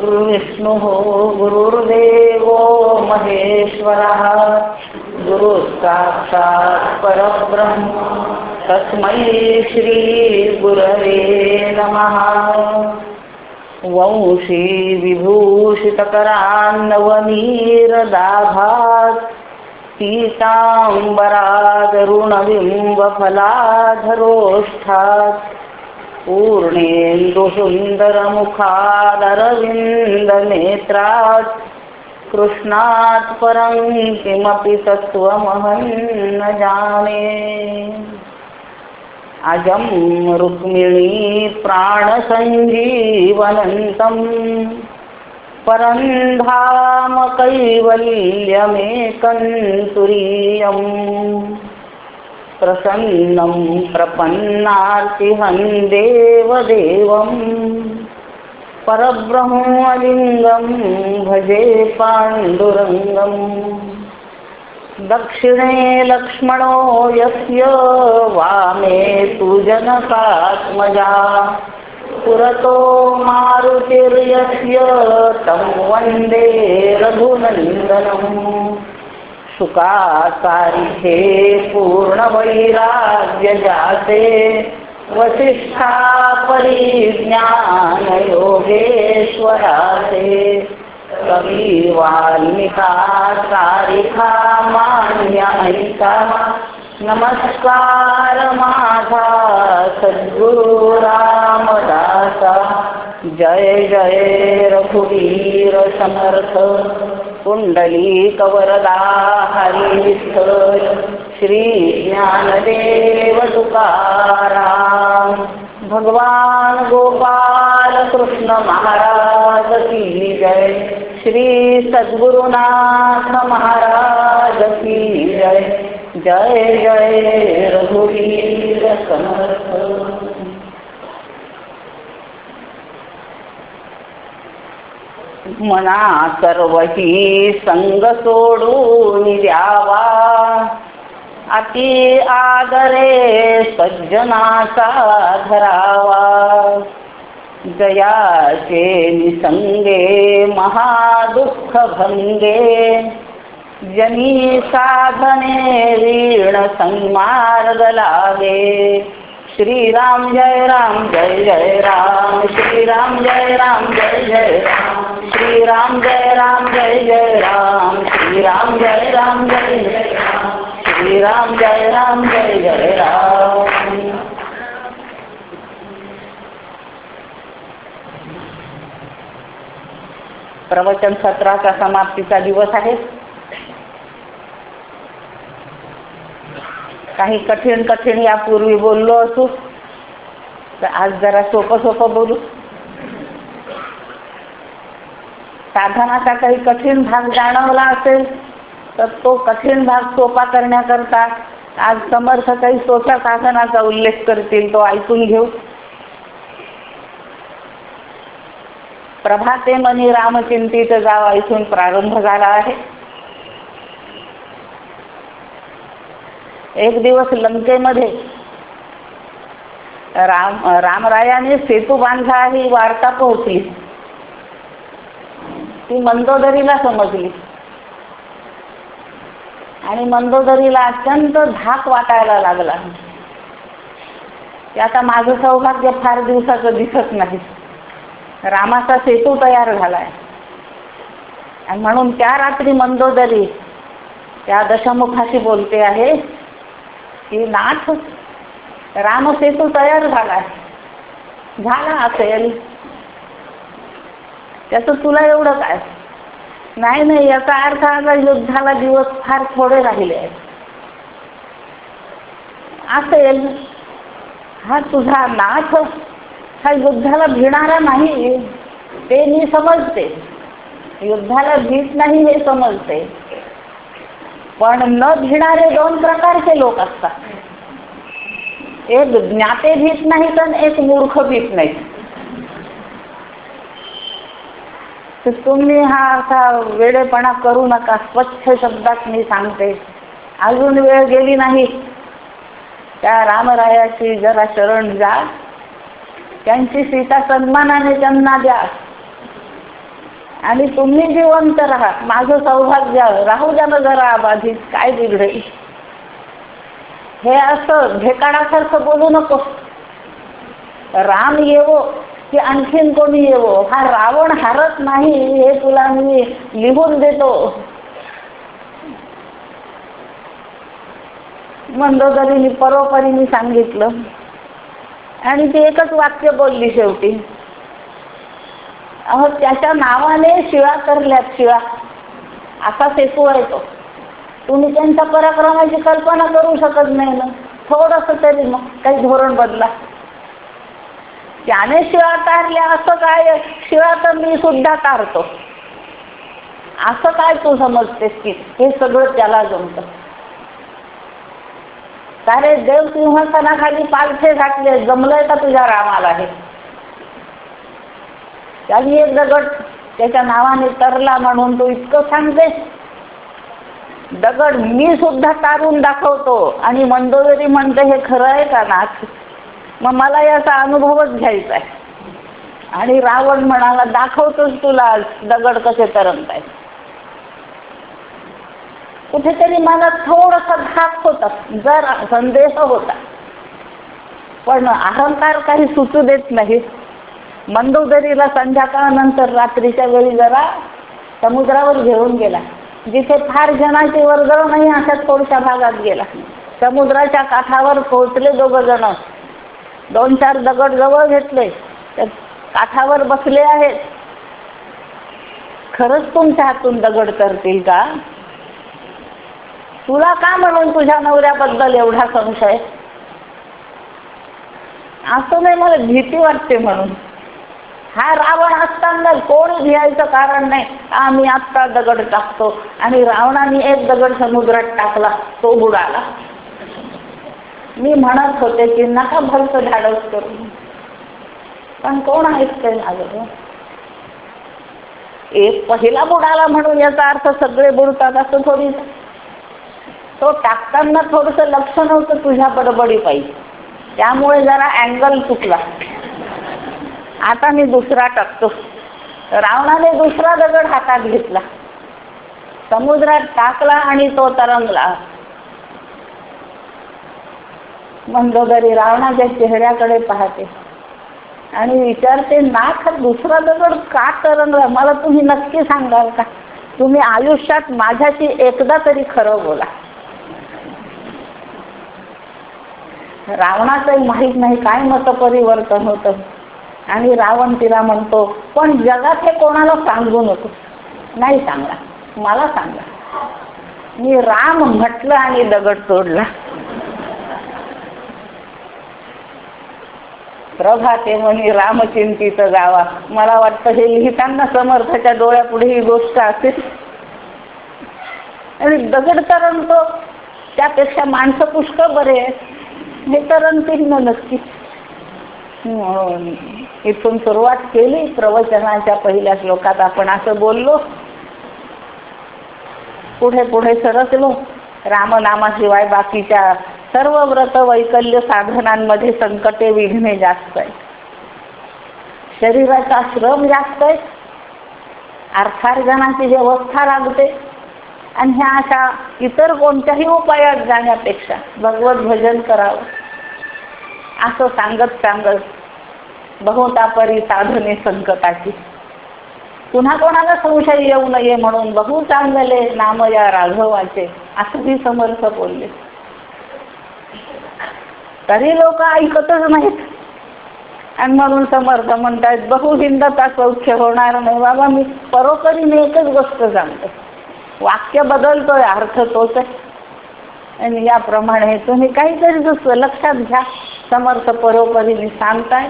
गुरुविष्णुः गुरुर्देवो महेश्वरः। गुरुः परब्रह्म। तस्मै श्रीगुरवे नमः। वंशी विभूषितकरान्नवनीरदाभात्। पीताम्बरादरुणबिम्बफलाधरोष्ठात्। पूर्णेन्दुसुन्दरमुखादरविन्दनेत्रात् कृष्णात् परं किमपि तत्त्वमहं न जाने अजं रुक्मिणी प्राणसञ्जीवनन्तम् परं धाम कैवल्यमेकं तुरीयम् प्रसन्नं प्रपन्नार्तिहं देवदेवं परब्रह्मलिङ्गं भजे पाण्डुरङ्गम् दक्षिणे लक्ष्मणो यस्य वामे तु जनकात्मजा पुरतो मारुतिर्यस्य तं वंदे रघुनन्दनम्। शुकासारिथे पूर्णवैराग्यजाते वसिष्ठा परिज्ञानयोगेश्वराते कविवाल्मिका सारिका मान्यैका नमस्कार माझा सद्गुरु रामदासा जय जय रघुवीर समर्थ। कुंडली कवरदा हरिस्थळ श्री ज्ञानदेव तुकाराम. भगवान गोपाल कृष्ण महाराज की जय. श्री सद्गुरुनाथ महाराज की जय. जय जय रघुवीर समर्थ मना सर्वही संग सोडून द्यावा. अति आदरे सज्जनाचा धरावा. जयाचे निसंगे महादुःख भंगे. जनी साधने वीण संमार्ग लागे श्रीराम जय राम, जय जय राम श्री राम जय राम, जय जय राम, श्रीराम जय राम, जय जय राम, श्रीराम जय राम, जय जय राम, श्रीराम जय राम, जय जय राम। प्रवचन सत्राचा समाप्तीचा दिवस आहे. काही कठीण कठीण यापूर्वी बोललो असू. तर आज जरा सोपं सोपं बोलू. साधनाचा काही कठीण भाग जाणवला असेल तर तो कठीण भाग सोपा करण्याकरता आज समर्थ काही सोप्या साधनाचा उल्लेख करतील तो ऐकून घेऊ. प्रभाते मनी रामचिंतीत जाव ऐकून प्रारंभ झाला आहे. एक दिवस लंकेमध्ये राम रामरायाने सेतू बांधला ही वार्ता पोहोचली. ती मंदोदरीला समजली. आणि मंदोदरीला अत्यंत धाक वाटायला लागला. ते आता माझं सौभाग्य फार दिवसाचं दिसत नाही. रामाचा सेतू तयार झालाय. आणि म्हणून त्या रात्री मंदोदरी त्या दशमुखाशी बोलते आहे की नाथ रामसेतू तयार झाला झाला असेल त्याचं तुला एवढं काय? नाही नाही याचा अर्थ आता युद्धाला दिवस फार थोडे राहिले आहेत. असेल हा तुझा नाथ हा युद्धाला भिणारा नाही ते मी समजते. युद्धाला भीत नाही हे समजते. पण न भिणारे दोन प्रकारचे लोक असतात. एक ज्ञाते भीत नाहीत आणि एक मूर्ख भीत नाहीत तर तुम्ही हा असा वेडेपणा करू नका. स्वच्छ शब्दात मी सांगते. अजून वेळ गेली नाही. त्या रामरायाची जरा शरण जा. त्यांची सीता सन्मानाने त्यांना द्या. आणि तुम्ही जिवंत राहा. माझं सौभाग्य राहू द्या ना जरा अबाधित काय बिघडेल? हे असं भेकाडासारखं बोलू नको. राम येवो की आणखीन कोणी येवो? हा रावण हारत नाही हे तुला मी लिहून देतो. मंदोदरीने परोपरीने सांगितलं. आणि ती एकच वाक्य बोलली शेवटी. अहो त्याच्या नावाने शिवा करल्यात शिवा. असा सेतू आहे तो. तुम्ही त्यांच्या पराक्रमाची कल्पना करू शकत नाही ना. थोडस तरी मग काही धोरण बदला. त्याने शिवा तारल्या असं काय? शिवा तर मी सुद्धा तारतो. असं काय तू समजतेस की? हे सगळं त्याला जमतं. सारे देव सिंहासनाखाली पालथे घातले जमलंय का तुझ्या रामाला हे? त्याने एक दगड त्याच्या नावाने तरला म्हणून तू इतकं सांगते. दगड मी सुद्धा तारून दाखवतो आणि मंदोदरी म्हणते हे खरं आहे का नाच मग मला याचा अनुभवच घ्यायचा आहे. आणि रावण म्हणाला दाखवतोच तुला दगड कसे तरंगत आहेत कुठेतरी मनात थोडासा धाक होता जर संदेह होता. पण अहंकार काही सुचू देत नाही मंदोदरीला संध्याकाळनंतर रात्रीच्या वेळी जरा समुद्रावर घेऊन गेला. जिथे फार जणांचे वर्दळ नाही अशा थोडशा भागात गेला. समुद्राच्या काठावर पोहोचले दोघं जण. दोन चार दगड जवळ घेतले. तर काठावर बसले आहेत. खरंच तुमच्या हातून दगड करतील का? तुला का म्हणून तुझ्या नवऱ्याबद्दल एवढा संशय? असं नाही मला भीती वाटते म्हणून. हा रावण असताना कोणी भियायचं कारण नाही. आम्ही आत्ता दगड टाकतो. आणि रावणाने एक दगड समुद्रात टाकला तो बुडाला. मी म्हणत होते की नका भरच धाडस करू. पण कोण ऐकतंय माझं एक पहिला बुडाला म्हणून याचा अर्थ सगळे बुडतात असं थोडी. तो टाकताना थोडस लक्ष नव्हतं तुझ्या बडबडी पाहिजे त्यामुळे जरा अँगल चुकला. आता मी दुसरा टाकतो. रावणाने दुसरा दगड हातात घेतला. समुद्रात टाकला आणि तो तरंगला. मंदोदरी रावणाच्या चेहऱ्याकडे पाहते. आणि विचारते नाथ खर दुसरा दगड का तरंगला? मला तुम्ही नक्की सांगाल का? तुम्ही आयुष्यात माझ्याशी एकदा तरी खरं बोला. रावणाचं माहीत नाही काय मत परिवर्तन होतं. आणि रावण तिला म्हणतो पण जगात हे कोणाला सांगू नको? नाही सांगा मला सांगा. मी राम म्हटलं आणि दगड तोडला. प्रभाते म्हणे रामचिंतीच गावा मला वाटतं हे लिहिताना समर्थाच्या डोळ्यापुढे ही गोष्ट असेल. आणि दगड तरंगतो. त्यापेक्षा माणसं पुष्कळ बरे आहेत. हे तरंगतील ना नक्की. म्हणून इथून सुरुवात केली. प्रवचनाच्या पहिल्या श्लोकात आपण असं बोललो. पुढे पुढे सरकलो. रामनामाशिवाय बाकीच्या सर्व व्रत वैकल्य साधनांमध्ये संकटे विघ्ने जास्त आहे शरीराचा श्रम जास्त आहे. अर्थार्जनाची व्यवस्था लागते. आणि ह्या अशा इतर कोणत्याही उपायात जाण्यापेक्षा भगवत भजन करावं. असं सांगत सांगत बहुता परी साधने संकटाची. पुन्हा कोणाला संशय येऊ नये म्हणून बहु चांगले नाम या राघवाचे असंही समर्थ बोलले. तरी लोक ऐकतच नाहीत. आणि म्हणून समर्थ म्हणतात बहुहिंदता सौख्य होणार नाही. बाबा मी परोपरीने एकच गोष्ट सांगतो. वाक्य बदलतोय अर्थ तोच आहे. आणि याप्रमाणे तुम्ही काहीतरी दुसरं लक्षात घ्या. समर्थ परोपरीने सांगताय.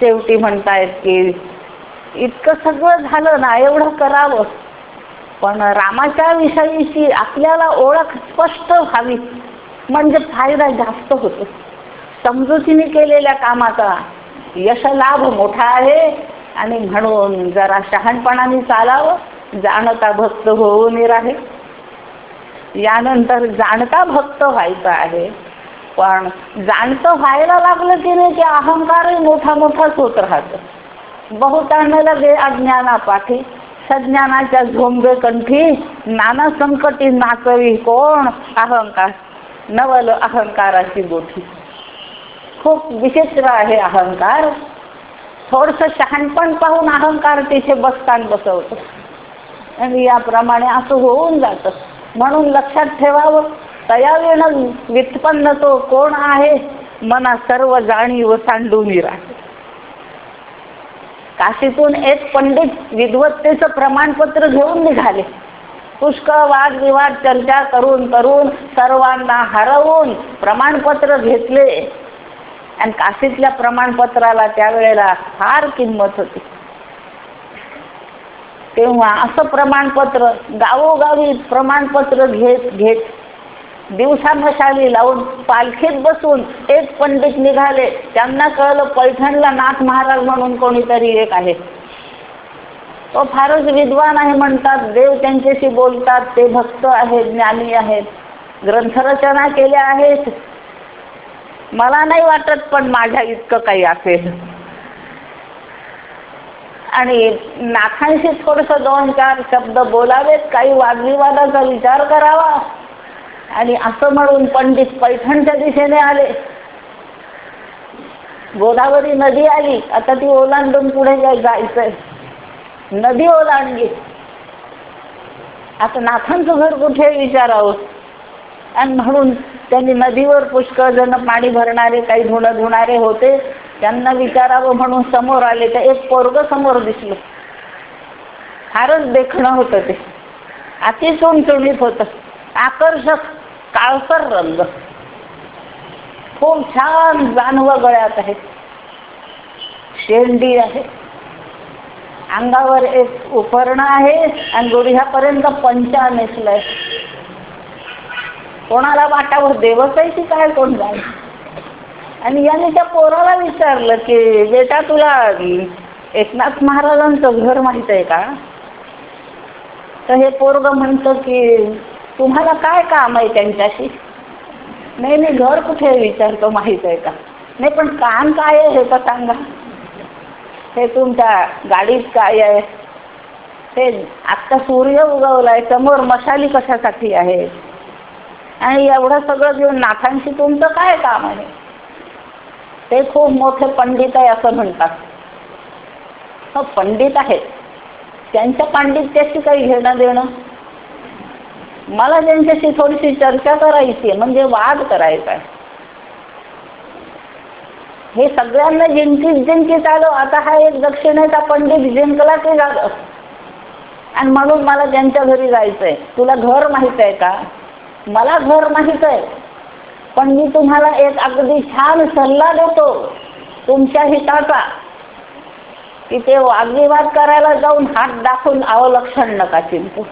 शेवटी म्हणतायत की इतकं सगळं झालं ना एवढं करावं. पण रामाच्या विषयीची आपल्याला ओळख स्पष्ट व्हावी म्हणजे फायदा जास्त होतो. समजुतीने केलेल्या कामाचा यश लाभ मोठा आहे आणि म्हणून जरा शहाणपणाने चालावं जाणता भक्त होऊन राहे. यानंतर जाणता भक्त व्हायचं आहे. पण जाणतं व्हायला लागलं की नाही की अहंकारही मोठा मोठाच होत राहतो. बहुतांना लगे अज्ञानापाठी सज्ञानाच्या झोंबे कंठी नाना संकटी नाचवी कोण? अहंकार. नवल अहंकाराची गोठी. खूप विचित्र आहे अहंकार. थोडस शहाणपण पाहून अहंकार तिथे बसतान बसवतो. आणि याप्रमाणे असं होऊन जातं. म्हणून लक्षात ठेवावं. तयावेन व्युत्पन्न तो कोण आहे? मना सर्व जाणीव सांडून राहते काशीतून एक पंडित विद्वत्तेचं प्रमाणपत्र घेऊन निघाले. पुष्कळ वादविवाद चर्चा करून करून सर्वांना हरवून प्रमाणपत्र घेतले. आणि काशीतल्या प्रमाणपत्राला त्यावेळेला फार किंमत होती. तेव्हा असं प्रमाणपत्र गावोगावी प्रमाणपत्र घेत घेत दिवसा मशाली लावून पालखीत बसून एक पंडित निघाले. त्यांना कळलं पैठणला नाथ महाराज म्हणून कोणीतरी एक आहे. तो फारच विद्वान आहे म्हणतात. देव त्यांच्याशी बोलतात. ते भक्त आहेत ज्ञानी आहेत. ग्रंथरचना केल्या आहेत. मला नाही वाटत पण माझ्या इतकं काही असेल. आणि नाथांशी थोडस दोन चार शब्द बोलावेत. काही वादविवादाचा विचार करावा. आणि असं म्हणून पंडित पैठणच्या दिशेने आले. गोदावरी नदी आली. आता ती ओलांडून पुढे जायचंय? नदी ओलांडली. आता नाथांचं घर कुठे विचारावं? आणि म्हणून त्यांनी नदीवर पुष्कळ जण पाणी भरणारे काही धुणं धुणारे होते. त्यांना विचारावं म्हणून समोर आले. तर एक पोरग समोर दिसलं. फारच देखणं होतं ते. अतिशय चुणचुणीत होतं. आकर्षक. काळसर रंग. खूप छान जानवं गळ्यात आहे शेंडी आहे. अंगावर एक उपर्ण आहे आणि गुडघ्यापर्यंत पंचा नेसलाय. कोणाला वाटावर देवच की काय कोण जाय? आणि याने त्या पोराला विचारलं की बेटा तुला एकनाथ महाराजांचं घर माहीत आहे का? तर हे पोरग म्हणतं की तुम्हाला काय काम आहे त्यांच्याशी? नाही नाही घर कुठे विचारतो माहीत आहे का? नाही पण काम काय आहे हे तर सांगा. हे तुमच्या गाडीत काय आहे? ते आत्ता सूर्य उगवलाय समोर मशाली कशासाठी आहे? आणि एवढं सगळं घेऊन नाथांशी तुमचं काय काम आहे? ते खूप मोठे पंडित आहे असं म्हणतात. हो पंडित आहेत. त्यांच्या पांडित्याशी काही घेणं देणं मला त्यांच्याशी थोडीशी चर्चा करायची आहे म्हणजे वाद करायचा आहे. हे सगळ्यांना जिंकीत जिंकीत आलो आता हा एक दक्षिणेचा पंडित जिंकला की झालं? आणि म्हणून मला त्यांच्या घरी जायचंय. तुला घर माहीत आहे का? मला घर माहीत आहे पण मी तुम्हाला एक अगदी छान सल्ला देतो तुमच्या हिताचा. की ते वादविवाद करायला जाऊन हात दाखवून अवलक्षण नका चिंतू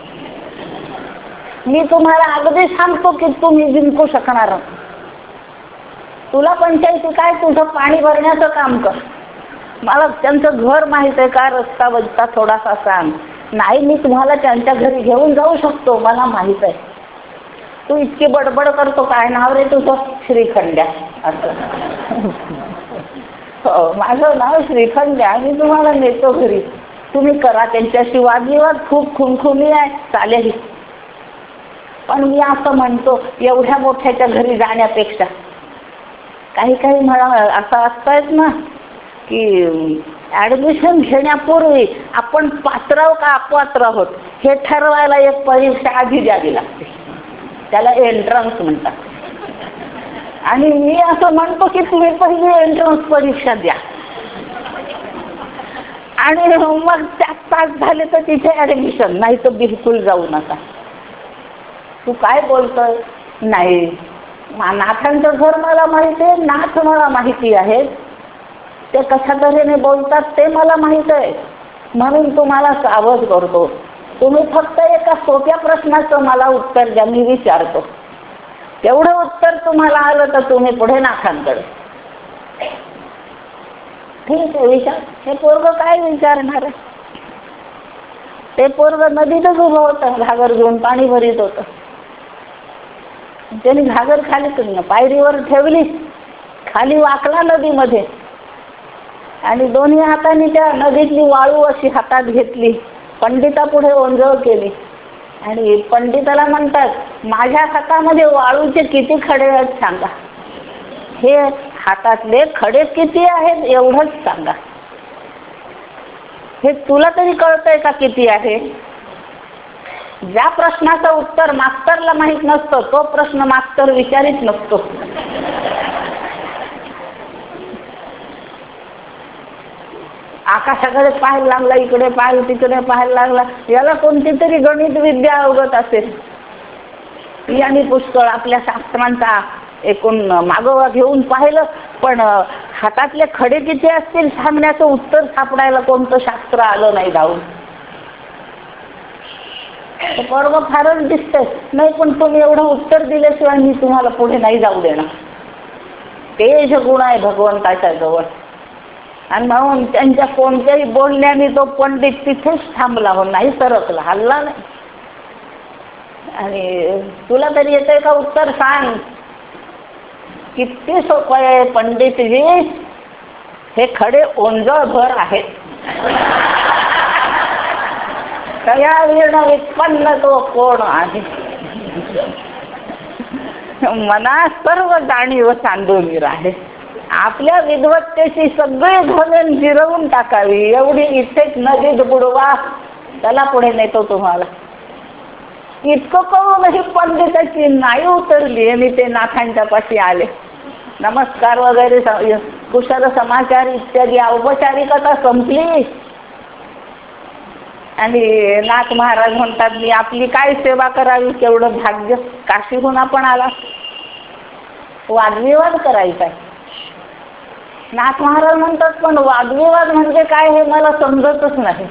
मी तुम्हाला अगदी सांगतो की तुम्ही जिंकू शकणार. तुला पंचायती काय तुझं पाणी भरण्याचं काम कर. मला त्यांचं घर माहीत आहे का रस्ता बजता थोडासा सांग. नाही मी तुम्हाला त्यांच्या घरी घेऊन जाऊ शकतो मला माहीत आहे. तू इतकी बडबड करतो काय नाव रे तुझं? श्रीखंड्या. असं. हो माझं नाव श्रीखंड्या मी तुम्हाला नेतो घरी. तुम्ही करा त्यांच्याशी वादविवाद खूप खुमखुमी आहे. चालेल. पण मी असं म्हणतो एवढ्या मोठ्याच्या घरी जाण्यापेक्षा. काही काही म्हणा असं असतायत ना की ॲडमिशन घेण्यापूर्वी आपण पात्राव का अपात्र आहोत हे ठरवायला एक परीक्षा आधी द्यावी लागते. त्याला एंट्रन्स म्हणतात. आणि मी असं म्हणतो की तुम्ही पहिली एंट्रन्स परीक्षा द्या. आणि मग त्यात पास झाले तर तिथे ॲडमिशन नाही तर बिलकुल जाऊ नका. तू काय बोलतोय? नाही. नाथांचं घर मला माहिती आहे नाथ मला माहिती आहे. ते कशा तऱ्हेने बोलतात ते मला माहीत आहे. म्हणून तुम्हाला सावध करतो. तुम्ही फक्त एका सोप्या प्रश्नाचं मला उत्तर द्या मी विचारतो. तेवढं उत्तर तुम्हाला आलं तर तुम्ही पुढे नाथांकडे. ठीक आहे विचार. हे पोरग काय विचारणार ते पोरग नदीतच उभं होतं घागर घेऊन पाणी भरीत होतं. त्यांनी घागर खाली पायरीवर ठेवली. खाली वाकला नदीमध्ये. आणि दोन्ही हाताने त्या नदीतली वाळू अशी हातात घेतली. पंडिता पुढे ओंजळ केली. आणि पंडिताला म्हणतात माझ्या हातामध्ये वाळूचे किती खडे आहेत सांगा. हे हातातले खडे किती आहेत एवढंच सांगा. हे तुला तरी कळतंय का किती आहे? ज्या प्रश्नाचं उत्तर मास्तरला माहीत नसतं तो प्रश्न मास्तर विचारित नसतो. आकाशाकडे पाहायला लागला इकडे पाहायला तिकडे पाहायला लागला. याला कोणती तरी गणित विद्या अवगत असेल. यांनी पुष्कळ आपल्या शास्त्रांचा एकूण मागोवा घेऊन पाहिलं पण हातातले खडे किती असतील सांगण्याचं उत्तर सापडायला कोणतं शास्त्र आलं नाही तर पर्व फारच दिसतंय. नाही पण तुम्ही एवढं उत्तर दिल्याशिवाय मी तुम्हाला पुढे नाही जाऊ देणार. तेज गुण आहे भगवंताच्या जवळ. आणि म्हणून त्यांच्या कोणत्याही बोलण्याने तो पंडित तिथेच थांबला हो नाही सरकला हल्ला नाही. आणि तुला तरी येतंय का उत्तर? सांग. किती सोपं आहे पंडितजी हे खडे ओंजळभर आहेत. कया वीण तो कोण आहे? मना सर्व जाणीव सांदोलीर आहे आपल्या विद्वत्तेची सगळे भजन जिरवून टाकावी. एवढी इथेच नदीत बुडवा. त्याला पुढे नेतो तुम्हाला. इतकं करूनही पंडिताची नाही उतरली आणि ते नाथांच्या पाशी आले. नमस्कार वगैरे कुशल समाचार इत्यादी औपचारिकता संपली. आणि नाथ महाराज म्हणतात मी आपली काय सेवा करावी तेवढं भाग्य काशीहून आपण आला. वादविवाद करायचा आहे. नाथ महाराज म्हणतात पण वादविवाद म्हणजे काय हे मला समजतच नाही.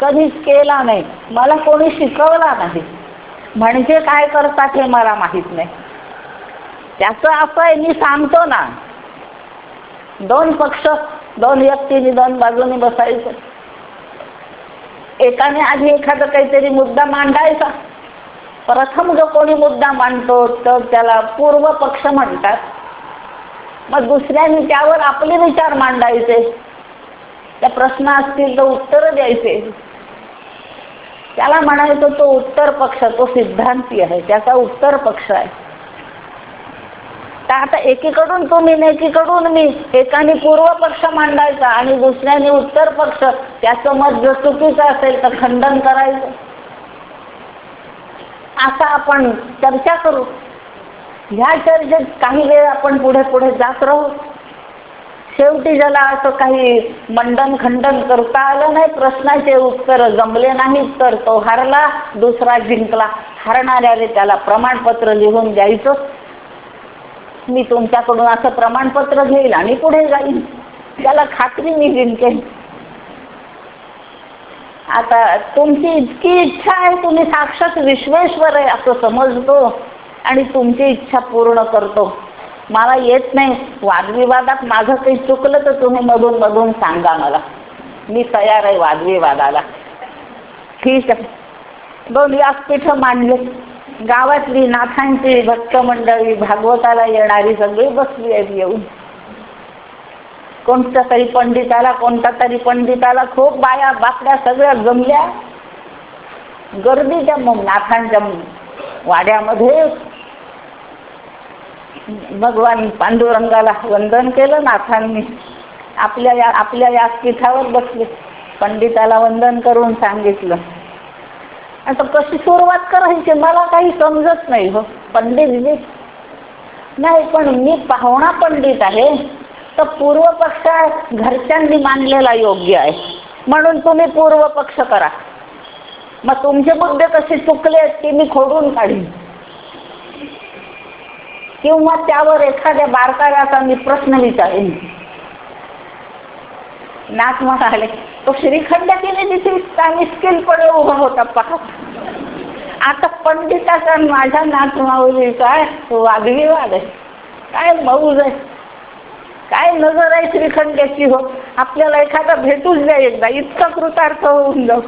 कधीच केला नाही. मला कोणी शिकवला नाही. म्हणजे काय करतात हे मला माहीत नाही. त्याचं असं आहे मी सांगतो ना. दोन पक्ष दोन व्यक्तींनी दोन बाजूनी बसायचं. एकाने आधी एखादा काहीतरी मुद्दा मांडायचा. प्रथम जो कोणी मुद्दा मांडतो तर त्याला पूर्व पक्ष म्हणतात. मग दुसऱ्याने त्यावर आपले विचार मांडायचे. त्या प्रश्न असतील तर उत्तर द्यायचे. त्याला म्हणायचं तो उत्तर पक्ष तो सिद्धांती आहे. त्याचा उत्तर पक्ष आहे. तर आता एकीकडून तुम्ही एकीकडून मी एकाने पूर्व पक्ष मांडायचा आणि दुसऱ्याने उत्तर पक्ष त्याचं मत जर चुकीचं असेल तर खंडन करायचं. असं आपण चर्चा करू. ह्या चर्चेत काही वेळ आपण पुढे पुढे जात राहू. शेवटी ज्याला असं काही मंडन खंडन करता आलं नाही प्रश्नाचे उत्तर जमले नाहीत तर तो हारला दुसरा जिंकला. हारणाऱ्याने त्याला प्रमाणपत्र लिहून द्यायचं. मी तुमच्याकडून असं प्रमाणपत्र घेईल आणि पुढे जाईन त्याला खात्री मी जिंकेन. आता तुमची इतकी इच्छा आहे तुम्ही साक्षात विश्वेश्वर आहे असं समजतो आणि तुमची इच्छा पूर्ण करतो. मला येत नाही. वादविवादात माझं काही चुकलं तर तुम्ही मधून मधून सांगा मला. मी तयार आहे वादविवादाला. ठीक आहे. दोन व्यासपीठ मांडले. गावातली नाथांची भक्त मंडळी भागवताला येणारी सगळी बसली आहेत येऊन. कोणत्या तरी पंडिताला कोणता तरी पंडिताला खूप बाया बाकड्या सगळ्या जमल्या. गर्दीच्या मग नाथांच्या वाड्यामध्ये. भगवान पांडुरंगाला वंदन केलं नाथांनी. आपल्या या आपल्या व्यासपीठावर बसले. पंडिताला वंदन करून सांगितलं. आता कशी सुरुवात करायची मला काही समजत नाही हो. पंडितजी नाही पण मी पाहुणा पंडित आहे. तर पूर्व पक्ष घरच्यांनी मानलेला योग्य आहे. म्हणून तुम्ही पूर्व पक्ष करा. मग तुमचे मुद्दे कसे चुकले आहेत मी खोडून काढीन. किंवा त्यावर एखाद्या बारकाव्याचा मी प्रश्न विचारेन. नाथ म्हणाले तो श्रीखंडातीने तिथे निष्किलपणे उभा होता पहा. आता पंडिताचा माझ्या नाथ माऊली काय? वादविवाद आहे काय मऊज आहे. काय नजर आहे श्रीखंडाची हो? आपल्याला एखादा भेटूच द्या एकदा. इतका कृतार्थ होऊन जाऊ.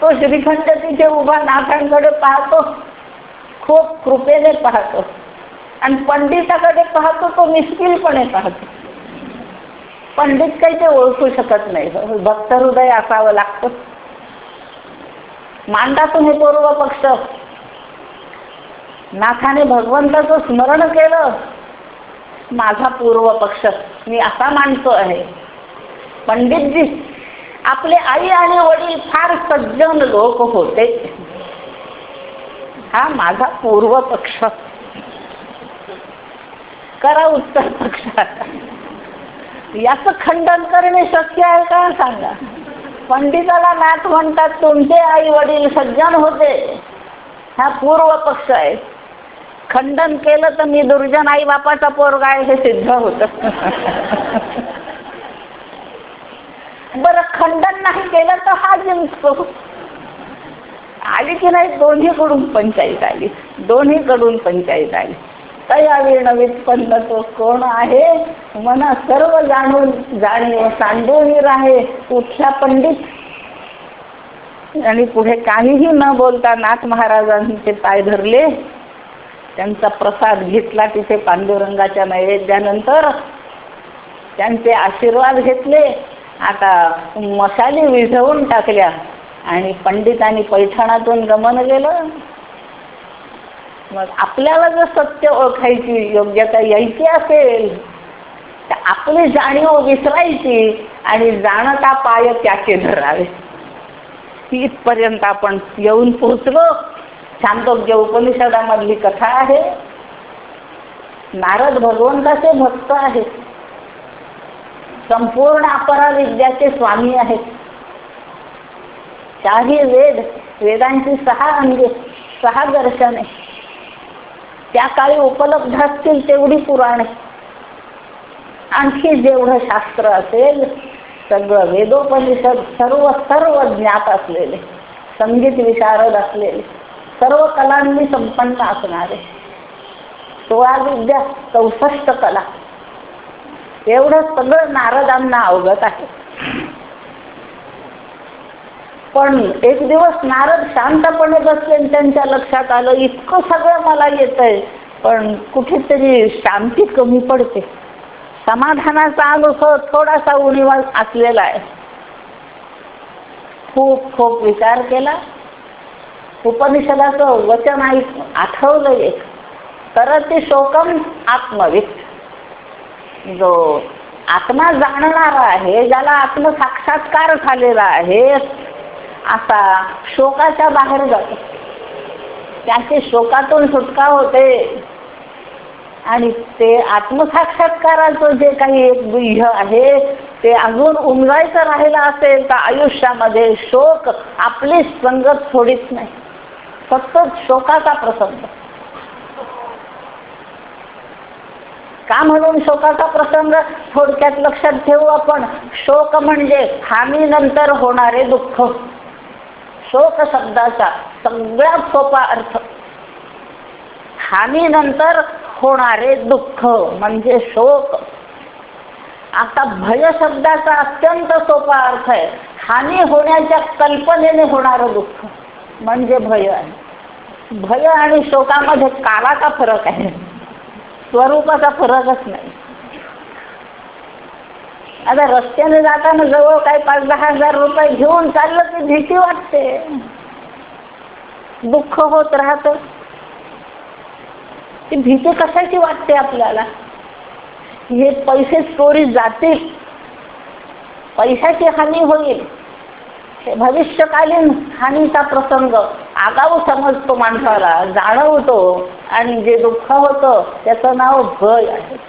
तो श्रीखंड तिथे उभा नाथांकडे पाहतो. खूप कृपेने पाहतो. आणि पंडिताकडे पाहतो तो मिस्किलपणे पाहतो. पंडित काही ते ओळखू शकत नाही. भक्त हृदय असावं लागतं. मांडा तुम्ही पूर्व पक्ष. नाथाने भगवंताचं स्मरण केलं. माझा पूर्व पक्ष. मी असा मानतो आहे. पंडितजी आपले आई आणि वडील फार सज्जन लोक होते. हा माझा पूर्व पक्ष. करा उत्तर पक्षात याचं खंडन करणे शक्य आहे का? सांगा. पंडिताला नाथ म्हणतात तुमचे आई वडील सज्जन होते. हा पूर्व पक्ष आहे. खंडन केलं तर मी दुर्जन आई बापाचा पोरगा आहे हे सिद्ध होत. बर खंडन नाही केलं तर हा जिंकतो. आली की नाही? दोन्हीकडून पंचायत आली. दोन्हीकडून पंचायत आली. तया व्युत्पन्न तो कोण आहे? मना सर्व जाणून जाणीव सांडवीर आहे. कुठला पंडित. आणि पुढे काहीही न बोलता नाथ महाराजांचे पाय धरले. त्यांचा प्रसाद घेतला तिथे पांडुरंगाच्या नैवेद्यानंतर. त्यांचे आशीर्वाद घेतले. आता मसाले विझवून टाकल्या. आणि पंडितांनी पैठणातून गमन गेलं मग आपल्याला जर सत्य ओळखायची योग्यता यायची असेल तर आपली जाणीव विसरायची आणि जाणता पाय त्याचे धरावे. तिथपर्यंत आपण येऊन पोहोचलो. छानतोग्य उपनिषदामधली कथा आहे. नारद भगवंताचे भक्त आहेत. संपूर्ण अपरा विद्याचे स्वामी आहेत. चारही वेद वेदांची सहा अंगे सहा दर्शने. त्या काळी उपलब्ध असतील तेवढी पुराणे. आणखी जेवढं शास्त्र असेल सगळं वेदोपनिषद सर्व सर्व ज्ञात असलेले संगीत विशारद असलेले सर्व कलांनी संपन्न असणारे. सोळा विद्या चौसष्ट कला. एवढं सगळं नारदांना अवगत आहे. पण एक दिवस नारद शांतपणे बसले आणि त्यांच्या लक्षात आलं इतकं सगळं मला येत आहे पण कुठेतरी शांती कमी पडते. समाधानाचा अनुभव थोडासा उणीवा असलेला आहे. खूप खूप विचार केला. उपनिषदाचं वचन ऐक आठवलं एक. करते शोकम आत्मवित. जो आत्मा जाणणारा आहे ज्याला आत्मसाक्षात्कार झालेला आहे असा शोकाच्या बाहेर जातो. त्याचे शोकातून सुटका होते. आणि ते आत्मसाक्षात्काराचं जे काही एक गुह्य आहे ते अजून उमजायचं राहिलं असेल तर आयुष्यामध्ये शोक आपली संगत थोडीच नाही. फक्त शोकाचा प्रसंग. का म्हणून शोकाचा प्रसंग? थोडक्यात लक्षात ठेवू आपण. शोक म्हणजे हानीनंतर होणारे दुःख. शोक शब्दाचा सगळ्यात सोपा अर्थ. हानीनंतर होणारे दुःख म्हणजे शोक. आता भय शब्दाचा अत्यंत सोपा अर्थ आहे. हानी होण्याच्या कल्पनेने होणारं दुःख म्हणजे भय. आहे भय आणि शोकामध्ये कालाचा फरक आहे. स्वरूपाचा फरकच नाही. आता रस्त्याने जाताना जवळ काही पाच दहा हजार रुपये घेऊन चाललं की भीती वाटते. दुःख होत राहत. ती भीती कशाची वाटते आपल्याला? हे पैसे चोरी जातील. पैशाची हानी होईल. भविष्यकालीन हानीचा प्रसंग आगाऊ समजतो माणसाला जाणवतो. आणि जे दुःख होतं त्याचं नाव भय आहे.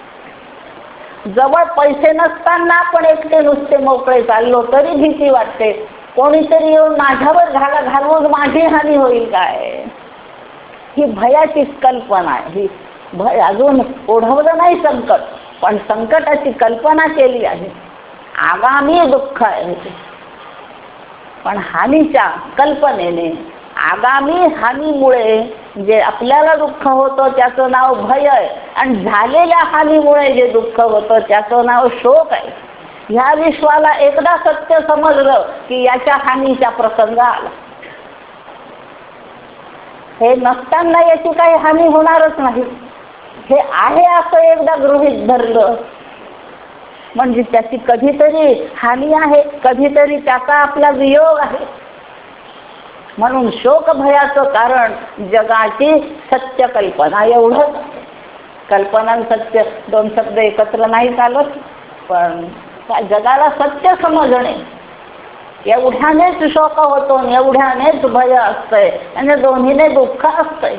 जवळ पैसे नसताना पण एकटे नुसते मोकळे चाललो तरी भीती वाटते. कोणीतरी येऊन माझ्यावर घाला घालवून माझी हानी होईल काय? ही भयाची कल्पना आहे. ही भय अजून ओढवलं नाही संकट पण संकटाची कल्पना केली आहे. आगामी दुःख आहे. पण हानीच्या कल्पनेने आगामी हानीमुळे जे आपल्याला दुःख होतं त्याचं नाव भय आहे. आणि झालेल्या हानीमुळे जे दुःख होतं त्याचं नाव शोक आहे. ह्या विश्वाला एकदा सत्य समजलं की याच्या हानीचा प्रसंग आला. हे नसताना याची काही हानी होणारच नाही. हे आहे असं एकदा गृहित धरलं. म्हणजे त्याची कधीतरी हानी आहे कधीतरी त्याचा आपला वियोग आहे. म्हणून शोक भयाचं कारण जगाची सत्य कल्पना एवढंच कल्पना सत्य दोन शब्द एकत्र नाही चालत पण जगाला सत्य समजणे. एवढ्यानेच शोक होतो एवढ्यानेच भय असतंय आणि दोन्हीने दुःख असतंय.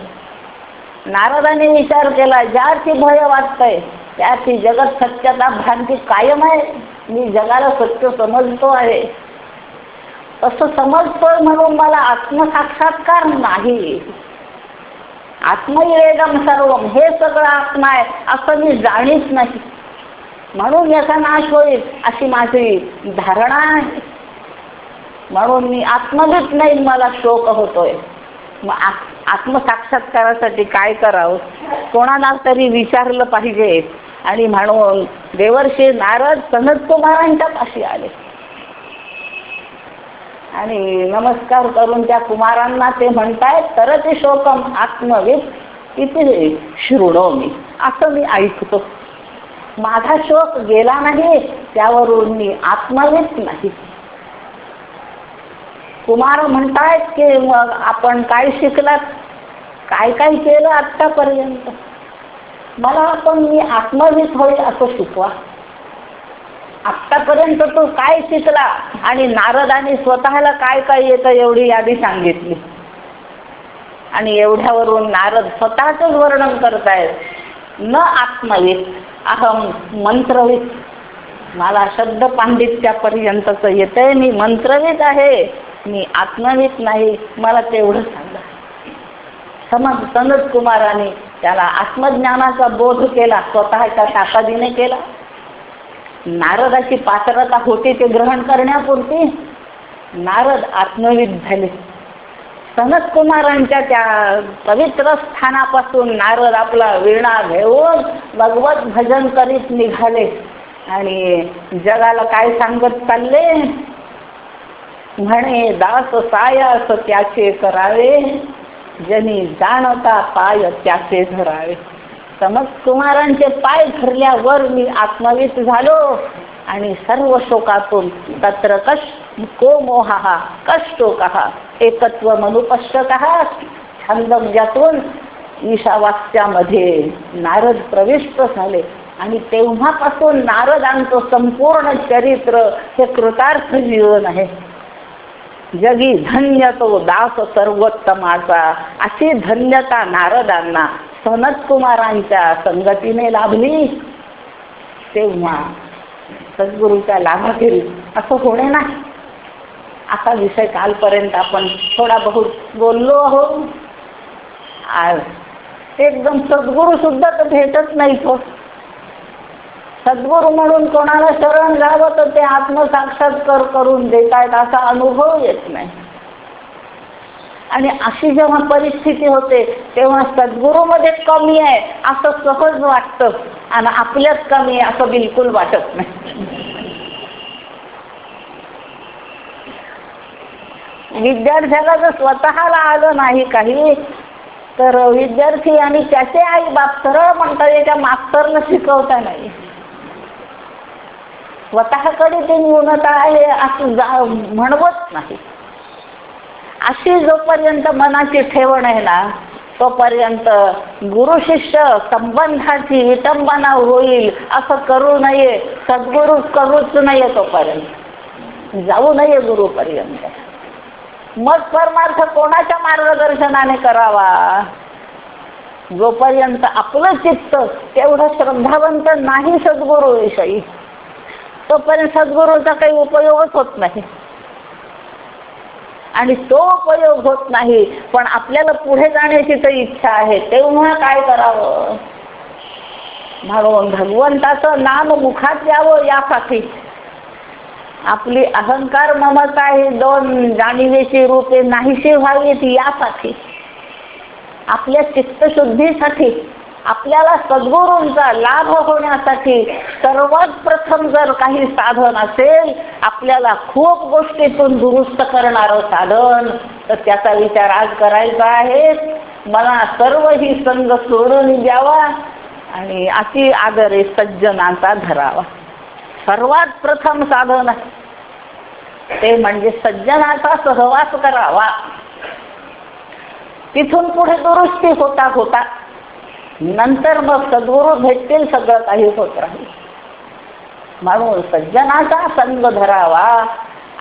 नारदाने विचार केला ज्याची भय वाटतंय त्याची जगत सत्यता भ्रांती कायम आहे. मी जगाला सत्य समजतो आहे. असं समजतोय म्हणून मला आत्मसाक्षात्कार नाही. आत्मवेदम सर्वम हे सगळं आत्मा आहे असं मी जाणीच नाही. म्हणून याचा नाश होईल अशी माझी धारणा आहे. म्हणून मी आत्मवित नाही मला शोक होतोय. मग आत्मसाक्षात्कारासाठी काय करावं? कोणाला तरी विचारलं पाहिजे. आणि म्हणून देवर्षी नारद सनत कुमारांच्या पाशी आले. आणि नमस्कार करून त्या कुमारांना ते म्हणतायत तर ते शोकम आत्मविद किती शृणो मी. असं मी ऐकतो. माझा शोक गेला नाही त्यावरून मी आत्मवित नाही. कुमार म्हणतायत की मग आपण काय शिकलात? काय काय केलं आत्तापर्यंत? मला पण मी आत्मवित होईल असं शिकवा. आत्तापर्यंत तो काय शिकला आणि नारदाने स्वतःला काय काय येतं एवढी यादी सांगितली. आणि एवढ्यावरून नारद स्वतःच वर्णन करतायत. न आत्मवित अहम मंत्रवित. मला शब्द पांडित्यापर्यंतच येतंय मी मंत्रवित आहे मी आत्मवित नाही मला तेवढं सांगा. समज सनद कुमाराने त्याला आत्मज्ञानाचा बोध केला स्वतःच्या ताकदीने केला. नारदाची पात्रता होती ते ग्रहण करण्यापुरती नारद आत्मविद झाले. सनत कुमारांच्या त्या पवित्र स्थानापासून नारद आपला वीणा घेऊन भगवत भजन करीत निघाले. आणि जगाला काय सांगत चालले? म्हणे दास सायास त्याचे करावे जनी जाणता पाय त्याचे धरावे. समज कुमारांचे पाय धरल्यावर मी आत्मवित झालो आणि सर्व शोकातून तत्र कश को मोहा कष्टोका एकत्व मनुपश्चक छंदज्यातून ईशावास्यामध्ये नारद प्रविष्ट झाले. आणि तेव्हापासून नारदांचं संपूर्ण चरित्र हे कृतार्थ जीवन आहे. जगी धन्य तो दास सर्वोत्तमाचा अशी धन्यता नारदांना सनत कुमारांच्या संगतीने लाभली. तेव्हा सद्गुरूच्या लाभातील असं होणे नाही. असा विषय कालपर्यंत आपण थोडा बहुत बोललो आहोत. आज एकदम सद्गुरू सुद्धा तर भेटत नाही तो. सद्गुरू म्हणून कोणाला शरण जावं तर ते आत्मसाक्षात्कार करून देतायत असा अनुभव येत नाही. आणि अशी जेव्हा परिस्थिती होते तेव्हा सद्गुरूमध्ये कमी आहे असं सहज वाटतं. आणि आपल्यात कमी आहे असं बिलकुल वाटत नाही. विद्यार्थ्याला जर स्वतःला आलं नाही काही तर विद्यार्थी आणि त्याचे आई बाप सरळ म्हणतात एका मास्तरला शिकवता नाही. स्वतःकडे ते न्यूनता आहे असं जा म्हणवत नाही. अशी जोपर्यंत मनाची ठेवण आहे ना तोपर्यंत गुरु शिष्य संबंधाची विटंबना होईल असं करू नये सद्गुरू करूच नये तोपर्यंत. जाऊ नये गुरुपर्यंत मग परमार्थ कोणाच्या मार्गदर्शनाने करावा? जोपर्यंत आपलं चित्त तेवढं श्रद्धावंत नाही सद्गुरूविषयी तोपर्यंत सद्गुरूचा काही उपयोगच होत नाही. आणि तो उपयोग होत नाही. पण आपल्याला पुढे जाण्याची तर इच्छा आहे. तेव्हा काय करावं? भगवान भगवंताचं नाम मुखात यावं यासाठी. आपली अहंकार ममता ही दोन जाणीवेची रूपे नाहीशी व्हावीत यासाठी. आपल्या चित्तशुद्धीसाठी. आपल्याला सद्गुरूंचा लाभ होण्यासाठी सर्वात प्रथम जर काही साधन असेल आपल्याला खूप गोष्टीतून दुरुस्त करणारं साधन तर त्याचा विचार आज करायचा आहे. मला सर्व ही संघ सोडून द्यावा आणि अति आदरे सज्जनाचा धरावा. सर्वात प्रथम साधन ते म्हणजे सज्जनाचा सहवास करावा. तिथून पुढे दुरुस्ती होता होता नंतर मग सद्गुरू भेटतील सगळं काही होत राहील. म्हणून सज्जनाचा संग धरावा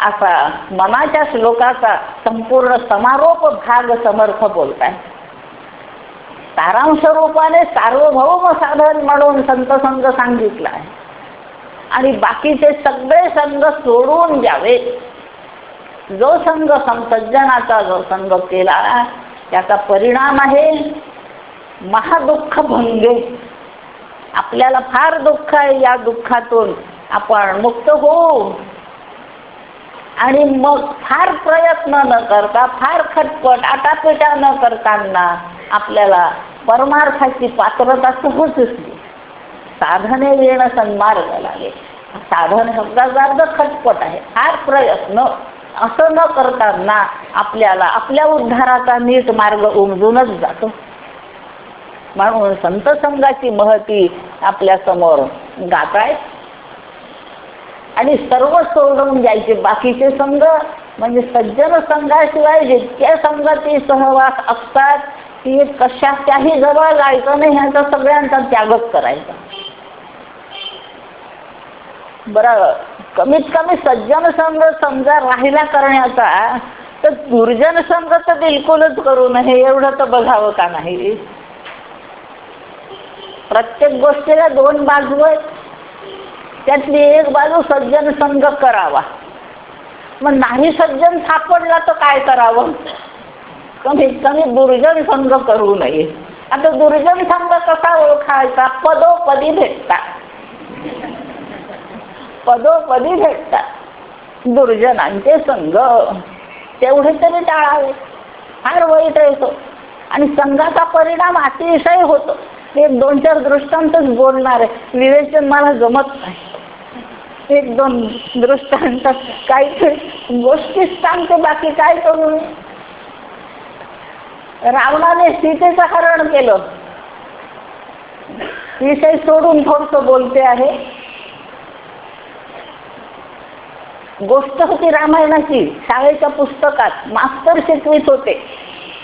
असा मनाच्या श्लोकाचा संपूर्ण समारोप भाग समर्थ बोलताय. सारांश रूपाने सार्वभौम साधन म्हणून संत संघ सांगितला आहे आणि बाकीचे सगळे संघ सोडून द्यावे. जो संघ सज्जनाचा जो संघ केला त्याचा परिणाम आहे. महादुःख भंगे आपल्याला फार दुःख आहे या दुःखातून. आपण मुक्त होऊ आणि मग फार प्रयत्न न करता फार खटपट आटापिटा न करताना आपल्याला परमार्थाची पात्रता सहज असली साधने येणं सन्मार्ग लागेल साधन शब्दाचा अर्थ खटपट आहे. फार प्रयत्न असं न करताना आपल्याला आपल्या उद्धाराचा नीट मार्ग उमजूनच जातो. म्हणून संत संघाची महती आपल्यासमोर गातायत. आणि सर्व सोडून द्यायचे बाकीचे संघ म्हणजे सज्जन संघाशिवाय जितक्या संघाचे सहवास असतात ती कशाच्याही जवळ जायचं नाही ह्याचा सगळ्यांचा त्यागच करायचा. बर कमीत कमी सज्जन संघ समजा राहिला करण्याचा तर दुर्जन संघ तर बिलकुलच करू नये एवढं तर बघावं का नाही? प्रत्येक गोष्टीला दोन बाजू आहेत. त्यातली एक बाजू सज्जन संघ करावा. मग नाही सज्जन सापडला तर काय करावं? कमीत कमी दुर्जन संघ करू नये. आता दुर्जन संघ कसा ओळखायचा? पदोपदी भेटतात. पदोपदी भेटतात. दुर्जनांचे संघ. तेवढे तरी टाळावे. फार वाईट येतो आणि संघाचा परिणाम अतिशय होतो. एक दोन चार दृष्टांतच बोलणार. आहे विवेचन मला जमत नाही. एक दोन दृष्टांत काही गोष्टीच सांगते बाकी काय करू रावणाने सीतेचं हरण केलं. विषय सोडून थोडस बोलते आहे. गोष्ट होती रामायणाची शाळेच्या पुस्तकात मास्तर शिकवित होते.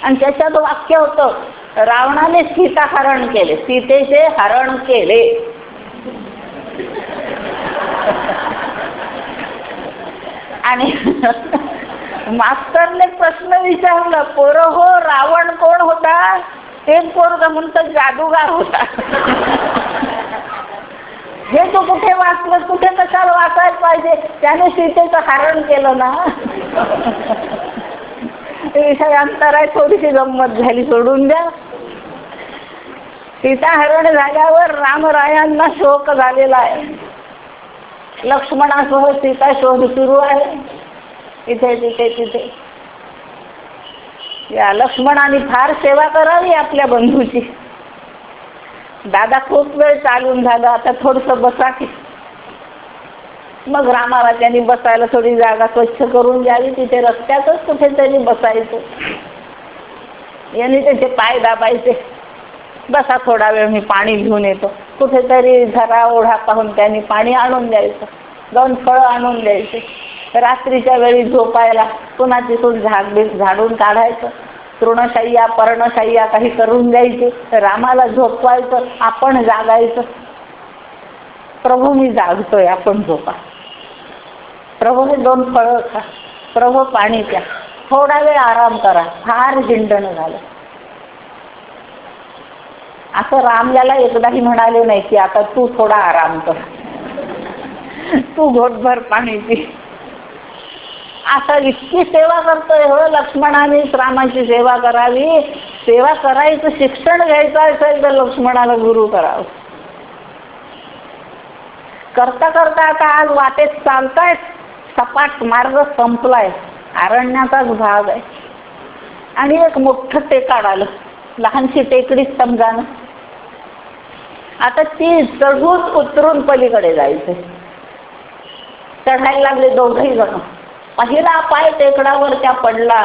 आणि त्याच्यात वाक्य होतं रावणाने सीता हरण केले. सीतेचे हरण केले. आणि मास्तरने प्रश्न विचारला पोर हो रावण कोण होता? ते पोरग म्हणतो जादूगार होता. हे तू कुठे वाचलं कुठे कशाला वाचायला पाहिजे? त्याने सीतेचं हरण केलं ना. विषय आहे थोडीशी गंमत झाली सोडून द्या. सीता हरण झाल्यावर रामरायांना शोक झालेला आहे. लक्ष्मणासह सीता शोध सुरू आहे. इथे तिथे तिथे. या लक्ष्मणाने फार सेवा करावी आपल्या बंधूची. दादा खूप वेळ चालून झालं. आता थोडस बसा की. मग रामाराजांनी बसायला थोडी जागा स्वच्छ करून द्यावी तिथे रस्त्यातच कुठेतरी बसायचं. यांनी त्याचे पाय दाबायचे. बसा थोडा वेळ मी पाणी घेऊन येतो. कुठेतरी झरा ओढा पाहून त्यांनी पाणी आणून द्यायचं. दोन फळं आणून द्यायचे. रात्रीच्या वेळी झोपायला पुन्हा तिथून झाड झाडून काढायचं? तृणशय्या पर्णशय्या काही करून द्यायची? रामाला झोपवायचं आपण जागायचं. प्रभू मी जागतोय आपण झोपा. प्रभू हे दोन फळं खा. प्रभू पाणी प्या. थोडा वेळ आराम करा. फार जिंडण झालं. असं राम याला एकदाही म्हणाले नाही की आता तू थोडा आराम कर. तू घोटभर पाणी पी. आता इतकी सेवा करतोय हो लक्ष्मणाने रामाची सेवा करावी. सेवा करायचं शिक्षण घ्यायचं असेल तर लक्ष्मणाला गुरु करावं. करता करता आता आज वाटेत चालताय. सपाट मार्ग संपलाय. अरण्याचाच भाग आहे. आणि एक मोठं टेकाड आलं. लहानशी टेकडीच समजा ना आता ती चढून उतरून पलीकडे जायचं चढायला लागले दोघही जण. पहिला पाय टेकडावर त्या पडला.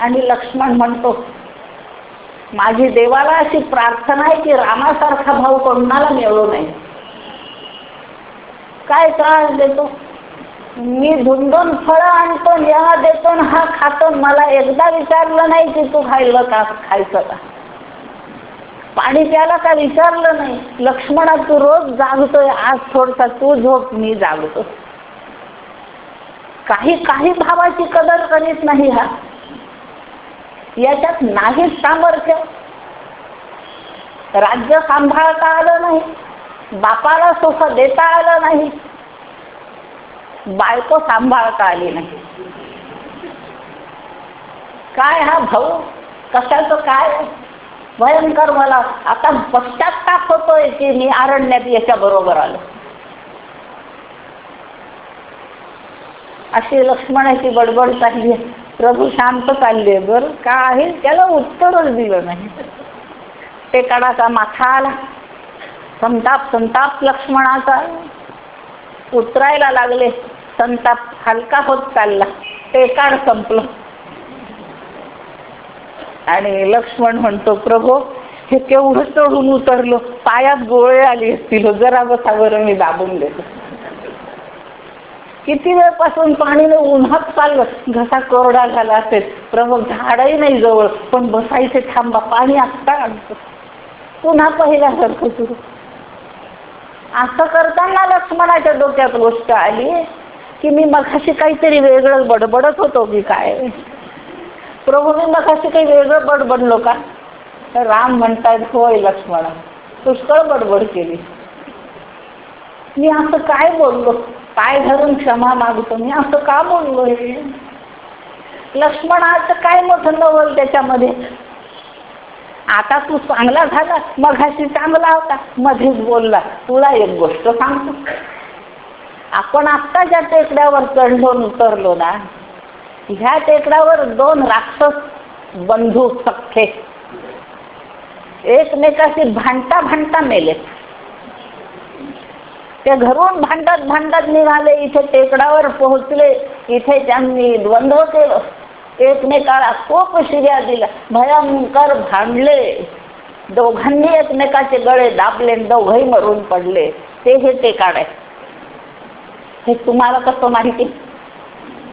आणि लक्ष्मण म्हणतो माझी देवाला अशी प्रार्थना आहे की रामासारखा भाऊ कोणाला मिळू नये. काय त्रास देतो? मी धुंदून फळं आणतो जेव्हा देतो हा खातो. मला एकदा विचारलं नाही की तू खायला का खायचं का? पाणी त्याला काय विचारलं नाही. लक्ष्मणा तू रोज जागतोय आज थोडसा तू झोप मी जागतो. काही काही भावाची कदर करीत नाही हा. याच्यात नाही सामर्थ्य. राज्य सांभाळता आलं नाही. बापाला सुख देता आलं नाही. बायको सांभाळता आली नाही. काय हा भाऊ? कशाचं काय? भयंकर मला. आता पश्चाताप होतोय की मी आरण्यात याच्या बरोबर आलो. अशी लक्ष्मणाची बडबड चालली प्रभू शांत चालले बर. का आहे? त्याला उत्तरच दिलं नाही. ते कडाचा माथा आला. संताप संताप लक्ष्मणाचा. उतरायला लागले. संताप हलका होत चालला. ते काळ संपलं. आणि लक्ष्मण म्हणतो प्रभो हे केवढं चढून उतरलो. पायात गोळे आली असतील हो, जरा बसावर मी दाबून देतो. किती वेळपासून पाणीने उन्हात चाललं घसा कोरडा झाला असेल. प्रभो झाडही नाही जवळ पण बसायचे थांबा पाणी आत्ता आणतो. पुन्हा पहिल्यासारखं सुरू. असं करताना लक्ष्मणाच्या डोक्यात गोष्ट आली की मी मघाशी काहीतरी वेगळं बडबडत होतो की काय? प्रभू कसे काही वेगळं बडबडलो का तर राम म्हणतायत होय लक्ष्मणा. पुष्कळ बडबड केली. मी असं काय बोललो? पाय धरून क्षमा मागतो. मी असं का बोललो हे? लक्ष्मणाचं काय मोठं नवल त्याच्यामध्ये? आता तू चांगला झाला मघाशी चांगला होता मध्येच बोलला. तुला एक गोष्ट सांगतो. आपण आत्ता ज्या टेकड्यावर चढलो उतरलो ना ह्या टेकड्यावर दोन राक्षस बंधू सख्खे. एकमेकाशी भांडता भांडता मेले. ते घरून भांडत भांडत निघाले इथे टेकडावर पोहोचले. इथे त्यांनी द्वंद्व केलं. एकमेकाला खूप शिर्या दिल्या. भयंकर भांडले. दोघांनी एकमेकाचे गळे दाबले दोघही मरून पडले. ते हे टेकाड. आहे हे तुम्हाला कसं माहिती?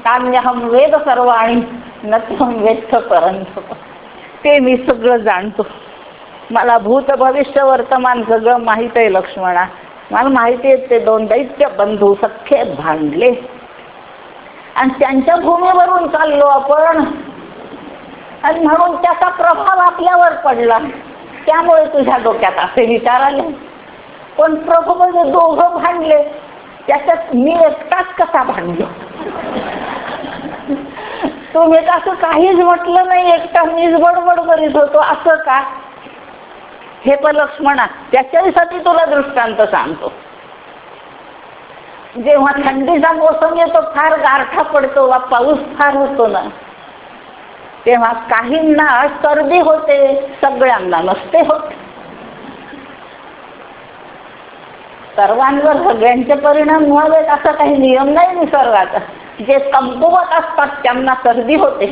काम्यहम वेद सर्व आणि नत्यहम वेद परंत ते मी सगळं जाणतो. मला भूत भविष्य वर्तमान सगळं माहीत आहे लक्ष्मणा. मला माहिती आहे ते दोन दैत्य बंधू सख्खे भांडले. आणि त्यांच्या भूमीवरून चाललो आपण. आणि म्हणून त्याचा प्रभाव आपल्यावर पडला. त्यामुळे तुझ्या डोक्यात असे विचार आले. पण प्रभू म्हणजे दोघं भांडले. त्याच्यात मी एकटाच कसा भांडलो? तुम्ही असं काहीच म्हटलं नाही एकटा मीच बडबड करीत होतो. असं का? हे पण लक्ष्मणा त्याच्यासाठी तुला दृष्टांत सांगतो. जेव्हा थंडीचा मोसम येतो फार गारठा पडतो वा पाऊस फार होतो ना तेव्हा काहींना सर्दी होते सगळ्यांना नसते होत. सर्वांवर सगळ्यांचे परिणाम व्हावेत असा काही नियम नाही निसर्गाचा. जे कमकुवत असतात त्यांना सर्दी होते.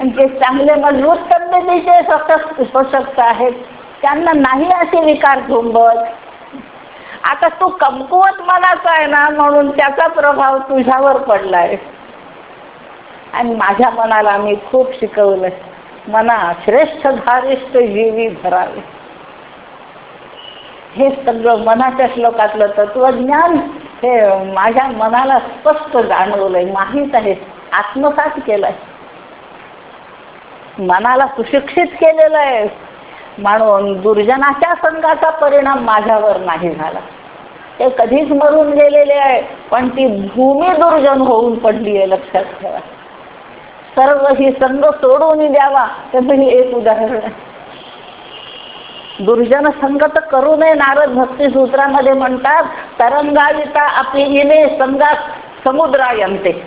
आणि जे चांगले मजबूत तब्येतीचे सतत सशक्त आहेत त्यांना नाही असे विकार झोंबत. आता तू कमकुवत मनाचा आहे ना म्हणून त्याचा प्रभाव तुझ्यावर पडलाय. आणि माझ्या मनाला मी खूप शिकवलंय. मना श्रेष्ठ धारिष्ठ जीवी भरावे. हे सगळं मनाच्या श्लोकातलं तत्वज्ञान हे माझ्या मनाला स्पष्ट जाणवलंय माहीत आहे आत्मसात केलंय. मनाला सुशिक्षित केलेलं आहे. म्हणून दुर्जनाच्या संघाचा परिणाम माझ्यावर नाही झाला. ते कधीच मरून गेलेले आहे पण ती भूमी दुर्जन होऊन पडली आहे लक्षात ठेवा. सर्व ही संघ सोडून द्यावा त्याचं हे एक उदाहरण आहे. दुर्जन संगत तर करू नये नारद भक्ती सूत्रामध्ये म्हणतात तरंगाविता आपली आपले संघात समुद्रायंते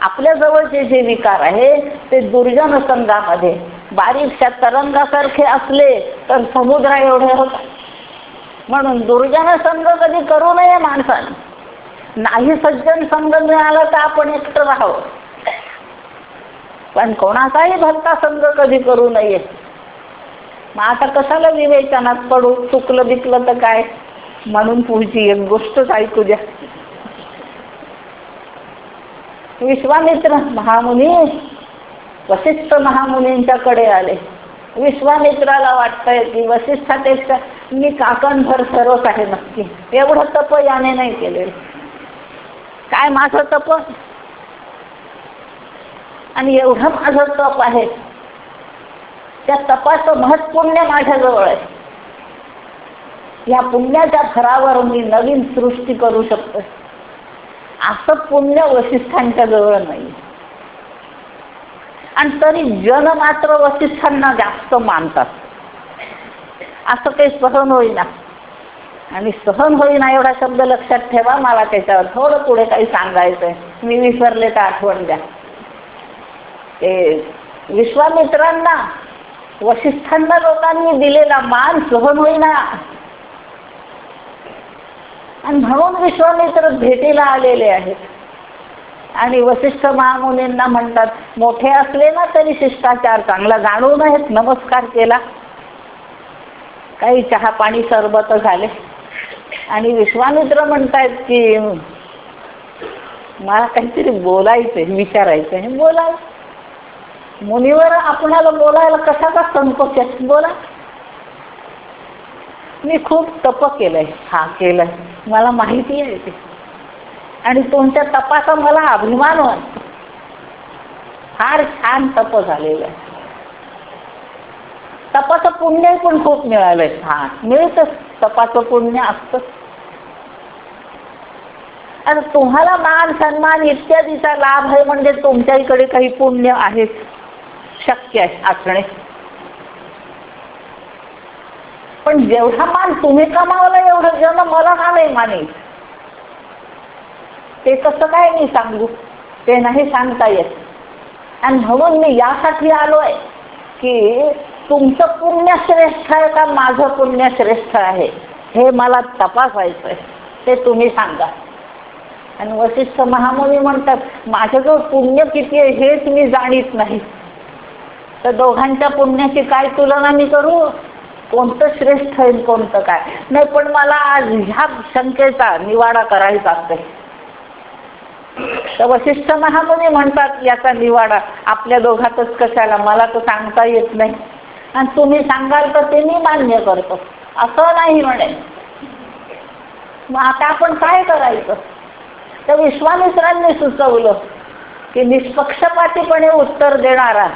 आपल्या जवळचे जे विकार आहे ते दुर्जन संघामध्ये बारीकशा तरंगासारखे असले तर समुद्रा एवढे होतात. म्हणून दुर्जन संघ कधी करू नये माणसाने. नाही सज्जन संघ मिळाला तर आपण एकटं राहावं. पण कोणाचाही भक्ता संघ कधी करू नये. मग आता कशाला विवेचनात पडू? चुकलं बिकलं तर काय? म्हणून पुढची एक गोष्टच ऐकू द्या. विश्वामित्र महामुनी वसिष्ठ महामुनींच्याकडे आले. विश्वामित्राला वाटतंय की वसिष्ठापेक्षा मी काकणभर सरस आहे नक्की. एवढं तप याने नाही केलेलं. काय माझं तप? आणि एवढं माझं तप आहे त्या तपाचं महत्पुण्य माझ्याजवळ आहे. या पुण्याच्या भरावर मी नवीन सृष्टी करू शकतो. असं पुण्य वसिष्ठांच्या जवळ नाही. आणि तरी जन मात्र वसिष्ठांना जास्त मानतात. असं काही सहन होईना. आणि सहन होईना एवढा शब्द लक्षात ठेवा मला त्याच्यावर थोडं पुढे काही सांगायचंय. मी विसरले तर आठवण द्या. ते विश्वामित्रांना वसिष्ठांना लोकांनी दिलेला मान सहन होईना. आणि म्हणून विश्वामित्र भेटीला आलेले आहेत. आणि वसिष्ठ महामुनींना म्हणतात मोठे असले ना तरी शिष्टाचार चांगला जाणून आहेत नमस्कार केला. काही चहा पाणी सरबत झाले. आणि विश्वामित्र म्हणतायत की मला काहीतरी बोलायचंय विचारायचंय. बोला. मुनीवर आपणाला बोलायला कशाचा संकोच आहे? बोला. मी खूप तप केलंय. हा केलंय. मला माहिती आहे ते. आणि तुमच्या तपाचा मला अभिमान वाटतो फार छान तप झालेलं आहे. तपाचं पुण्य पण खूप मिळालंय. हा मिळतच. तपाचं पुण्य असतं आता तुम्हाला मान सन्मान इत्यादीचा लाभ आहे म्हणजे तुमच्या इकडे काही पुण्य आहेच शक्य आहे असणे पण जेवढा मान तुम्ही कमावला एवढं जन मला का नाही माने? ते कसं काय मी सांगू? ते नाही सांगता येत. आणि म्हणून मी यासाठी आलोय की तुमचं पुण्य श्रेष्ठ आहे का माझं पुण्य श्रेष्ठ आहे? हे मला तपासायचं आहे ते तुम्ही सांगा. आणि वशिष्ठ महामुनी म्हणतात माझ्याजवळ पुण्य किती आहे हेच मी जाणीत नाही. तर दोघांच्या पुण्याची काय तुलना मी करू? कोणतं श्रेष्ठ आहे कोणतं काय? नाही पण मला आज ह्या शंकेचा निवाडा करायचा असते तर वशिष्ठ महामुनी म्हणतात याचा निवाडा आपल्या दोघातच कशाला? मला तर सांगता येत नाही. आणि तुम्ही सांगाल तर ते मी मान्य करतो. असं नाही म्हणे. मग आता आपण काय करायचं? तर विश्वामित्रांनी सुचवलं की निष्पक्षपातीपणे उत्तर देणारा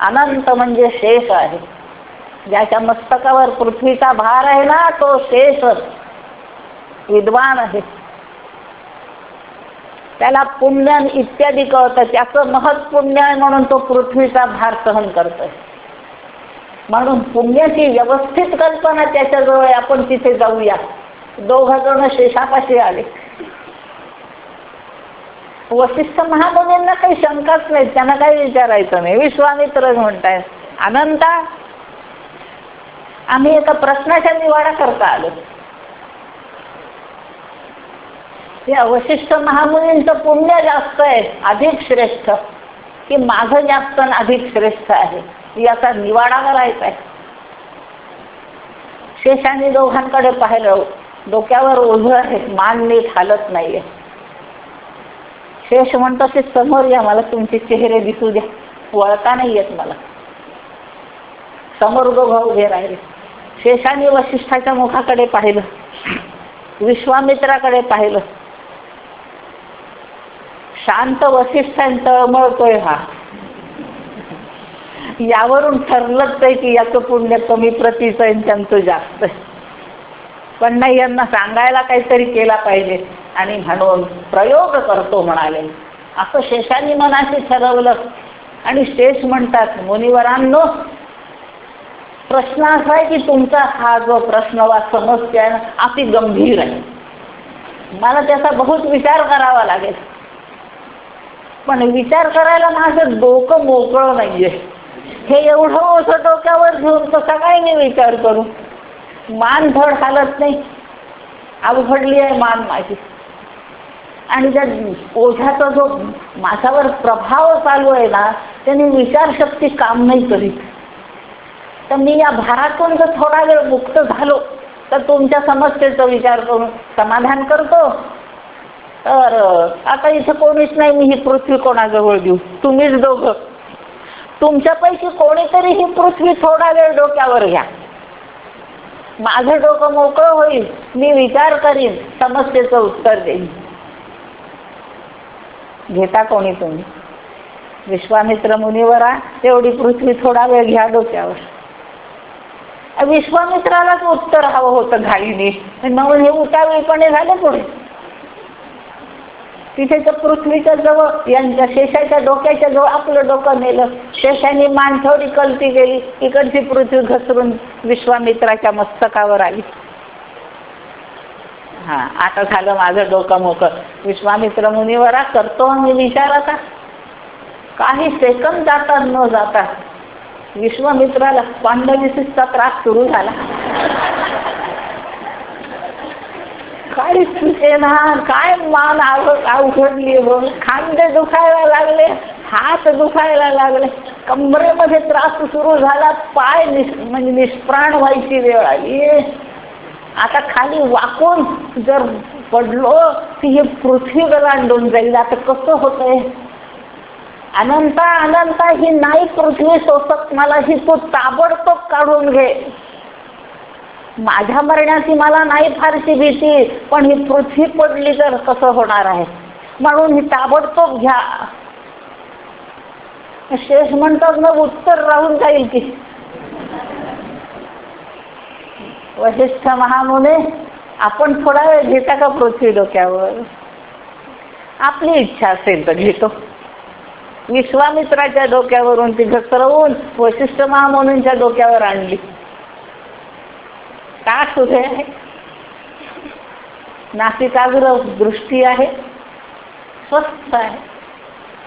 अनंत म्हणजे शेष आहे. ज्याच्या मस्तकावर पृथ्वीचा भार आहे ना तो शेषच विद्वान आहे. त्याला पुण्य इत्यादी कळतं. त्याचं महत् पुण्य आहे म्हणून तो पृथ्वीचा भार सहन करतोय. म्हणून पुण्याची व्यवस्थित कल्पना त्याच्याजवळ आपण तिथे जाऊया. दोघ जण शेषापाशी आले. वशिष्ठ महामुनींना काही शंकाच नाही त्यांना काही विचारायचं नाही. विश्वामित्र म्हणताय अनंता आम्ही एका प्रश्नाच्या निवाडा करता आलो. या वशिष्ठ महामुनींचं पुण्य जास्त आहे अधिक श्रेष्ठ की माझं जास्त अधिक श्रेष्ठ आहे याचा निवाडा करायचा आहे. शेषाने दोघांकडे पाहिलं डोक्यावर उभं आहे मान नीट हालत नाहीये. शेष म्हणतो ते समोर या मला तुमचे चेहरे दिसू द्या. वळता नाही येत मला. समोर दोघं उभे राहिले. शेषाने वशिष्ठाच्या मुखाकडे पाहिलं. विश्वामित्राकडे पाहिलं. शांत वशिष्ठांत मळतोय हा. यावरून ठरलंच आहे की याचं पुण्य कमी प्रतीचं आहे त्यांचं जास्त आहे. पण नाही यांना सांगायला काहीतरी केला पाहिजे. आणि म्हणून प्रयोग करतो म्हणाले. असं शेषानी मनाशी ठरवलं. आणि शेष म्हणतात मुनिवरांनो प्रश्न असा आहे की तुमचा हा जो प्रश्न वा समस्या आहे ना अति गंभीर आहे. मला त्याचा बहुत विचार करावा लागेल. पण विचार करायला माझं डोकं मोकळं नाहीये. हे एवढं मोठं डोक्यावर घेऊन कसा काय मी विचार करू? मान धड हालत नाही. अवघडली आहे मान माझी. आणि त्या ओझ्याचा जो माझ्यावर प्रभाव चालू आहे ना त्यांनी विचारशक्ती काम नाही करीत. तर मी या भारातून जर थोडा वेळ मुक्त झालो तर तुमच्या समस्येचा विचार करून समाधान करतो. तर आता इथं कोणीच नाही मी ही पृथ्वी कोणाजवळ देऊ? तुम्हीच दोघं. तुमच्यापैकी कोणीतरी ही पृथ्वी थोडा वेळ डोक्यावर घ्या. माझं डोकं मोकळं होईल मी विचार करीन समस्येचं उत्तर देईन. घेता कोणी तुम्ही? विश्वामित्र मुनीवरा एवढी पृथ्वी थोडा वेळ घ्या डोक्यावर. विश्वामित्रालाच उत्तर हवं होतं घाईने. म्हणून हे उतावीपणे झालं पुढे. तिथे तर पृथ्वीच्या जवळ यांच्या शेषाच्या डोक्याच्या जवळ आपलं डोकं नेलं. शेषाने मान थोडी कलती गेली. इकडची पृथ्वी घसरून विश्वामित्राच्या मस्तकावर आली. हा आता झालं माझं डोकं मोकं विश्वामित्र मुनिवरा करतो मी विचार आता. काही सेकंद जाता न जाता. विश्वामित्राला पांडविसीचा त्रास सुरू झाला. काय सुचेना काय मान अवघडली हो खांदे दुखायला लागले हात दुखायला लागले. कमरेमध्ये त्रास सुरू झाला पाय निस म्हणजे निष्प्राण व्हायची वेळ आली. आता खाली वाकून जर पडलो की हे पृथ्वी गलांडून जाईल. आता कसं होतंय? अनंता अनंता ही नाही पृथ्वी सोसत मला ही तू ताबडतोब काढून घे. माझ्या मरण्याची मला नाही फारशी भीती पण ही पृथ्वी पडली तर कसं होणार आहे? म्हणून ही ताबडतोब घ्या. शेष म्हणतात मग उत्तर राहून जाईल की. वशिष्ठ महामुने आपण थोडा वेळ घेता का पृथ्वी डोक्यावर? आपली इच्छा असेल तर घेतो. विश्वामित्राच्या डोक्यावरून ती घसरवून वशिष्ठ महामुनींच्या डोक्यावर आणली. काठ उभे आहे? नासिकाग्र दृष्टी आहे स्वस्थ आहे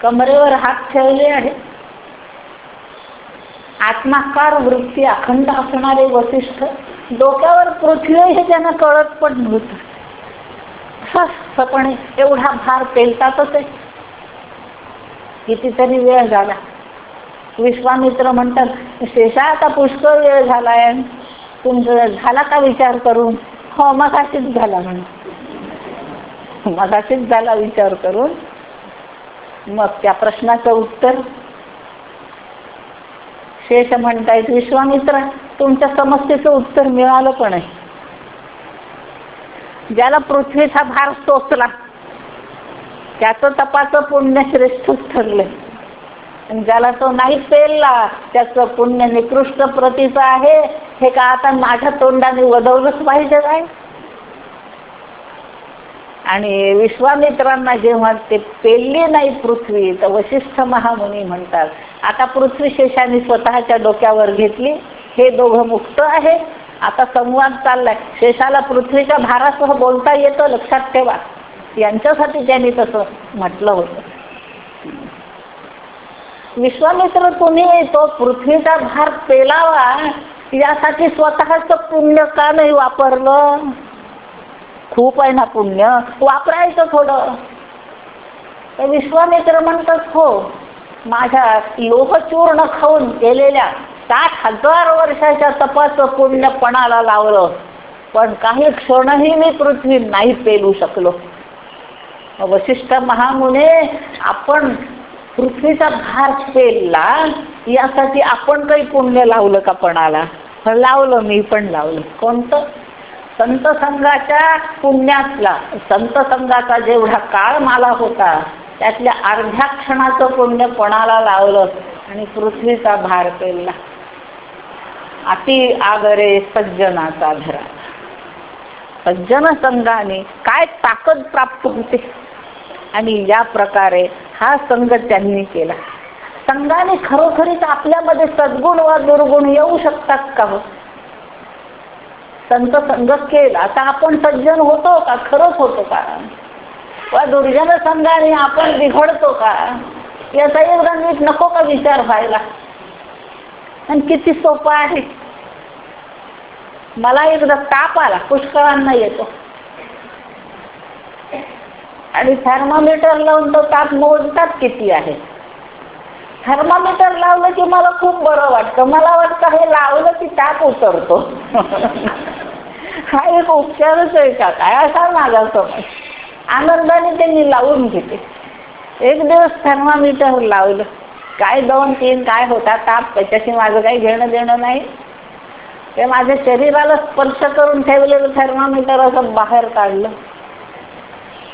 कमरेवर हात ठेवले आहे. आत्माकार वृत्ती अखंड असणारे वशिष्ठ डोक्यावर पृथ्वी हे त्यांना कळत पण नव्हतं. स्वस्थपणे एवढा भार पेलतातच आहे कितीतरी वेळ झाला. विश्वामित्र म्हणतात शेषा आता पुष्कळ वेळ झालाय. तुमचं झाला का विचार करून? हो मगाशीच झाला म्हणून मगाशीच झाला विचार करून. मग त्या प्रश्नाचं उत्तर? शेष म्हणतायत विश्वामित्र तुमच्या समस्येचं उत्तर मिळालं पण आहे ज्याला पृथ्वीचा भार सोचला त्याचं तपाचं पुण्य श्रेष्ठच ठरलंय. ज्याला तो नाही पेलला त्याचं पुण्य निकृष्ट प्रतीचं आहे हे का आता माझ्या तोंडाने वदवलंच पाहिजे काय आणि विश्वामित्रांना जेव्हा ते पेलली नाही पृथ्वी तर वशिष्ठ महामुनी म्हणतात आता पृथ्वी शेषाने स्वतःच्या डोक्यावर घेतली हे दोघं मुक्त आहे. आता संवाद चाललाय. शेषाला पृथ्वीच्या भारासह बोलता येतं लक्षात ठेवा. यांच्यासाठी त्यांनी तसं म्हटलं होतं. विश्वामित्र तुम्ही तो पृथ्वीचा भार पेलावा यासाठी स्वतःच पुण्य का नाही वापरलं? खूप आहे ना पुण्य. वापरायचं थोडं. तर विश्वामित्र म्हणतात हो माझ्या लोहचूर्ण खाऊन गेलेल्या साठ हजार वर्षाच्या तपाचं पुण्य पणाला लावलं. पण काही क्षणही मी पृथ्वी नाही पेलू शकलो. वशिष्ठ महामुने आपण पृथ्वीचा भार पेलला यासाठी आपण काही पुण्य लावलं का पणाला? लावलं मी पण लावलं. कोणतं? संत संघाच्या पुण्यातला. संत संघाचा जेवढा काळ मला होता त्यातल्या अर्ध्या क्षणाचं पुण्य पणाला लावलं आणि पृथ्वीचा भार पेलला. अति आगरे सज्जनाचा धरा. सज्जन संघाने काय ताकद प्राप्त होते? आणि या प्रकारे हा संघ त्यांनी केला. संघाने खरोखरीच आपल्यामध्ये सद्गुण व दुर्गुण येऊ शकतात का हो? संत संघ केला. आता आपण सज्जन होतो का? खरंच होतो का? वा दुर्जन संघाने आपण बिघडतो का? याचा एकदा नीट नको का विचार व्हायला? आणि किती सोपं आहे. मला एकदा ताप आला. पुष्कळांना येतो. आणि थर्मामीटर लावून तो ताप मोजतात किती आहे? थर्मामीटर लावलं की मला खूप बरं वाटतं. मला वाटतं हे लावलं की ताप उतरतो. हा एक उपचारच आहे का काय? असा माझा समज आनंदाने त्यांनी लावून घेते एक दिवस थर्मामीटर लावलं. काय दोन तीन काय होता ताप? त्याच्याशी माझं काही घेणं देणं नाही. ते माझ्या शरीराला स्पर्श करून ठेवलेलं थर्मामीटर असं बाहेर काढलं.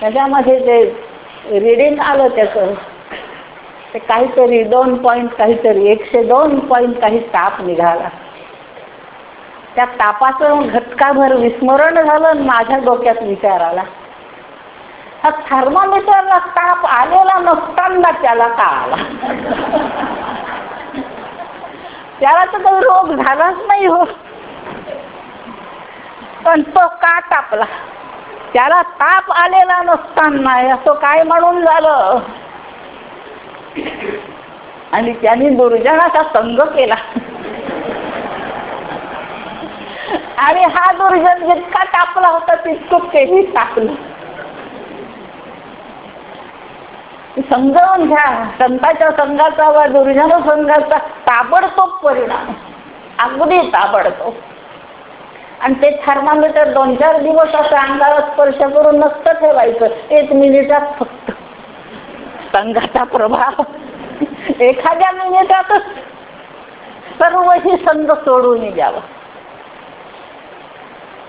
त्याच्यामध्ये ते रिडिंग आलं त्याचं ते काहीतरी दोन पॉईंट काहीतरी एकशे दोन पॉईंट काही ताप निघाला. त्या तापाचं घटकाभर विस्मरण झालं माझ्या डोक्यात विचार आला. हा थर्मामीटरला ताप आलेला नसताना त्याला का आला? त्याला तर काही रोग झालाच नाही हो. पण तो का तापला? त्याला ताप आलेला नसताना असं काय म्हणून झालं? आणि त्यांनी दुर्जनाचा संघ केला. आणि हा दुर्जन जितका तापला होता तितकं तेही तापलं. समजावून घ्या संताच्या संघाचा वा दुर्जन संघाचा ताबडतोब परिणाम. अगदी ताबडतोब. आणि ते थर्मामीटर दोन चार दिवस असं अंगाला स्पर्श करून नसतं ठेवायचं. एक मिनिटात फक्त. संघाचा प्रभाव. एखाद्या मिनिटातच सर्व ही संघ सोडून द्यावा.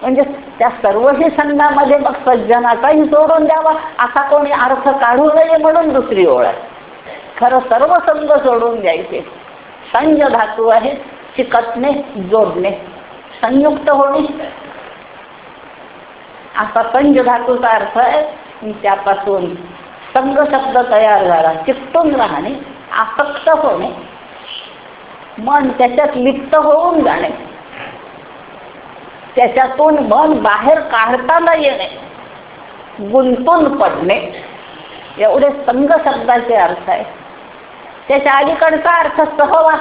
म्हणजे त्या सर्वही संघामध्ये मग सज्जनाचाही सोडून द्यावा. असा कोणी अर्थ काढू नये म्हणून दुसरी ओळ आहे. खरं सर्व संघ सोडून द्यायचे. संज धातू आहे चिकटणे जोडणे. संयुक्त होणे असा संज धातूचा अर्थ आहे त्यापासून संघ शब्द तयार झाला चिकटून राहणे आसक्त होणे मन त्याच्यात लिप्त होऊन जाणे. त्याच्यातून मन बाहेर काढताना येणे गुंतून पडणे. एवढे संघ शब्दाचे अर्थ आहे. त्याच्या अलीकडचा अर्थ सहवास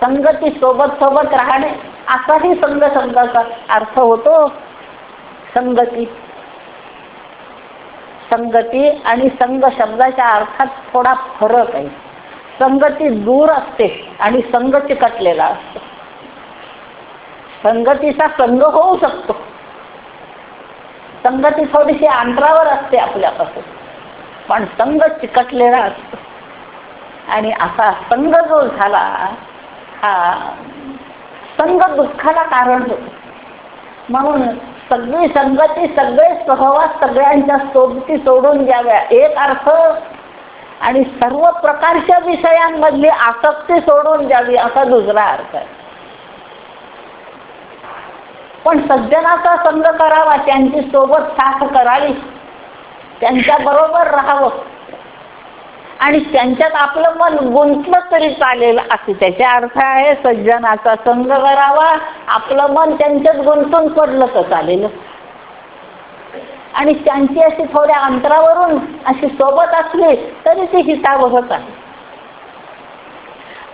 संगती सोबत सोबत राहणे. असाही संघ शब्दाचा अर्थ होतो. संगती. संगती आणि संघ शब्दाच्या अर्थात थोडा फरक आहे. संगती दूर असते आणि संघ चिकटलेला असतो. संगतीचा संघ होऊ शकतो. संगती थोडीशी अंतरावर असते आपल्यापासून. पण संघ चिकटलेला असतो. आणि असा संघ जो झाला हा संगत दुःखाला कारण होतो. म्हणून सगळी संगती सगळे सहवास सगळ्यांच्या सोबती सोडून द्याव्या एक अर्थ आणि सर्व प्रकारच्या विषयांमधली आसक्ती सोडून द्यावी असा दुसरा अर्थ आहे. पण सज्जनाचा संघ करावा त्यांची सोबत साथ करावी त्यांच्या बरोबर राहावं आणि त्यांच्यात आपलं मन गुंतलं तरी चालेल असे. त्याचे अर्थ आहे सज्जनाचा संघ करावा आपलं मन त्यांच्यात गुंतून पडलं तर चालेल. आणि त्यांची अशी थोड्या अंतरावरून अशी सोबत असली तरी ती हितावहच आहे.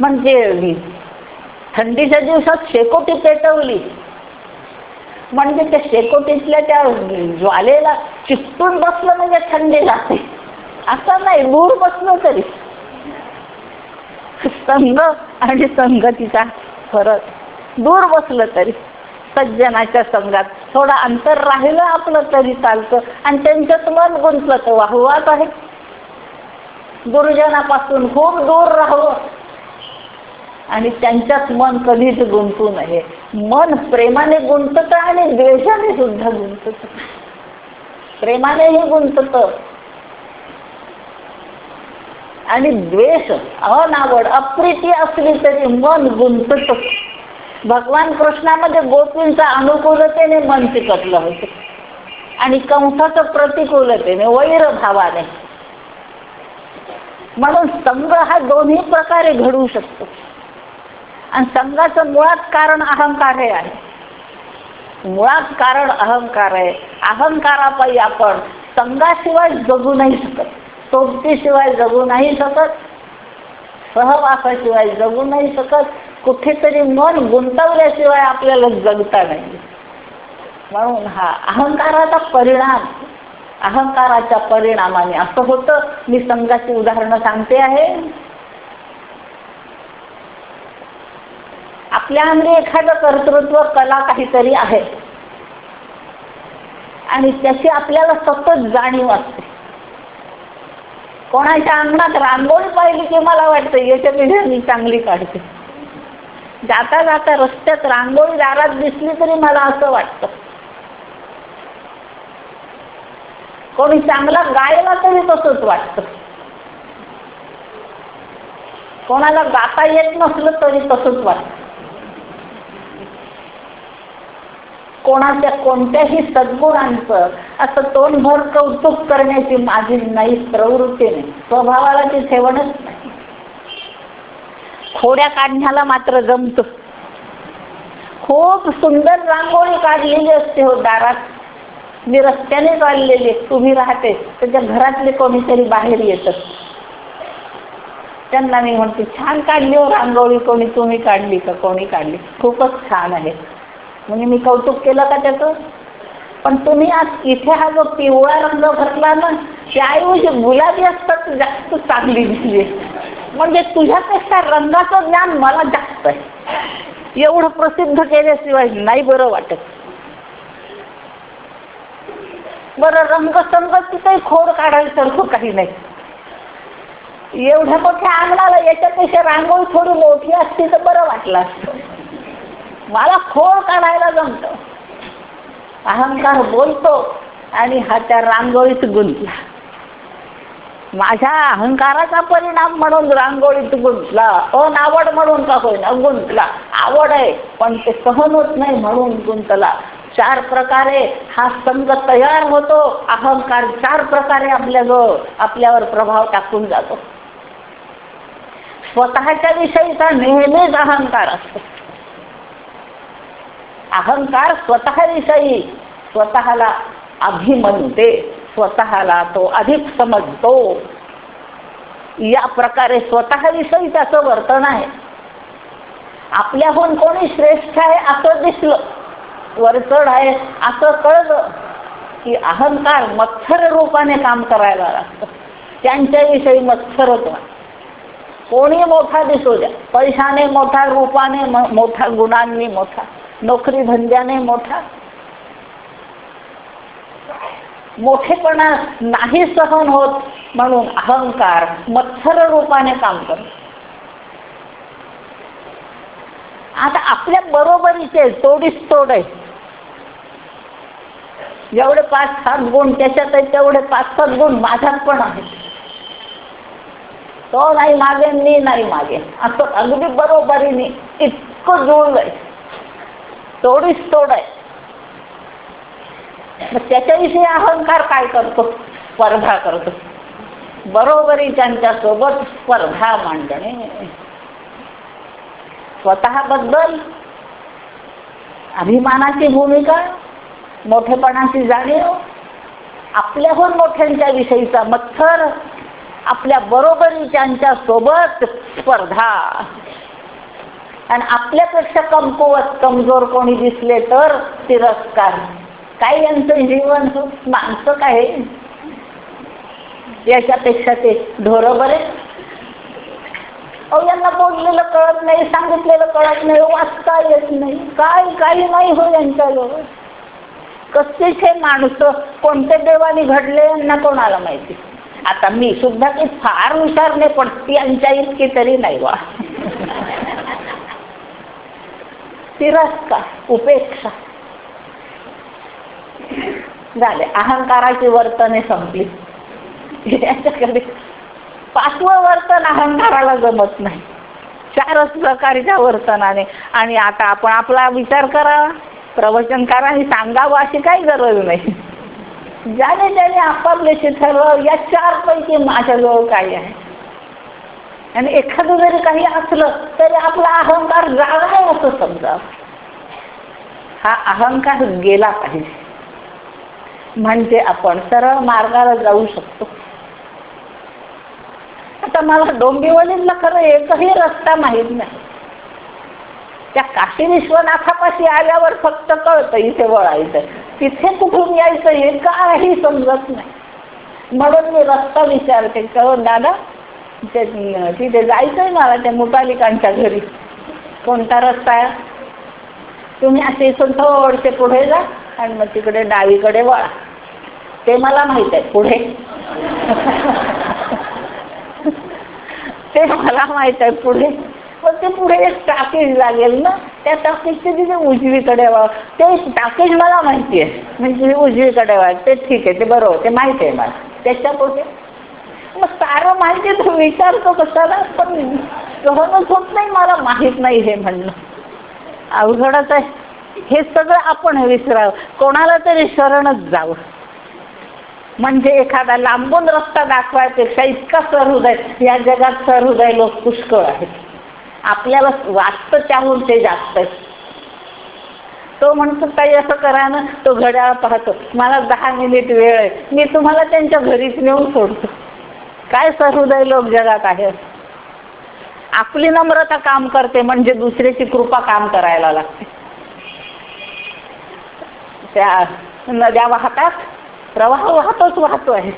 म्हणजे थंडीच्या दिवसात शेकोटी पेटवली. म्हणजे त्या शेकोटीतल्या त्या ज्वालेला चिकटून बसलं म्हणजे थंडी लागते असं नाही दूर बसलं तरी. संघ आणि संगतीचा फरक. दूर बसलं तरी. सज्जनाच्या संघात थोडं अंतर राहिलं आपलं तरी चालतं. आणि त्यांच्यात मन गुंतलं तर वाहवाच आहे. गुरुजनापासून खूप दूर राहावं. आणि त्यांच्यात मन कधीच गुंतू नये. मन प्रेमाने गुंतत आणि द्वेषाने सुद्धा गुंतत. प्रेमानेही गुंतत. आणि द्वेष अनावड अप्रिती असली तरी मन गुंतत. भगवान कृष्णामध्ये गोपींचा अनुकूलतेने मन चिकटलं होतं. आणि कंसाचं प्रतिकूलतेने वैर भावाने म्हणून संघ हा दोन्ही प्रकारे घडू शकतो. आणि संघाचं मुळात कारण अहंकार हे आहे. मुळात कारण अहंकार आहे. अहंकारापायी आपण संघाशिवाय जगू नाही शकत. सोबतीशिवाय जगू नाही शकत. सहवासाशिवाय जगू नाही शकत. कुठेतरी मन गुंतवल्याशिवाय आपल्याला जगता नाही. म्हणून हा अहंकाराचा परिणाम अहंकाराच्या परिणामाने असं होतं. मी संघाची उदाहरणं सांगते आहे. आपल्या अंगी एखादं कर्तृत्व कला काहीतरी आहे. आणि त्याची आपल्याला सतत जाणीव असते. कोणाच्या अंगणात रांगोळी पाहिली की मला वाटतं याच्यापेक्षा मी चांगली काढते. जाता जाता रस्त्यात रांगोळी दारात दिसली तरी मला असं वाटतं. कोणी चांगला गायला तरी तसंच वाटतं. कोणाला गाता येत नसलं तरी तसंच वाटतं. कोणाच्या कोणत्याही सद्गुणांचं असं तोंडभर कौतुक करण्याची माझी नाही प्रवृत्ती नाही. स्वभावाला ती ठेवणच नाही. खोड्या काढण्याला मात्र जमत. खूप सुंदर रांगोळी काढलेली असते हो दारात. मी रस्त्याने काढलेली तुम्ही राहते. त्याच्या घरातले कोणीतरी बाहेर येत. त्यांना मी म्हणते छान काढली हो रांगोळी. कोणी तुम्ही काढली का? कोणी काढली? खूपच छान आहे. म्हणजे मी कौतुक केलं का त्याचं? पण तुम्ही आज इथे हा जो पिवळा रंग भरला ना त्याऐवजी गुलाबी असतात जास्त चांगली दिसली. म्हणजे तुझ्यापेक्षा रंगाचं ज्ञान मला जास्त आहे. एवढं प्रसिद्ध केल्याशिवाय नाही बरं वाटत. बरं रंगसंगती काही खोड काढायसारखं काही नाही. एवढ्या मोठ्या अंगणाला याच्यापेक्षा रांगोळी थोडी मोठी असती तर बरं वाटलं असतं. मला खोड काढायला जमत. अहंकार बोलतो आणि हा त्या रांगोळीत गुंतला. माझ्या अहंकाराचा परिणाम म्हणून रांगोळीत गुंतला. अनावड म्हणून का होईना गुंतला. आवड आहे पण ते सहन होत नाही म्हणून गुंतला. चार प्रकारे हा संघ तयार होतो. अहंकार चार प्रकारे आपल्या आपल्यावर प्रभाव टाकून जातो. स्वतःच्या विषयीचा नेहमीच अहंकार असतो. अहंकार स्वतःविषयी स्वतःला अभिमनते स्वतःला तो अधिक समजतो. या प्रकारे स्वतःविषयी त्याचं वर्तन आहे. आपल्याहून कोणी श्रेष्ठ आहे असं दिसलं वरचढ आहे असं कळलं की अहंकार मत्सर रूपाने काम करायला लागतं. त्यांच्याविषयी मत्सरच कोणी मोठा दिसू द्या पैशाने मोठा रूपाने मोठा गुणांनी मोठा. नोकरी धंद्याने मोठा. मोठेपणा नाही सहन होत म्हणून अहंकार मत्सर रूपाने काम करतो. आता आपल्या बरोबरीचे तोडीस तोड आहे. जेवढे पाच सात गुण त्याच्यात आहे तेवढे पाच सात गुण माझ्यात पण आहेत. तो नाही मागे मी नाही मागे. असं अगदी बरोबरीने इतकं जुळलंय. तोडीस तोड. आहे मग त्याच्याविषयी अहंकार काय करतो? स्पर्धा करतो. बरोबरी त्यांच्यासोबत स्पर्धा मांडणे. स्वतःबद्दल अभिमानाची भूमिका मोठेपणाची जाणीव आपल्याहून मोठ्यांच्या विषयीचा मत्सर आपल्या बरोबरीच्यांच्या सोबत स्पर्धा. आणि आपल्यापेक्षा कमकुवत कमजोर कोणी दिसले तर तिरस्कार. काय यांचं जीवन? माणसं काय? याच्यापेक्षा ते ढोर बरे? अहो यांना बोललेलं कळत नाही सांगितलेलं कळत नाही वाचता येत नाही. काय काही नाही हो यांच्याजवळ. कसेच हे माणसं कोणत्या देवाने घडले यांना कोणाला माहिती? आता मी सुद्धा ते फार हुशार नाही पण यांच्या इतकी तरी नाही वा तिरस्कार उपेक्षा. झाले अहंकाराची वर्तने संपली. याच्याकडे पाचवं वर्तन अहंकाराला जमत नाही. चारच प्रकारच्या वर्तनाने. आणि आता आपण आपला विचार करा. हे सांगावं अशी काही गरज नाही. ज्याने त्याने आपापल्याशी ठरवलं या चार पैकी माझ्याजवळ काही आहे. आणि एखादं जरी काही असलं तरी आपला अहंकार जागा आहे असं समजा. हा अहंकार गेला पाहिजे. म्हणजे आपण सरळ मार्गाला जाऊ शकतो. आता मला डोंबिवलीला खरं एकही रस्ता माहीत नाही. त्या काशी विश्वनाथापाशी आल्यावर फक्त कळतं इथे वळायचं. तिथे कुठून यायचं हे काही समजत नाही. म्हणून मी रस्ता विचारते कळून दादा तिथे जायचंय मला त्या मुतालिकांच्या घरी. कोणता रस्ता आहे? तुम्ही असे इथून थोडसे पुढे जा आणि मग तिकडे डावीकडे वळा. ते मला माहीत आहे पुढे. ते मला माहीत आहे पुढे. पण ते पुढे एक टाकेज लागेल ना त्या टाकेजचे तिथे उजवीकडे व्हावं ते टाकेज मला माहिती आहे. म्हणजे उजवीकडे व्हावं ते ठीक आहे ते बरोबर ते माहिती आहे मला. त्याच्या पुढे मग सारं माहिती तू विचारतो कशाला? पण सहनच होत नाही मला माहीत नाही हे म्हणणं. अवघडच आहे. हे सगळं आपण विसरावं. कोणाला तरी शरणच जावं. म्हणजे एखादा लांबून रस्ता दाखवायपेक्षा इतका सहृदय या जगात सहृदय लोक पुष्कळ आहेत. आपल्याला वाटतं त्याहून ते जास्त आहे. तो म्हणतो काही असं करा ना. तो घड्याळ पाहतो मला दहा मिनिट वेळ आहे. मी तुम्हाला त्यांच्या घरीच नेऊन सोडतो. काय सहृदय लोक जगात आहेत? आपली नम्रता काम करते म्हणजे दुसऱ्याची कृपा काम करायला लागते. त्या नद्या वाहतात प्रवाह वाहतोच वाहतो आहे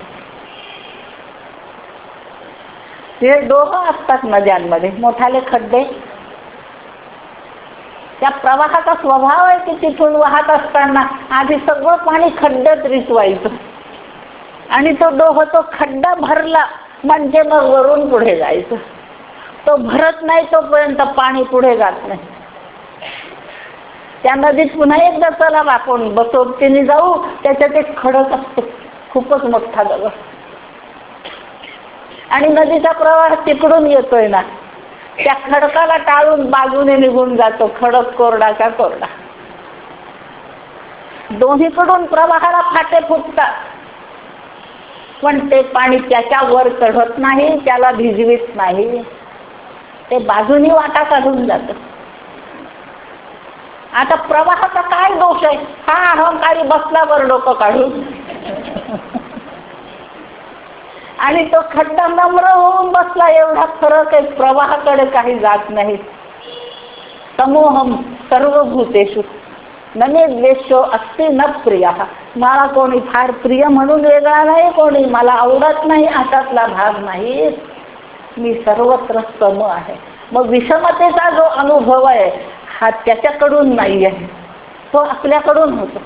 ते डोह असतात नद्यांमध्ये मोठाले खड्डे. त्या प्रवाहाचा स्वभाव आहे की तिथून वाहत असताना आधी सगळं पाणी खड्ड्यात रिचवायचं आणि तो डोह तो खड्डा भरला म्हणजे मग वरून पुढे जायचं. तो भरत नाही तोपर्यंत पाणी पुढे जात नाही. त्या नदीत पुन्हा एकदा चला आपण बसोबतीने जाऊ त्याच्यात एक खडक असतो. खूपच मोठा दगड. आणि नदीचा प्रवाह तिकडून येतोय ना. त्या खडकाला टाळून बाजूने निघून जातो खडक कोरडाचा कोरडा. दोन्हीकडून प्रवाहाला फाटे फुटतात. पण ते पाणी त्याच्यावर चढत नाही त्याला भिजवीत नाही. ते बाजूनी वाटा काढून जात. आता प्रवाहाचा काय दोष आहे? हा अहंकारी बसल्यावर डोकं काढून. आणि तो खड्डा नम्र होऊन बसला एवढा फरक आहे प्रवाहाकडे काही जात नाही. समूहम सर्वभूतेषु. नमे द्वेषो असते न प्रिय. मला कोणी फार प्रिय म्हणून वेगळा नाही कोणी मला आवडत नाही हातातला भाग नाही. मी सर्वत्र सम आहे. मग विषमतेचा जो अनुभव आहे हा त्याच्याकडून नाही आहे तो आपल्याकडून होतो.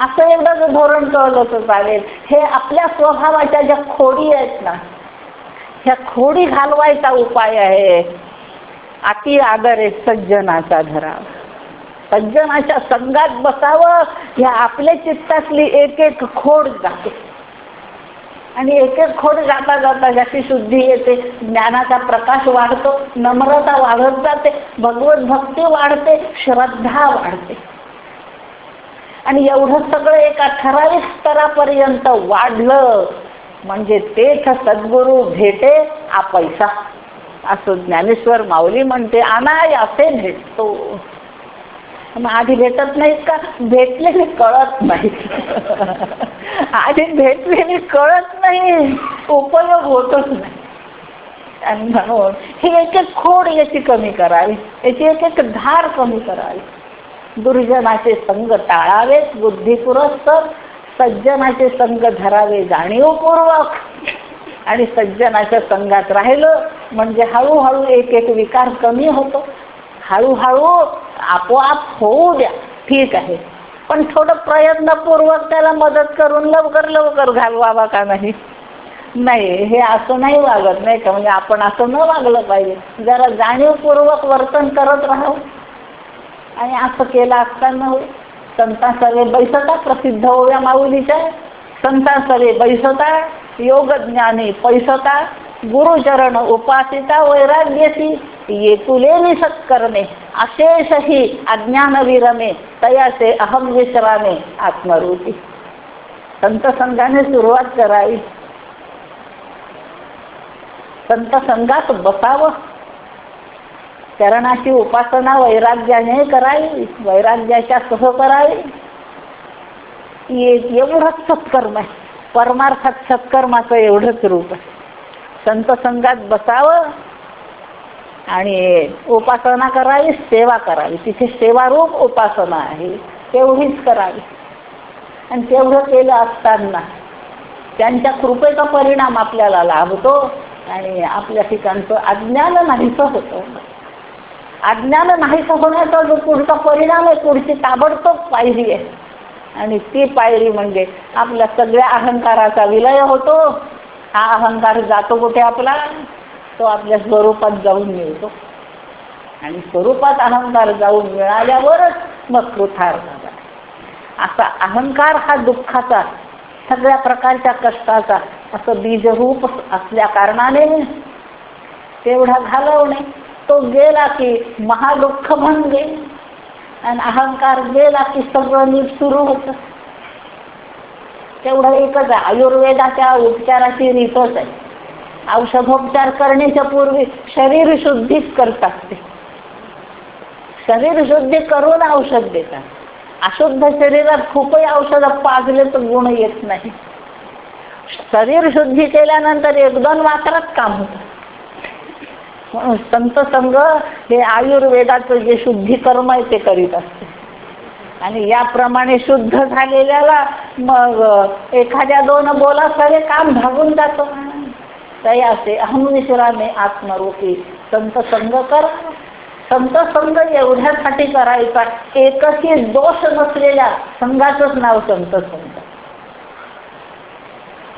असं एकदा जर धोरण कळलं तर चालेल. हे आपल्या स्वभावाच्या ज्या खोडी आहेत ना ह्या खोडी घालवायचा उपाय आहे. अति आदर आहे सज्जनाचा धरावा सज्जनाच्या संघात बसावं ह्या आपल्या चित्तातली एक एक खोड जाते. आणि एक एक खोड जाता जाता ज्याची शुद्धी येते. ज्ञानाचा प्रकाश वाढतो नम्रता वाढत जाते भगवत भक्ती वाढते श्रद्धा वाढते. आणि एवढं सगळं एका ठराविक स्तरापर्यंत वाढलं म्हणजे तेच सद्गुरू भेटे आ पैसा. असं ज्ञानेश्वर माऊली म्हणते अनाय असे भेटतो. मग आधी भेटत नाहीत का? भेटलेले कळत नाही. आधी भेटलेले कळत नाही. उपयोग होतच नाही. आणि म्हणून ही एक एक खोड याची कमी करावी. याची एक एक धार कमी करावी. दुर्जनाचे संग टाळावेत बुद्धिपुरस्तर सज्जनाचे संग धरावे जाणीवपूर्वक. आणि सज्जनाच्या संघात राहिलं म्हणजे हळूहळू एक एक विकार कमी होतो. हळूहळू आपोआप होऊ द्या. ठीक आहे. पण थोडं प्रयत्नपूर्वक त्याला मदत करून लवकर लवकर घालवावा का नाही? नाही हे असं नाही वागत नाही का? म्हणजे आपण असं न वागलं पाहिजे. जरा जाणीवपूर्वक वर्तन करत राहावं आणि असं केलं असताना हो संता सर्वे बैसता प्रसिद्ध होऊया माऊलीच्या. संता सवे बैसता योग ज्ञानी पैसता गुरुचरण उपासिता वैराग्यसी ये तुले सत्कर्मे अशेष ही अज्ञान विरमे तयाचे अहम विश्रामे आत्मरूपी. संत संघाने सुरुवात करावी. संत संघात बसावं. चरणाची उपासना वैराग्याने करावी वैराग्याच्या सह करावी. एवढंच सत्कर्म आहे. परमार्थात सत्कर्माचं एवढंच रूप आहे. संत संघात बसावं आणि उपासना करावी सेवा करावी. तिथे सेवारूप उपासना आहे तेवढीच करावी. आणि तेवढं केलं असताना त्यांच्या कृपेचा परिणाम आपल्याला लाभतो आणि आपल्या ठिकाणचं अज्ञान नाहीसं होतं. अज्ञान नाहीसं होण्याचा जो पुढचा परिणाम आहे पुढची ताबडतोब पायरी आहे. आणि ती पायरी म्हणजे आपल्या सगळ्या अहंकाराचा विलय होतो. हा अहंकार जातो कुठे आपला? तो आपल्या स्वरूपात जाऊन मिळतो. आणि स्वरूपात अहंकार जाऊन मिळाल्यावरच मग झाला. असा अहंकार हा दुःखाचा सगळ्या प्रकारच्या कष्टाचा असं बीजरूप असल्या कारणाने तेवढा घालवणे. तो गेला की महादुःख म्हणजे आणि अहंकार गेला की सगळं नीट सुरू होत. तेवढं एकच आहे. आयुर्वेदाच्या उपचाराची रीतच आहे. औषधोपचार करण्याच्या पूर्वी शरीर शुद्धीच करतात ते. शरीर शुद्धी करून औषध देतात. अशुद्ध शरीरात खूपही औषध पाजले तर गुण येत नाही. शरीर शुद्धी केल्यानंतर एक दोन मात्रात काम होतं. संत संघ हे आयुर्वेदाचं जे शुद्धीकर्म आहे ते करीत असते. आणि याप्रमाणे शुद्ध झालेल्याला मग एखाद्या दोन बोला सगळे काम भागून जातं. तरी असे अहमविश्रामे आत्मरूपी संत संग कर. संत संघ एवढ्यासाठी करायचा एकही दोष नसलेल्या संघाचंच नाव संत संघ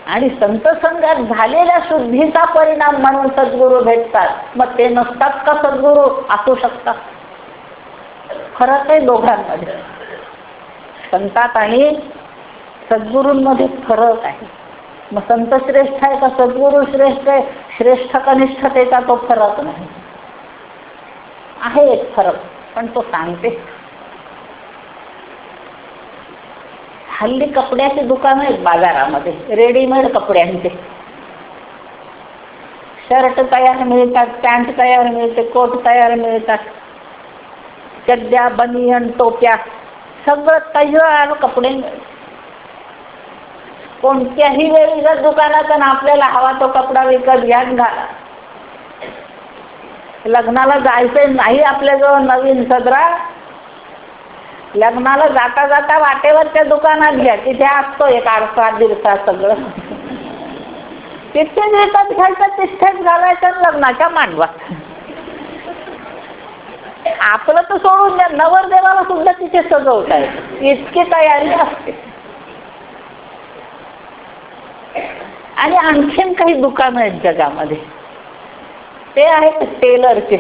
आणि संत संघात झालेल्या शुद्धीचा परिणाम म्हणून सद्गुरू भेटतात. मग ते नसतात का सद्गुरू? असू शकतात. खरं ते दोघांमध्ये. संतात आणि सद्गुरूंमध्ये फरक आहे. मग संत श्रेष्ठ आहे का सद्गुरू श्रेष्ठ आहे? श्रेष्ठ कनिष्ठतेचा तो फरक नाही. आहे एक फरक पण तो सांगते. हल्ली कपड्याचे दुकान आहेत बाजारामध्ये रेडीमेड कपड्यांचे. शर्ट तयार मिळतात पॅन्ट तयार मिळते कोट तयार मिळतात. चड्ड्या बनियन टोप्या सगळं तयार कपडे कोणत्याही वेळी जर दुकानात आपल्याला हवा तो कपडा विकत घ्या घाला. लग्नाला जायचंय नाही आपल्याजवळ नवीन सदरा. लग्नाला जाता जाता वाटेवरच्या दुकानात घ्या तिथे असतो एक आरसा दिवसा सगळं. तिथेच विकत घ्यायचं तिथेच घालायचं लग्नाच्या मांडवात. आपलं तर सोडून द्या. नवरदेवाला सुद्धा तिथे सजवता येतं. इतकी तयारी असते. आणि आणखीन काही दुकानं आहेत जगामध्ये. ते आहेत टेलरचे.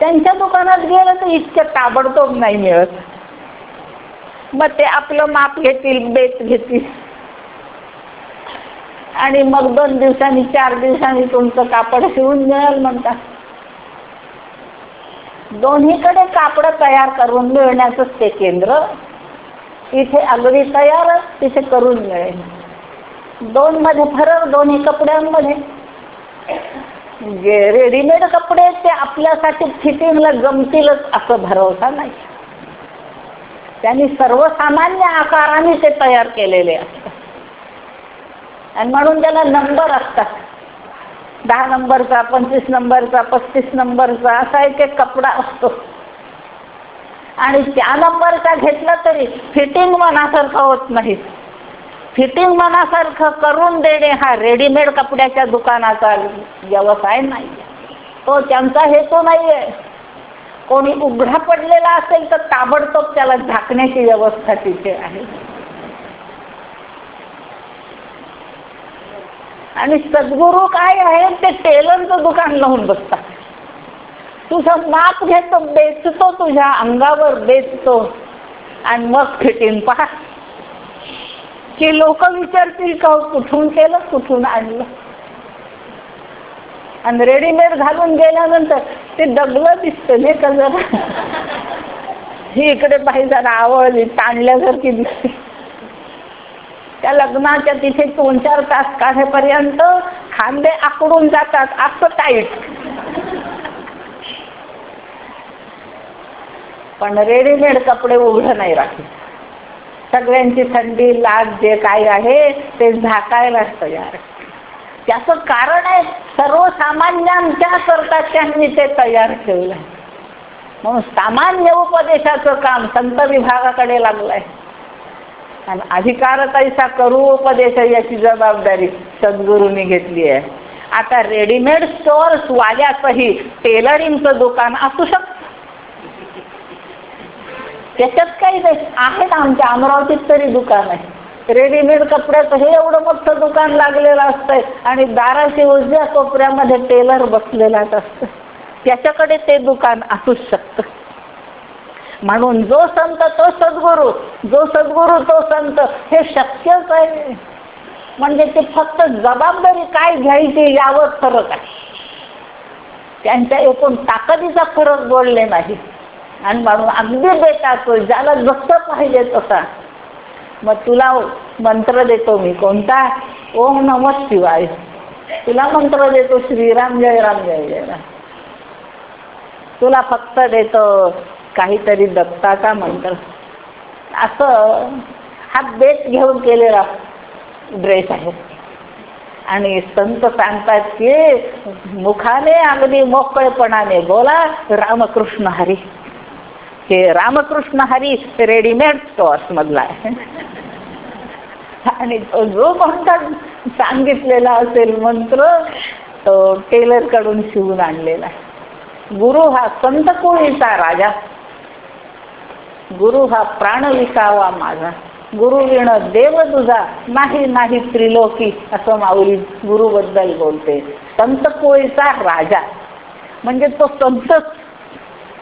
त्यांच्या दुकानात गेलं तर इतकं ताबडतोब नाही मिळत. मग ते आपलं माप घेतील बेत घेतील. आणि मग दोन दिवसांनी चार दिवसांनी तुमचं कापड शिवून मिळेल म्हणतात. दोन्हीकडे कापड तयार करून मिळण्याचंच ते केंद्र इथे अगदी तयार तिथे करून मिळेल. दोन मध्ये फरक दोन्ही कपड्यांमध्ये. जे रेडीमेड कपडे ते आपल्यासाठी फिटिंगला जमतीलच असं भरवसा नाही. त्यांनी सर्वसामान्य आकाराने ते तयार केलेले असतात. आणि म्हणून त्याला नंबर असतात दहा नंबरचा पंचवीस नंबरचा पस्तीस नंबरचा असा एक एक कपडा असतो. आणि त्या नंबरचा घेतला तरी फिटिंग मनासारखं होत नाही. फिटिंग मनासारखं करून देणे हा रेडीमेड कपड्याच्या दुकानाचा व्यवसाय नाही. तो त्यांचा हेतू नाही आहे कोणी उघडा पडलेला असेल तर ताबडतोब त्याला झाकण्याची व्यवस्था तिथे आहे. आणि सद्गुरू काय आहे ते टेलरचं दुकान लावून बसतात. तुझा माप घेतो बेचतो तुझ्या अंगावर बेचतो. आणि मग फिटिंग पहा. की लोक विचारतील का कुठून केलं कुठून आणलं? आणि रेडीमेड घालून गेल्यानंतर ते दगलं दिसतं नाही का जरा? ही इकडे पाहिजे जरा आवळली ताणल्यासारखी दिसते. त्या लग्नाच्या तिथे दोन चार तास काढेपर्यंत खांदे आकडून जातात. असं टाईट. पण रेडीमेड कपडे उघडं नाही राखत सगळ्यांची थंडी लाग जे काही आहे ते झाकायलाच तयार त्याचं कारण आहे सर्वसामान्यांच्या करता त्यांनी ते तयार ठेवलं म्हणून सामान्य उपदेशाचं काम संत विभागाकडे लागलंय. आणि अधिकार तैसा करू उपदेश याची जबाबदारी सद्गुरूंनी घेतली आहे. आता रेडीमेड स्टोअर्स वाल्याचंही टेलरिंगचं दुकान असू शकतं. त्याच्यात काही नाही. आहेत आमच्या अमरावतीत तरी दुकान आहे. रेडीमेड कपड्याचं हे एवढं मोठं दुकान लागलेलं असतंय आणि दाराशी उजव्या कोपऱ्यामध्ये टेलर बसलेलाच असतं त्याच्याकडे ते दुकान असूच शकतं. म्हणून जो संत तो सद्गुरू जो सद्गुरू तो संत हे शक्यच आहे. म्हणजे ते फक्त जबाबदारी काय घ्यायची यावर फरक आहे. त्यांच्या एकूण ताकदीचा फरक बोलले नाही. आणि म्हणून अगदी बेटातो ज्याला जसं पाहिजे तसा. मग तुला मंत्र देतो मी कोणता? ओम नम शिवाय. तुला मंत्र देतो श्रीराम जय राम जय जय राम. तुला फक्त देतो काहीतरी दत्ताचा मंत्र. असं हा बेत घेऊन केलेला ड्रेस आहे. आणि संत सांगतात की मुखाने अगदी मोकळेपणाने बोला रामकृष्ण हरी. हे रामकृष्ण हरी रेडीमेड स्टोअर्स मधला आहे. आणि जो कोणता सांगितलेला असेल मंत्र तो टेलरकडून शिवून आणलेला आहे. गुरु हा संत कोळीचा राजा. गुरु हा प्राण विसावा माझा. गुरु विण देव तुझा. नाही नाही त्रिलोकी असं माऊली गुरुबद्दल बोलते. संत कोळीचा राजा. म्हणजे तो संत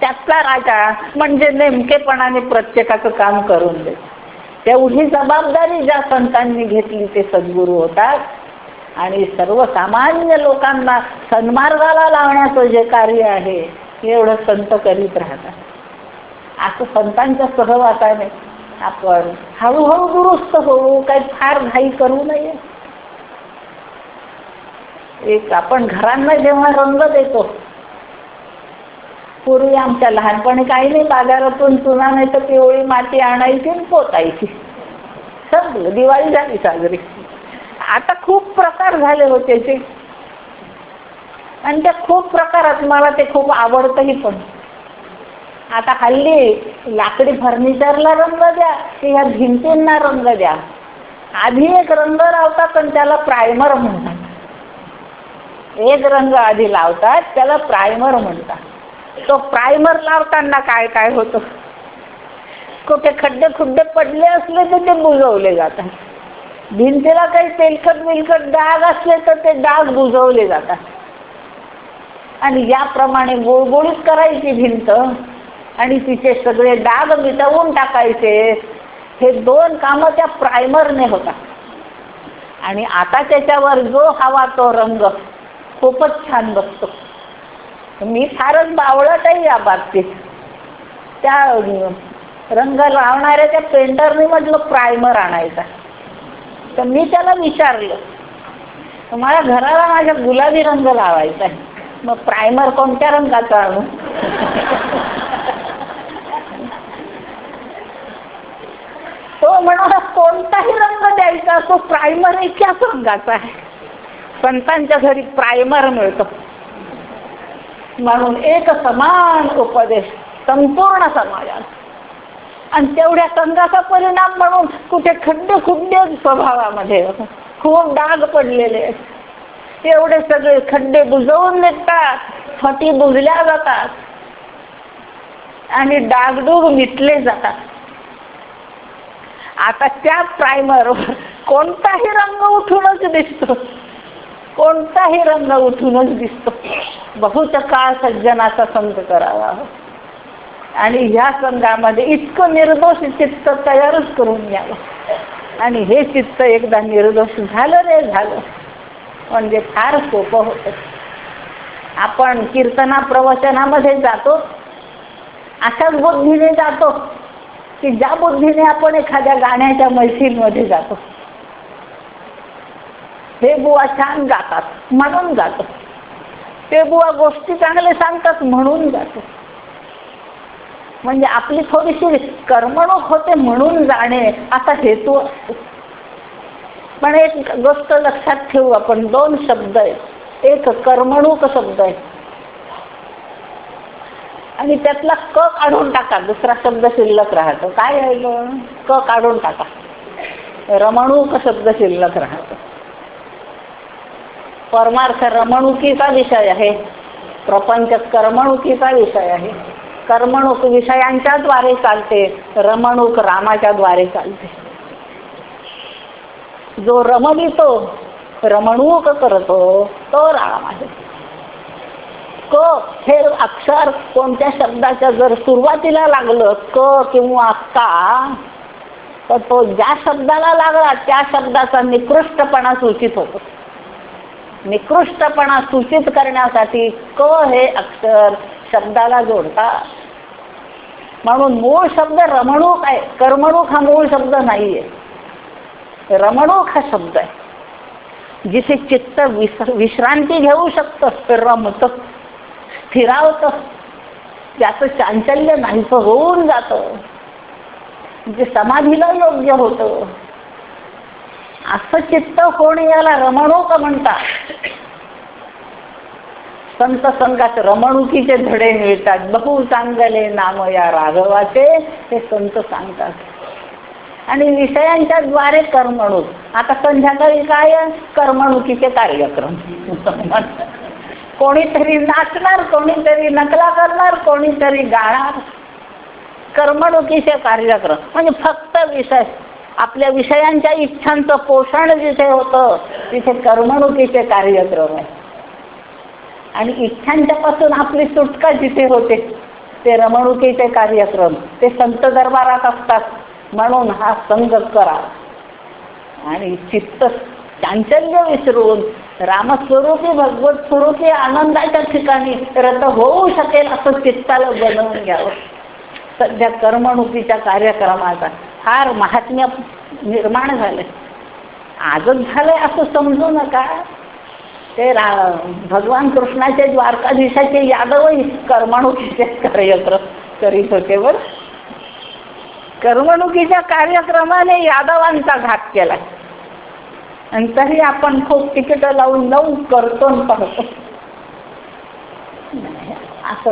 त्यातला राजा म्हणजे नेमकेपणाने प्रत्येकाचं काम करून दे. तेवढी जबाबदारी ज्या संतांनी घेतली ते सद्गुरू होतात. आणि सर्वसामान्य लोकांना सन्मार्गाला लावण्याचं जे कार्य आहे एवढं संत करीत राहतात. असं संतांच्या सहवासाने आपण हळूहळू दुरुस्त होऊ काही फार घाई करू नये. एक आपण घरांना जेव्हा रंग देतो पूर्वी आमच्या लहानपणी काही नाही बाजारातून चुना नाही तर पिवळी माती आणायची आणि पोतायची. सगळं दिवाळी झाली साजरी. आता खूप प्रकार झाले होते ते आणि त्या खूप प्रकारात मला ते खूप आवडतंही पण. आता हल्ली लाकडी फर्निचरला रंग द्या की ह्या भिंतींना रंग द्या. आधी एक रंग लावतात पण त्याला प्रायमर म्हणतात. एक रंग आधी लावतात त्याला प्रायमर म्हणतात. तो प्रायमर लावताना काय काय होतं? कुठे खड्डे खुड्डे पडले असले तर ते बुजवले जातात. भिंतीला काही तेलकट बिलकट डाग असले तर ते डाग बुजवले जातात. आणि याप्रमाणे गुळगुळीत करायची भिंत. आणि तिचे सगळे डाग मिटवून टाकायचे हे दोन कामं त्या प्रायमरने होतात. आणि आता त्याच्यावर जो हवा तो रंग खूपच छान बसतो. मी फारच बावळत आहे या बाबतीत. त्या रंग लावणाऱ्या त्या पेंटरने म्हटलं प्रायमर आणायचा. तर मी त्याला विचारलं मला घराला माझ्या गुलाबी रंग लावायचा आहे. मग प्रायमर कोणत्या रंगाचा आणू? तो म्हणाला कोणताही रंग द्यायचा तो प्रायमर एकाच रंगाचा आहे. संतांच्या घरी प्रायमर मिळतो. म्हणून एक समान उपदेश संपूर्ण समाजात. आणि तेवढ्या संघाचा परिणाम म्हणून कुठे खड्डे खुड्डे स्वभावामध्ये खूप डाग पडलेले एवढे सगळे खड्डे बुजवून निघतात फटी बुजल्या जातात. आणि डागडूग मिटले जातात. आता त्या प्रायमरवर कोणताही रंग उठूनच दिसतो. कोणताही रंग उठूनच दिसतो. बहुत काळ सज्जनाचा संघ करावा. आणि ह्या संघामध्ये इतकं निर्दोष चित्त तयारच करून घ्यावं. आणि हे चित्त एकदा निर्दोष झालं रे झालं. म्हणजे फार सोपं होतं. आपण कीर्तना प्रवचनामध्ये जातो. अशाच बुद्धीने जातो. की ज्या बुद्धीने आपण एखाद्या गाण्याच्या मैफिलमध्ये जातो हे बुवा छान गातात म्हणून जातो. ते बुवा गोष्टी चांगले सांगतात म्हणून जातो. म्हणजे आपली थोडीशी करमणूक होते म्हणून जाणे असा हेतू असतो. पण एक गोष्ट लक्षात ठेवू आपण दोन शब्द आहेत. एक करमणूक शब्द आहे. आणि त्यातला क काढून टाका. दुसरा शब्द शिल्लक राहतो. काय आहे क काढून टाका. रमणूक शब्द शिल्लक राहतो. परमार्थ रमणुकीचा विषय आहे. प्रपंच करमणुकीचा विषय आहे. कर्मणूक विषयांच्या द्वारे चालते. रमणूक रामाच्या द्वारे चालते. जो रमवितो रमणूक करतो तो राम आहे. क हे अक्षर कोणत्या शब्दाच्या जर सुरुवातीला लागलं क किंवा का तर तो ज्या शब्दाला लागला त्या शब्दाचा निकृष्टपणा सूचित होतो. निकृष्टपणा सूचित करण्यासाठी क हे अक्षर शब्दाला जोडतात. म्हणून मूळ शब्द रमणूक आहे. कर्मणूक हा मूळ शब्द नाहीये. रमणूक हा शब्द आहे. जिथे चित्त विश्रांती घेऊ शकतं रमत. स्थिरावत. त्याचं चांचल्य नाहीच होऊन जात. जे म्हणजे समाधीला योग्य होत. असं चित्त होणे याला रमणूक म्हणतात? संत संघात रमणुकीचे धडे मिळतात. बहु चांगले नाम या राघवाचे हे संत सांगतात. आणि विषयांच्या द्वारे करमणूक. आता संध्याकाळी काय? करमणुकीचे कार्यक्रम. कोणीतरी नाचणार कोणीतरी नकला करणार कोणीतरी गाणार. करमणुकीचे कार्यक्रम. म्हणजे फक्त विषय. आपल्या विषयांच्या इच्छांचं पोषण जिथे होतं तिथे करमणुकीचे कार्यक्रम आहे. आणि इच्छांच्या पासून आपली सुटका जिथे होते ते रमणुकीचे कार्यक्रम. ते संत दरबारात असतात. म्हणून हा संघ करा. आणि चित्त चांचल्य विसरून रामस्वरूपी भगवत स्वरूपी आनंदाच्या ठिकाणी रत होऊ शकेल असं चित्ताला बनवून घ्यावं. सध्या कर्मणुकीच्या कार्यक्रमाचा फार महात्म्य निर्माण झालंय. आजच झालंय असं समजू नका. ते रा भगवान कृष्णाचे द्वारकाधीशाचे यादवही कर्मणुकीचे कार्यक्रम करीत होते बर. कर्मणुकीच्या कार्यक्रमाने यादवांचा घात केला आणि तरी आपण खूप तिकीट लावून लावून करतो पाहतो. असं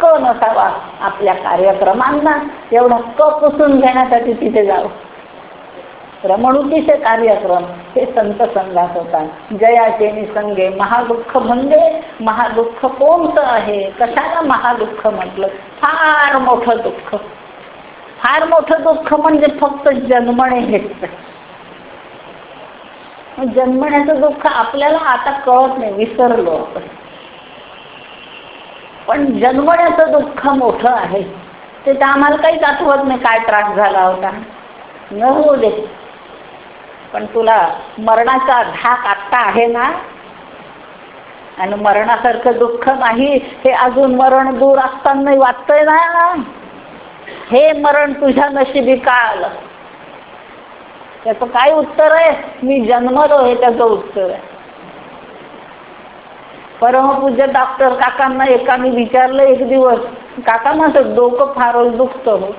क नसावा आपल्या कार्यक्रमांना? एवढा क पुसून घेण्यासाठी तिथे जावं? रमणुकीचे कार्यक्रम हे संत संघात होतात. जयाचे निसंगे महादुःख म्हणजे महादुःख कोणतं आहे? कशाला महादुःख म्हटलं? फार मोठं दुःख. फार मोठं दुःख म्हणजे फक्त जन्मणे हेच. जन्मण्याचं दुःख आपल्याला आता कळत नाही विसरलो आपण. पण जन्मण्याचं दुःख मोठं आहे. ते तर आम्हाला काहीच आठवत नाही काय त्रास झाला होता. न होऊ दे. पण तुला मरणाचा धाक आत्ता आहे ना? आणि मरणासारखं दुःख नाही हे अजून मरण दूर असताना वाटतंय ना? हे मरण तुझ्या नशिबी का आलं. त्याचं काय उत्तर आहे? मी जन्मलो हे त्याचं उत्तर आहे. परमपूज्य डॉक्टर काकांना एकाने विचारलं एक दिवस काका माझं डोकं फारच दुखत हो.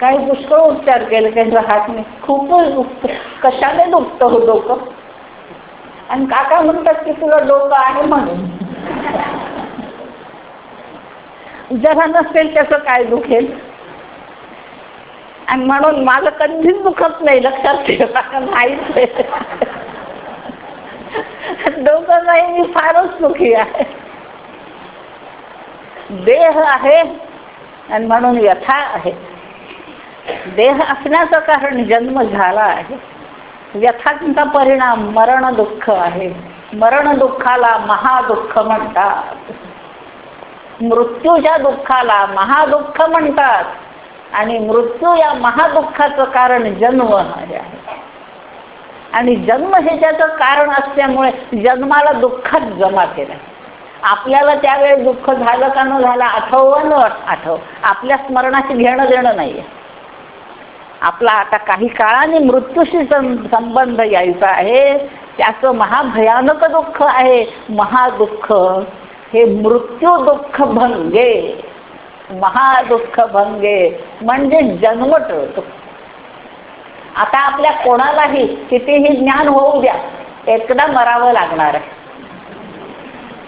काही पुष्कळ उपचार केले त्यांच्या हातने. खूपच दुखत कशाने दुखत हो डोकं? आणि काका म्हणतात की तुला डोकं आहे म्हणून. जरा नसेल त्याचं काय दुखेल? आणि म्हणून माझं कधीच दुखत नाही लक्षात ठेवा नाहीच डोकं नाही मी फारच सुखी आहे. देह आहे आणि म्हणून व्यथा आहे. देह असण्याचं कारण जन्म झाला आहे. व्यथांचा परिणाम मरण दुःख आहे. मरण दुःखाला महादुःख म्हणतात. मृत्यूच्या दुःखाला महादुःख म्हणतात. आणि मृत्यू या महादुःखाचं कारण जन्म आहे. आणि जन्म हे त्याचं कारण असल्यामुळे जन्माला दुःखात जमा केलं. आपल्याला त्यावेळेस दुःख झालं का न झालं आठवं न आठव. आपल्या स्मरणाशी घेणं देणं नाहीये. आपला आता काही काळाने मृत्यूशी संबंध यायचा आहे. त्याचं महाभयानक दुःख आहे. महादुःख हे मृत्यू दुःख भंगे. महादुःख भंगे म्हणजे जन्म टळतो आता आपल्या कोणालाही कितीही ज्ञान होऊ द्या एकदा मरावं लागणार आहे.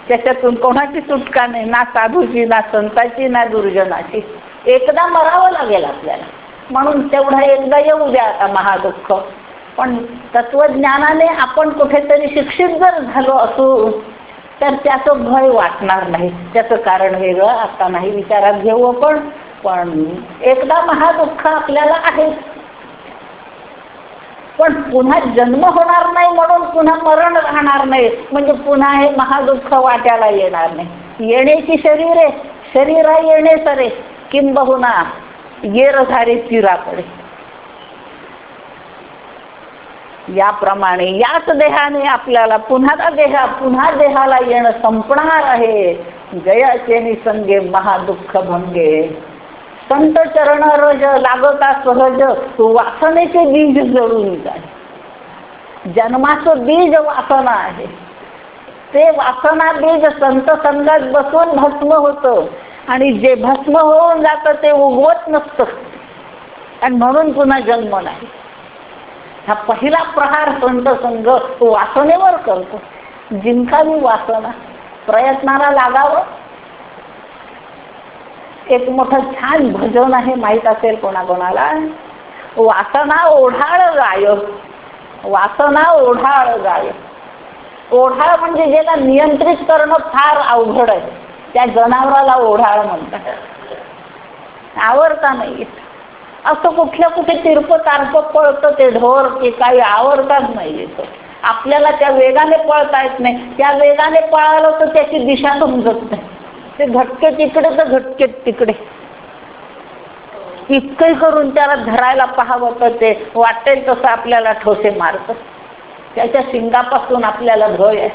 त्याच्यातून कोणाची सुटका नाही ना साधूची ना संताची ना दुर्जनाची. एकदा मरावं लागेल आपल्याला. म्हणून तेवढा एकदा येऊ द्या आता महादुःख. पण तत्वज्ञानाने आपण कुठेतरी शिक्षित जर झालो असू तर त्याचं भय वाटणार नाही. त्याचं कारण वेगळं आता नाही विचारात घेऊ आपण पण एकदा महादुःख आपल्याला आहे. पण पुन्हा जन्म होणार नाही म्हणून पुन्हा मरण राहणार नाही. म्हणजे पुन्हा हे महादुःख वाट्याला येणार नाही. येण्याची शरीर? आहे शरीरा येणे सरे. किंबहुना येरधारे तिराकडे. याप्रमाणे याच देहाने आपल्याला पुन्हा देहा पुन्हा देहाला येणं संपणार आहे. जयाचे निसंगे महादुःख भंगे. संत चरण रज लागता सहज वासनेचे बीज जळून जाय. जन्माचं बीज वासना आहे. ते वासना बीज संत संघात बसून भस्म होतं. आणि जे भस्म होऊन जातं ते उगवत नसतं. आणि म्हणून पुन्हा जन्म नाही. हा पहिला प्रहार संत संघ वासनेवर करतो. जिंकावी वासना. प्रयत्नाला लागावं. एक मोठं छान भजन आहे माहीत असेल कोणाकोणाला. वासना ओढाळ गाय. वासना ओढाळ गाय. ओढाळ म्हणजे ज्याला नियंत्रित करणं फार अवघड आहे. त्या जनावराला ओढाळ म्हणतात. आवडता नाही. असं कुठल्या कुठे तिरपं तारप पळतं ते ढोर की काही आवडताच नाही येतं. आपल्याला त्या वेगाने पळता येत नाही. त्या वेगाने पळालं तर त्याची दिशा समजत नाही. ते घटके तिकडे तर घटके तिकडे. इतकंही करून त्याला धरायला पाहावं तर ते वाटेल तसं आपल्याला ठोसे मारत. त्याच्या शिंगापासून आपल्याला भय आहे.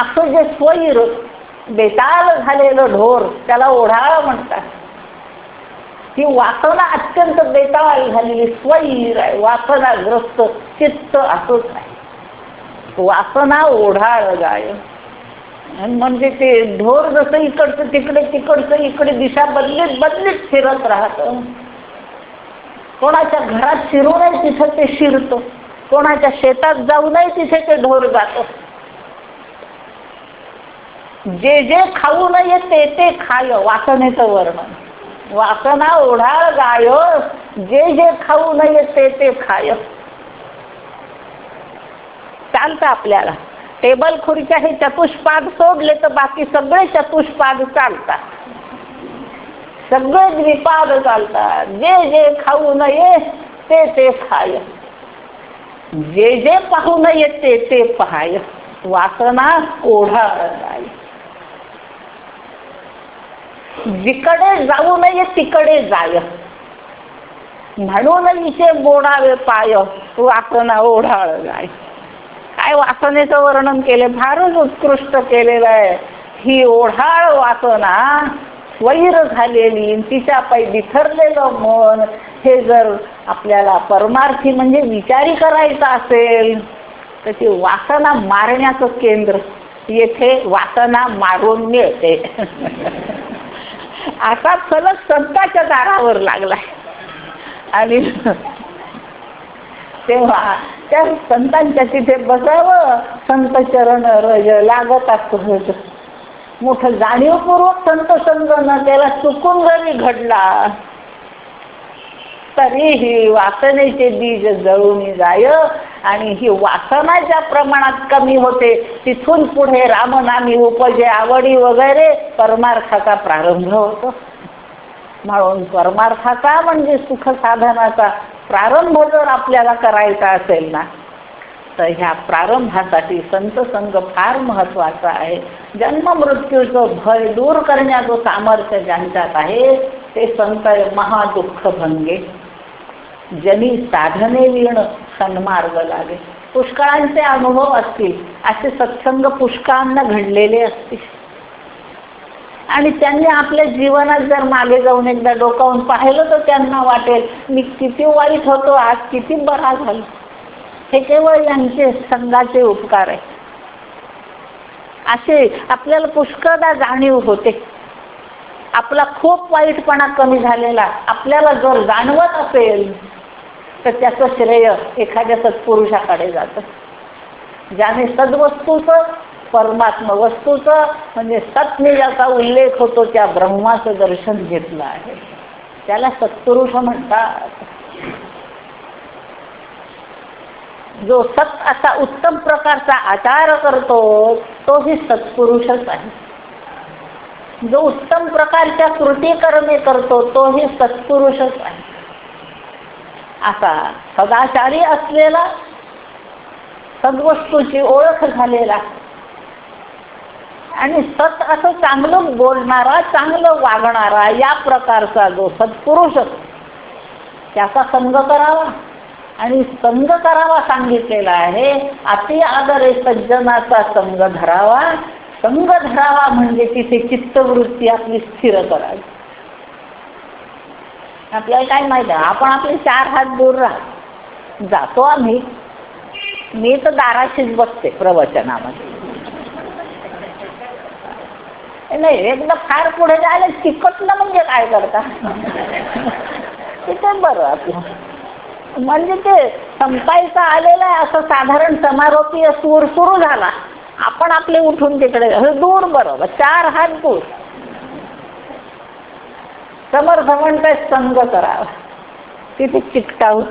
असं जे स्वैर बेताल झालेलं ढोर त्याला ओढाळा म्हणतात. ही वासना अत्यंत बेताळ झालेली स्वैर आहे. वासनाग्रस्त चित्त असंच आहे. वासना ओढाळ गाय. म्हणजे ते ढोर जसं इकडचं तिकडे तिकडचं इकडे दिशा बदलीत बदलीत फिरत राहत. कोणाच्या घरात शिरू नये तिथं ते शिरतं. कोणाच्या शेतात जाऊ नये तिथे ते ढोर जात. जे जे खाऊ नये ते ते खाय वासनेचं वर्णन. वासना ओढाळ गाय जे जे खाऊ नये ते ते खाय. चालतं आपल्याला. टेबल खुर्च्या हे चतुष्पाद सोडले तर बाकी सगळे चतुष्पाद चालतात. सगळे द्विपाद चालतात. जे जे खाऊ नये ते ते खाय. जे जे पाहू नये ते ते पहाय वासना ओढाळ गाय. जिकडे जाऊ नये तिकडे जाय. म्हणून इथे बोडावे पाय वासना ओढाळ जाय काय वासनेचं वर्णन केले? फारच उत्कृष्ट केलेलं आहे. ही ओढाळ वासना वैर झालेली तिच्या पायी बिथरलेलं मन हे जर आपल्याला परमार्थी म्हणजे विचारी करायचा असेल तर ती वासना मारण्याचं केंद्र. येथे वासना मारून मिळते. आता फलक संताच्या दारावर लागलाय. आणि तेव्हा त्या संतांच्या तिथे बसावं संत चरण रज लागत असत मोठं जाणीवपूर्वक संत संग त्याला चुकून जरी घडला तरीही वासनेचे बीज जळून जाय आणि ही वासना ज्या प्रमाणात कमी होते तिथून पुढे रामनामी उपजे आवडी वगैरे परमार्थाचा प्रारंभ होतो. म्हणून परमार्थाचा म्हणजे सुख साधनाचा प्रारंभ जर आपल्याला करायचा असेल ना तर ह्या प्रारंभासाठी संत संघ फार महत्त्वाचा आहे. जन्म मृत्यूचं भय दूर करण्याचं सामर्थ्य ज्यांच्यात आहे ते संत महादुःख भंगे जनी साधने विण सन्मार्ग लागे. पुष्कळांचे अनुभव असतील असे सत्संग पुष्कळांना घडलेले असतील. आणि त्यांनी आपल्या जीवनात जर मागे जाऊन एकदा डोकावून पाहिलं तर त्यांना वाटेल मी किती वाईट होतो आज किती बरा झालो. हे केवळ यांचे संघाचे उपकार आहे असे आपल्याला पुष्कळदा जाणीव होते. आपला खूप वाईटपणा कमी झालेला आपल्याला जर जाणवत असेल तर त्याचं श्रेय एखाद्या सत्पुरुषाकडे जातं. ज्याने सद्वस्तूचं परमात्मा वस्तूचं म्हणजे सत्य ज्याचा उल्लेख होतो त्या ब्रह्माचं दर्शन घेतलं आहे. त्याला सत्पुरुष म्हणतात. जो सत असा उत्तम प्रकारचा आचार करतो तोही सत्पुरुषच आहे. जो उत्तम प्रकारच्या कृती कर्मे करतो तोही सत्पुरुषच आहे. असा सदाचारी असलेला सद्वस्तूची ओळख झालेला. आणि सत असं चांगलं बोलणारा चांगलं वागणारा या प्रकारचा जो सत्पुरुष त्याचा संग करावा. आणि संग करावा सांगितलेला आहे अति आदरे सज्जनाचा संग धरावा. संग धरावा म्हणजे तिथे चित्तवृत्ती आपली स्थिर करावी. आपल्याला काय माहिती आहे? आपण आपले चार हात दूर राहत जातो आम्ही. मी तर दाराशीच बसते प्रवचनामध्ये. नाही एकदा फार पुढे जायला चिकटलं म्हणजे काय करता? तिथे बरं आपलं. म्हणजे ते संपायचं आलेलं आहे असं साधारण समारोपीय सूर सुरू झाला. आपण आपले उठून तिकडे दूर बरोबर चार हात दूर. समर्थ म्हणताय संग करावा. तिथे चिकटावून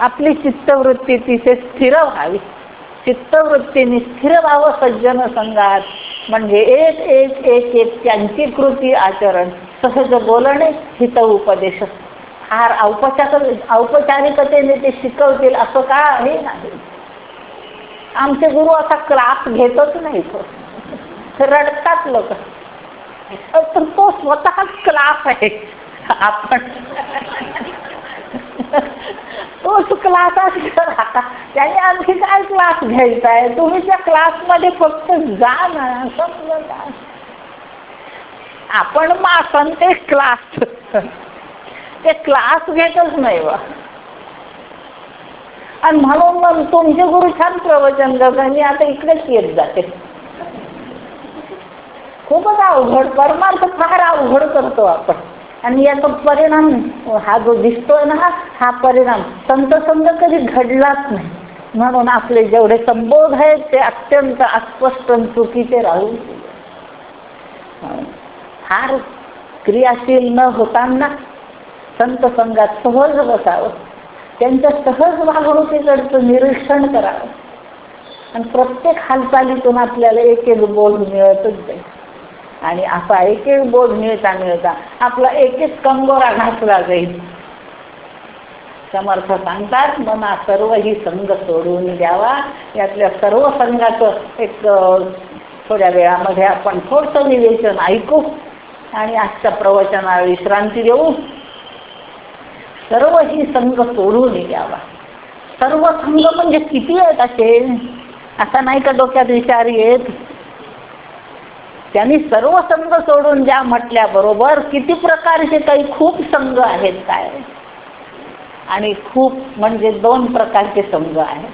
आपली चित्तवृत्ती तिथे स्थिर व्हावी. चित्तवृत्तीने स्थिर व्हावं सज्जन संघात म्हणजे एक एक एक एक त्यांची कृती आचरण सहज बोलणे हित उपदेश. फार औपचार औपचारिकतेने ते शिकवतील असं का हे नाही. आमचे गुरु असा क्लास घेतच नाही तो. रडतात लोक. तर तो स्वतः क्लास आहे. आपण. तोच क्लास राहता त्याने आणखी काय क्लास घ्यायचा आहे? तुम्ही त्या क्लासमध्ये फक्त जा ना समजलं का आपण मासन ते क्लास ते क्लास घेतच नाही बा. आणि म्हणून मग तुमचे गुरु छान प्रवचन करतात मी आता इकडेच येत जाते. खूपच अवघड परमार्थ फार अवघड करतो आपण. आणि याचा परिणाम हा जो दिसतोय ना हा परिणाम संत संघ कधी घडलाच नाही. म्हणून आपले जेवढे संबोध आहेत ते अत्यंत अस्पष्ट चुकीचे राहून फार क्रियाशील न होताना संत संघात सहज बसावं. त्यांच्या सहज वागणुकीकडचं निरीक्षण करावं. आणि प्रत्येक हालचालीतून आपल्याला एक एक बोल मिळतच जाईल आणि असा एक एक बोध मिळता मिळता आपला एक एक कंगोरा घासला जाईल. समर्थ सांगतात मना सर्व ही संघ सोडून द्यावा. यातल्या सर्व संघाचं एक थोड्या वेळामध्ये आपण थोडंसं निवेचन ऐकू आणि आजच्या प्रवचनाला विश्रांती देऊ. सर्व ही संघ सोडून द्यावा. सर्व संघ म्हणजे किती आहेत असे? असा नाही का डोक्यात विचार येत? त्यांनी सर्व संघ सोडून ज्या म्हटल्याबरोबर किती प्रकारचे काही खूप संघ आहेत काय? आणि खूप म्हणजे दोन प्रकारचे संघ आहेत.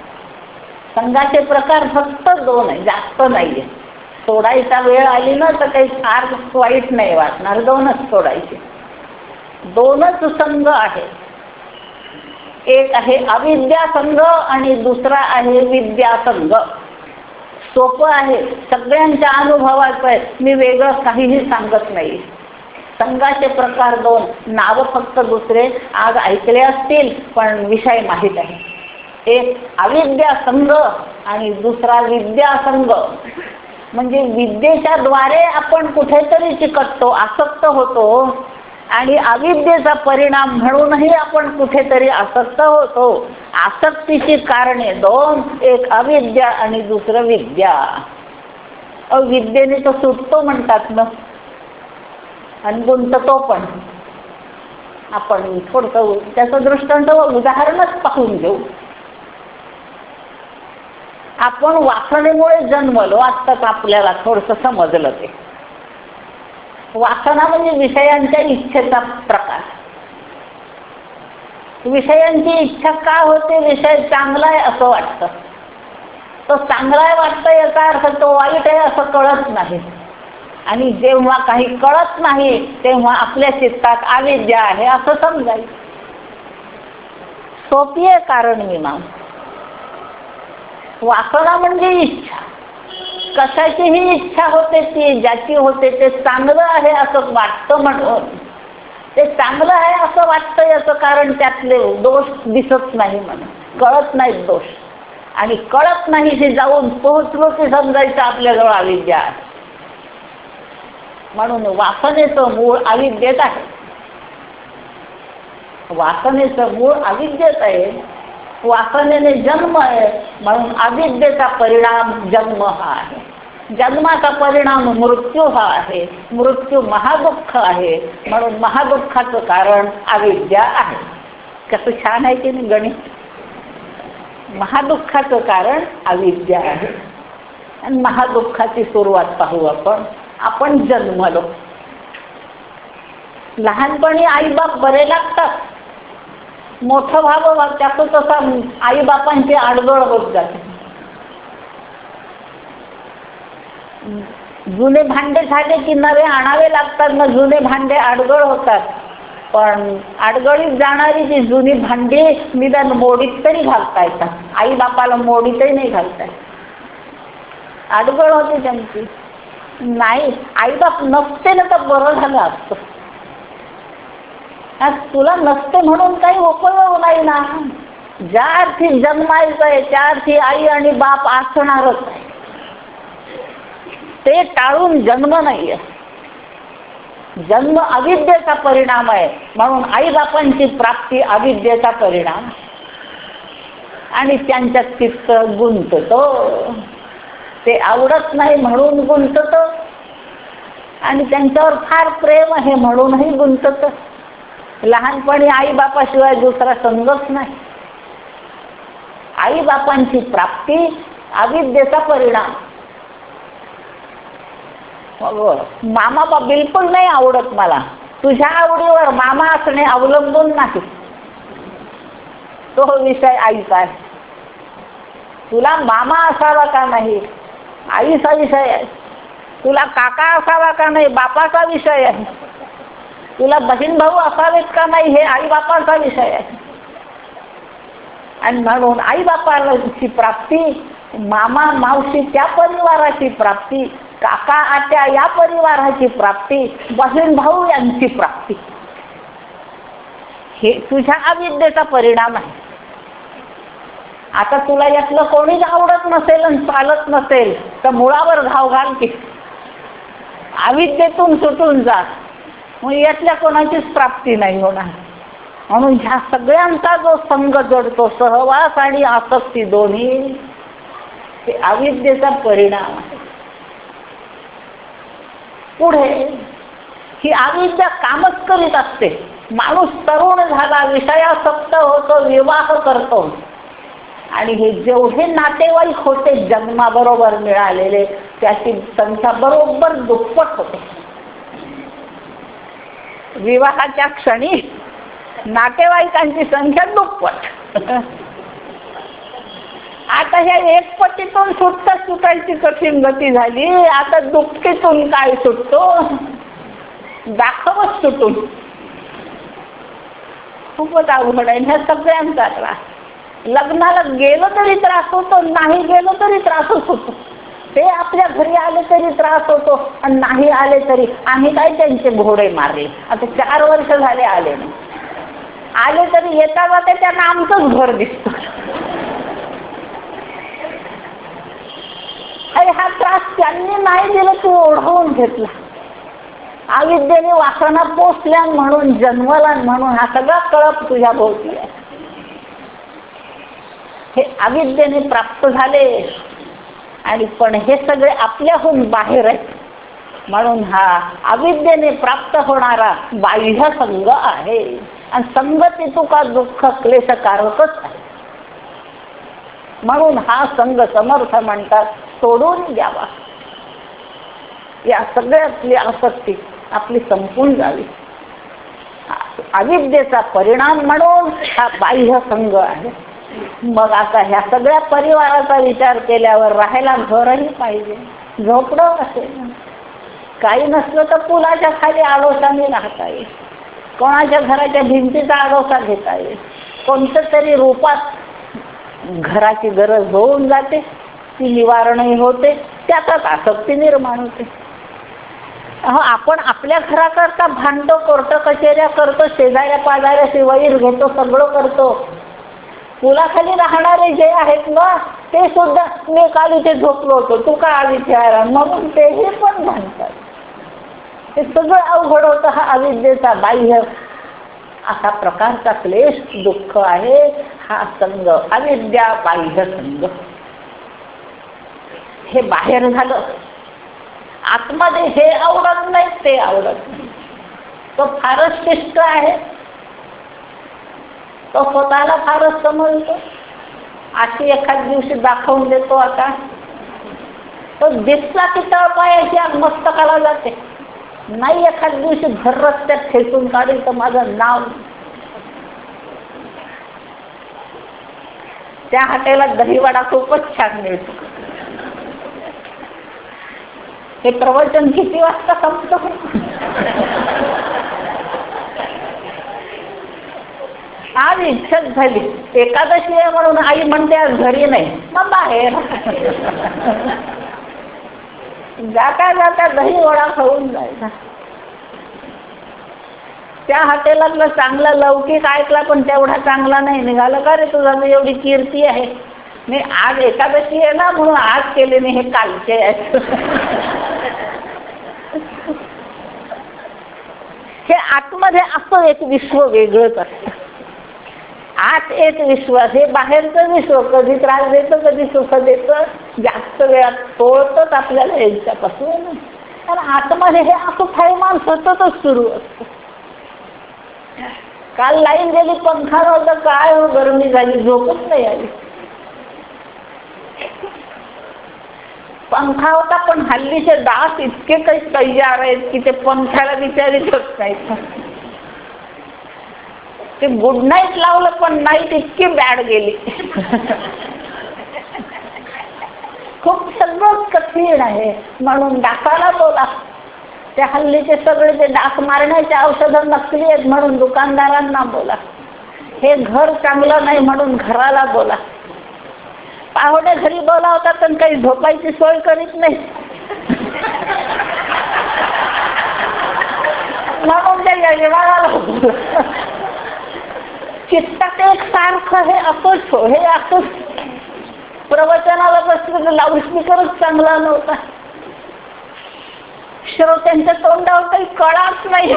संघाचे प्रकार फक्त दोन आहे जास्त नाही आहे सोडायचा वेळ आली ना तर काही फार वाईट नाही वाटणार दोनच सोडायचे. दोनच संघ आहेत. एक आहे अविद्या संघ आणि दुसरा आहे विद्या संघ. सोपं आहे. सगळ्यांच्या अनुभवाचं आहे. मी वेगळं काहीही सांगत नाही. संघाचे प्रकार दोन. नावं फक्त दुसरे आज ऐकले असतील पण विषय माहीत आहे. एक अविद्या संघ आणि दुसरा विद्या संघ. म्हणजे विद्येच्या द्वारे आपण कुठेतरी चिकटतो आसक्त होतो. आणि अविद्येचा परिणाम म्हणूनही आपण कुठेतरी आसक्त होतो. आसक्तीची कारणे दोन एक अविद्या आणि दुसरं विद्या. अविद्येने तो सुटतो म्हणतात ना. आणि गुंततो पण. आपण थोडस त्याचं दृष्टांत उदाहरणच पाहून घेऊ. आपण वासनेमुळे जन्मलो आत्ताच आपल्याला थोडस समजलं ते. वासना म्हणजे विषयांच्या इच्छेचा प्रकार. विषयांची इच्छा का होते? विषय चांगला आहे असं वाटतं. तो चांगला आहे वाटतं याचा अर्थ तो वाईट आहे असं कळत नाही. आणि जेव्हा काही कळत नाही तेव्हा आपल्या चित्तात अविद्या आहे असं समजायचं. सोपी आहे कारण मीमांसा वासना म्हणजे इच्छा. कशाचीही इच्छा होते ती? ज्याची होते ते चांगलं आहे असं वाटतं म्हणून. ते चांगलं आहे असं वाटतं याचं कारण त्यातले दोष दिसत नाही म्हणून. कळत नाहीत दोष. आणि कळत नाही ते जाऊन पोहोचलो की समजायचं आपल्याजवळ अविद्या आहे. म्हणून वासनेचं मूळ अविद्येत आहे. वासनेचं मूळ अविद्येत आहे. वासनेने जन्म आहे. म्हणून अविद्येचा परिणाम जन्म हा आहे. जन्माचा परिणाम मृत्यू हा आहे. मृत्यू महादुःख आहे. म्हणून महादुःखाचं कारण अविद्या आहे. कसं छान आहे की नाही गणित? महादुःखाचं कारण अविद्या आहे. आणि महादुःखाची सुरुवात पाहू आपण. आपण जन्मलो. लहानपणी आईबाप बरे लागतात. मोठं व्हावं त्याचं तसा आईबापांची आडगळ होत जाते. जुने भांडे झाले की नवे आणावे लागतात ना जुने भांडे आडगळ होतात. पण आडगळीत जाणारी जी जुनी भांडी निदान मोडीत तरी घालता येतात. आई बापाला मोडीतही नाही घालता येत. आडगळ होते त्यांची. नाही आईबाप नसते ना तर बरं झालं असतं. तुला नसते म्हणून काही उपयोग नाही ना ज्या अर्थी जन्मायचं आहे त्या अर्थी आई आणि बाप असणारच आहे ते टाळून जन्म नाहीये. जन्म अविद्येचा परिणाम आहे म्हणून आई बापांची प्राप्ती अविद्येचा परिणाम. आणि त्यांच्यात चित्त गुंततो. ते आवडत नाही म्हणून गुंतत. आणि त्यांच्यावर फार प्रेम आहे म्हणूनही गुंतत. लहानपणी आई बापाशिवाय दुसरा संघच नाही. आई बापांची प्राप्ती अविद्येचा परिणाम. मामा बा बिलकुल नाही आवडत मला. तुझ्या आवडीवर मामा असणे अवलंबून नाही. तो विषय आईचा आहे. तुला मामा असावा का नाही? आईचा विषय आहे. तुला काका असावा का नाही? बापाचा विषय आहे. तुला बहीण भाऊ असावेत का नाही हे आई बापाचा विषय आहे. आणि म्हणून आई बापाची प्राप्ती मामा मावशी त्या परिवाराची प्राप्ती काका आत्या या परिवाराची प्राप्ती बहीण भाऊ यांची प्राप्ती. हे तुझ्या अविद्येचा परिणाम आहे. आता तुला यातलं कोणीच आवडत नसेल आणि चालत नसेल तर मुळावर घाव घाल की. अविद्येतून सुटून जा. मग यातल्या कोणाचीच प्राप्ती नाही होणार. म्हणून ह्या सगळ्यांचा जो संघ जडतो सहवास आणि आसक्ती दोन्ही ते अविद्येचा परिणाम आहे. पुढे ही अविद्या कामच करीत असते. माणूस तरुण झाला विषयासक्त होतो विवाह करतो. आणि हे जेवढे नातेवाईक होते जन्माबरोबर मिळालेले त्याची संख्या बरोबर दुप्पट होते. विवाहाच्या क्षणी नातेवाईकांची संख्या दुप्पट. आता ह्या एकपटीतून सुटता सुटायची कठीण गती झाली आता दुपटीतून काय सुटतो? दाखवच सुटून. खूपच अवघड आहे. ह्या सगळ्यांचा त्रास. लग्नाला गेलो तरी त्रास होतो नाही गेलो तरी त्रासच होतो. ते आपल्या घरी आले तरी त्रास होतो आणि नाही आले तरी आम्ही काय त्यांचे घोडे मारले. आता चार वर्ष झाले आले नाही. आले तरी येता ते त्यांना आमचंच घर दिसत. अरे हा त्रास त्यांनी नाही दिला तू ओढवून घेतला. अविद्येने वासना पोचल्या म्हणून जन्मला म्हणून हा सगळा कळप तुझ्या भोवती आहे. हे अविद्येने प्राप्त झाले. आणि पण हे सगळे आपल्याहून बाहेर आहेत. म्हणून हा अविद्येने प्राप्त होणारा बाह्य संघ आहे. आणि संगती तुका दुःख क्लेशकारकच आहे. म्हणून हा संघ समर्थ म्हणतात सोडून द्यावा. या सगळ्यातली आसक्ती आपली संपून जावी. अविद्येचा परिणाम म्हणून हा बाह्य संघ आहे. मग आता ह्या सगळ्या परिवाराचा विचार केल्यावर राहायला घरही पाहिजे. झोपडं असेल. काही नसलं तर पुलाच्या खाली आडोशाने राहता येईल कोणाच्या घराच्या भिंतीचा आडोसा घेता येईल कोणतं तरी रूपात घराची गरज होऊन जाते. ती निवारणही होते. त्यातच आसक्ती निर्माण होते. अहो आपण आपल्या घराकरता भांडतो कोर्ट कचेऱ्या करतो शेजाऱ्या पाजाऱ्याशी वैर घेतो सगळं करतो. पुलाखाली राहणारे जे आहेत ना ते सुद्धा मी काल इथे झोपलो होतो. तू का आज इथे म्हणून तेही पण म्हणतात. हे सगळं अवघड होतं. हा अविद्येचा बाह्य असा प्रकारचा क्लेश दुःख आहे. हा संघ अविद्या बाह्य संघ. हे बाहेर झालं. आतमध्ये हे आवडत नाही ते आवडत नाही. तो फारच शिष्ट आहे. तो स्वतःला फारच समजतो. अशी एखाद दिवशी दाखवून देतो आता. तो दिसला की तळपायाची मस्तकाला जाते. नाही एखाद दिवशी घर रस्त्यात ठेचून काढेल तर माझं नाव त्या हाटेला दहीवडा खूपच छान मिळतो. हे प्रवचन किती वाजता संपतो? आज इच्छाच झाली. एकादशी आहे म्हणून आई म्हणते आज घरी नाही. मग बाहेर. जाता जाता दही वडा खाऊन जायचा. त्या हॉटेलातलं चांगला लौकिक ऐकला पण तेवढा चांगला नाही. निघालं का रे तुझा? एवढी कीर्ती आहे. मी आज एकादशी आहे ना म्हणून आज केले नाही हे कालचे हे आतमध्ये असं एक विश्व वेगळंच असतं. आत एक विश्व हे बाहेरचं विश्व कधी त्रास देतं कधी सुख देतं जास्त वेळात तोळतच आपल्याला यांच्यापासून. कारण आतमध्ये हे असं थैमान सततच सुरू असतं. काल लाईन गेली पंखा नव्हता काय हो गरमी झाली झोपच नाही आली. पंखा होता पण हल्लीचे दास इतके काही तयार आहेत की ते पंख्याला विचारितच नाहीत ते गुड नाईट लावलं पण नाईट इतकी बॅड गेली. खूप सगळं कठीण आहे. म्हणून डाकाला बोला. त्या हल्लीचे सगळे ते डाक मारण्याचे औषधं नकली आहेत म्हणून दुकानदारांना बोला. हे घर चांगलं नाही म्हणून घराला बोला. पाहुणे घरी बोलावतात पण काही झोपायची सोय करीत नाही. म्हणून ते यजमानाला चित्तात एक सारखं हे असंच हो हे असंच. प्रवचनाला बसलं लाऊडस्पीकरच चांगला नव्हता. श्रोत्यांच्या तोंडावर काही कळाच नाही.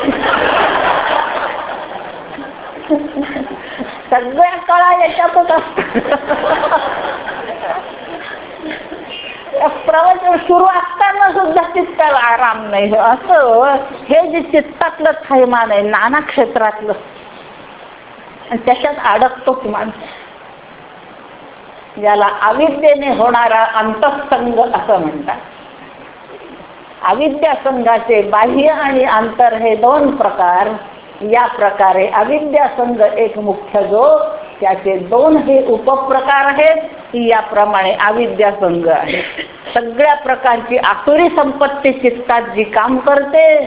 सगळ्या कळा याच्यातच असतात. प्रवचन सुरू असताना सुद्धा चित्ताला आराम नाही. असं हे जे चित्तातलं थैमान आहे नाना क्षेत्रातलं आणि त्याच्यात अडकतोच माणूस. ज्याला अविद्येने होणारा अंतःसंग असं म्हणतात. अविद्या संघाचे बाह्य आणि अंतर हे दोन प्रकार या प्रकारे अविद्या संघ एक मुख्य जो त्याचे दोन हे उपप्रकार आहेत याप्रमाणे अविद्या संघ आहे. सगळ्या प्रकारची आसुरी संपत्ती चित्तात जी काम करते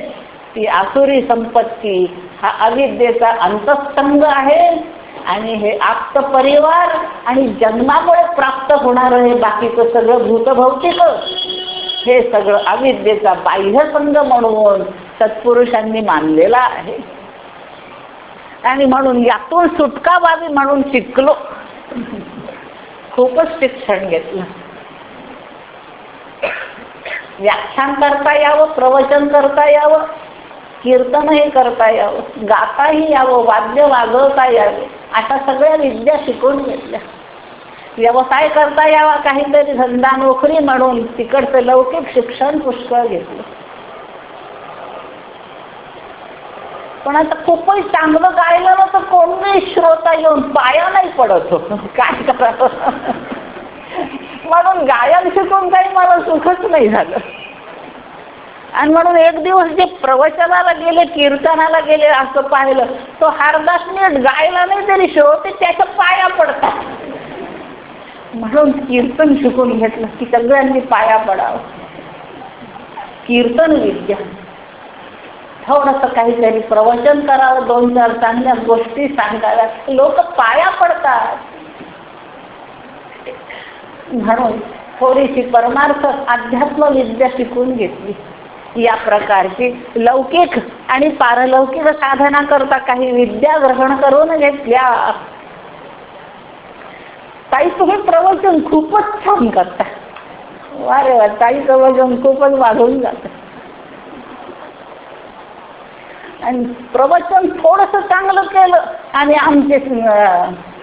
ती आसुरी संपत्ती हा अविद्येचा अंतस्तंग आहे आणि हे आप्त परिवार आणि जन्मामुळे प्राप्त होणारं हे बाकीचं सगळं भूतभौतिक हे सगळं अविद्येचा बाह्यसंग म्हणून सत्पुरुषांनी मानलेला आहे. आणि म्हणून यातून सुटका व्हावी म्हणून शिकलो. खूपच शिक्षण घेतलं. व्याख्यान करता यावं प्रवचन करता यावं. कीर्तनही करता यावं गाताही यावं वाद्य वाजवता यावे अशा सगळ्या विद्या शिकून घेतल्या. व्यवसाय करता यावा काहीतरी धंदा नोकरी म्हणून तिकडचं लौकिक शिक्षण पुष्कळ घेतलं. पण आता खूपच चांगलं गायलं ना तर कोणताही श्रोता येऊन पाया नाही पडत. हो काय करावं? म्हणून गायन शिकून काही मला सुखच नाही झालं. आणि म्हणून एक दिवस जे प्रवचनाला गेले कीर्तनाला गेले असं पाहिलं तो हरदास नीट गायला नाही तरी शेवटी त्याच्या पाया पडतात. म्हणून कीर्तन शिकून घेतलं की सगळ्यांनी पाया पडावं. कीर्तन विद्या. थोडस काहीतरी प्रवचन करावं दोन चार चांगल्या गोष्टी सांगाव्यात. लोक पाया पडतात. म्हणून थोडीशी परमार्थ अध्यात्म विद्या शिकून घेतली. या प्रकारची लौकिक आणि पारलौकिक साधना करता काही विद्या ग्रहण करून घेतल्या. ताई तुम्ही प्रवचन खूपच छान करता. वारे वा ताई प्रवचन खूपच वाढून जात. आणि प्रवचन थोडस चांगलं केलं आणि आमचे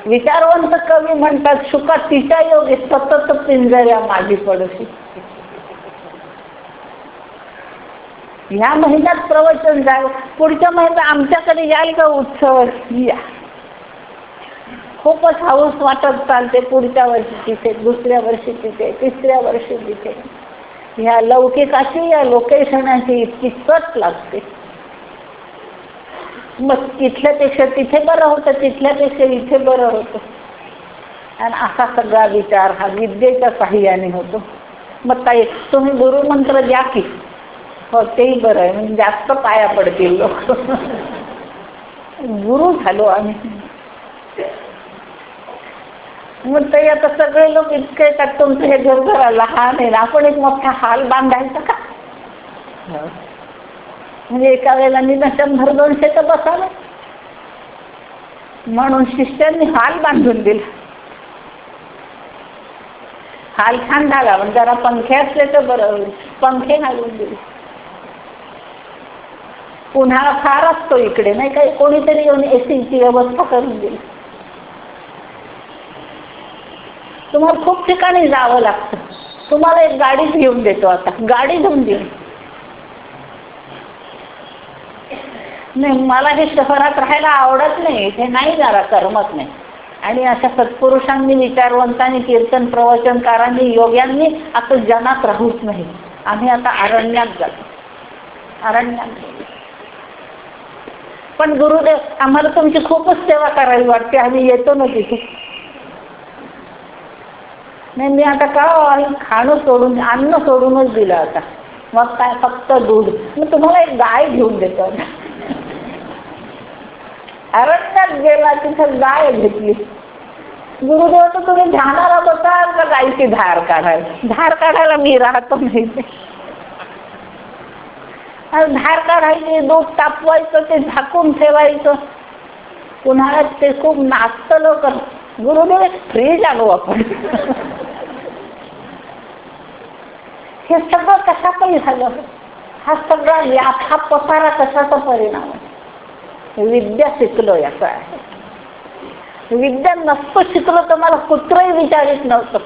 विचारवंत कवी म्हणतात शुका तिच्या योगी सतत पिंजऱ्या माझी पडशी ह्या महिन्यात प्रवचन जाय पुढच्या महिन्यात आमच्याकडे याल का उत्सव? या. खूपच हाऊस वाटत चालते पुढच्या वर्षी तिथे दुसऱ्या वर्षी तिथे तिसऱ्या वर्षी तिथे. ह्या लौकिकाची या लोकेशनाची इतकी कट लागते. मग तिथल्यापेक्षा तिथे बरं होतं तिथल्यापेक्षा इथे बरं होतं. आणि असा सगळा विचार हा विद्येच्या साह्याने होतो. मग काही तुम्ही गुरुमंत्र द्या की. हो तेही बरं आहे म्हणजे जास्त पाया पडतील लोक. गुरु झालो आम्ही. मग ते आता सगळे लोक इतके येतात तुमचं हे घर जरा लहान आहे ना आपण एक मोठा हाल बांधायचा का? म्हणजे एका वेळेला मी शंभर दोनशे तर बसावे. म्हणून शिष्यांनी हाल बांधून दिला. हाल छान झाला पण जरा पंखे असले तर बरं पंखे घालून दिले. उन्हाळा फार असतो इकडे नाही काही कोणीतरी येऊन एसीची व्यवस्था करून दिली तुम्हाला खूप ठिकाणी जावं लागतं. तुम्हाला एक गाडीच घेऊन देतो आता. गाडी घेऊन देऊ नाही मला हे शहरात राहायला आवडत नाही. इथे नाही जरा करमत नाही. आणि अशा सत्पुरुषांनी विचारवंतांनी कीर्तन प्रवचनकारांनी योग्यांनी आता जनात राहूच नाही. आम्ही आता अरण्यात जातो. अरण्यात पण गुरुदेव आम्हाला तुमची खूपच सेवा करावी वाटते. आम्ही येतो ना तिथे. नाही मी आता का खाणं सोडून अन्न सोडूनच दिलं आता. मग काय फक्त दूध. मी तुम्हाला एक गाय घेऊन देतो अरण्यात गेला तिथं गाय घेतली गुरुदेव तर तुम्ही ध्यानाला बसाल का गायची धार काढायला? धार काढायला मी राहतो नाही. धार काढायची दूध तापवायचं ते झाकून ठेवायचं. उन्हाळ्यात ते खूप नाचतं लोक गुरुदेव एक फ्रीज आलो आपण. हे सगळं पण झालं. हा सगळा व्याप हा पसारा कशाचा परिणाम आहे? विद्या शिकलो याचा आहे. विद्या नसतं शिकलो तर मला कुत्रही विचारित नव्हतं.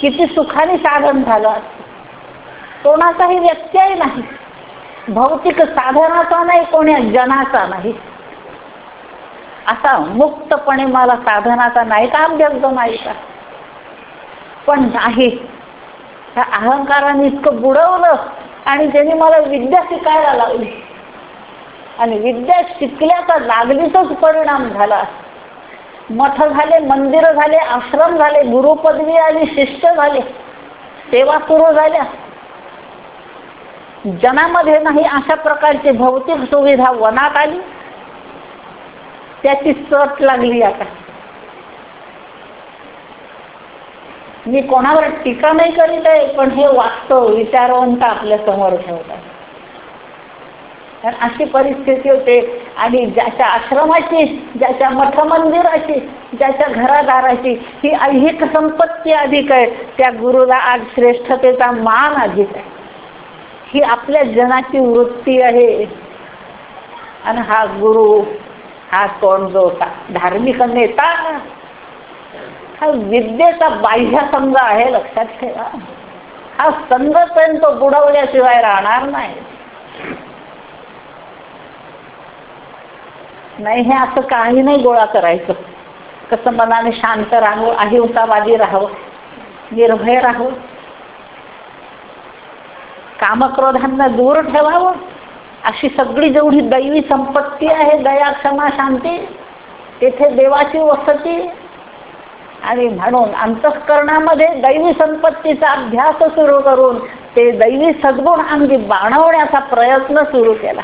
किती सुखाने साधन झालं असतं कोणाचाही व्यत्यय नाही. भौतिक साधनाचा नाही कोणी जनाचा नाही. असा मुक्तपणे मला साधनाचा नाही का अभ्यास का पण नाही. त्या अहंकाराने इतकं बुडवलं आणि त्यांनी मला विद्या शिकायला लावली. आणि विद्या शिकल्याचा लागलीचाच परिणाम झाला. मठ झाले मंदिर झाले आश्रम झाले गुरुपदवी आली शिष्य झाले सेवा सुरू झाल्या. जनामध्ये नाही अशा प्रकारची भौतिक सुविधा वनात आली. त्याची सट लागली आता. मी कोणावर टीका नाही करीत आहे पण हे वास्तव विचारवंत आपल्यासमोर ठेवतात. अशी परिस्थिती होते. आणि ज्याच्या आश्रमाची ज्याच्या मठ मंदिराची ज्याच्या घरादाराची ही ऐहिक संपत्ती अधिक आहे त्या गुरुला आज श्रेष्ठतेचा मान अधिक आहे. ही आपल्या जनाची वृत्ती आहे. आणि हा गुरु हा कोण जो होता? धार्मिक नेता. हा विद्येचा बाह्य संघ आहे लक्षात ठेवा. हा संघ पण तो बुडवल्याशिवाय राहणार नाही. नाही हे असं काही नाही गोळा करायचं. कसं मनाने शांत राहावं अहिंसावादी राहावं निर्भय राहावं. कामक्रोधांना दूर ठेवावं. अशी सगळी जेवढी दैवी संपत्ती आहे दया क्षमा शांती तेथे देवाची वसती. आणि म्हणून अंतःकरणामध्ये दैवी संपत्तीचा अभ्यास सुरू करून ते दैवी सद्गुण अंगी बाणवण्याचा प्रयत्न सुरू केला.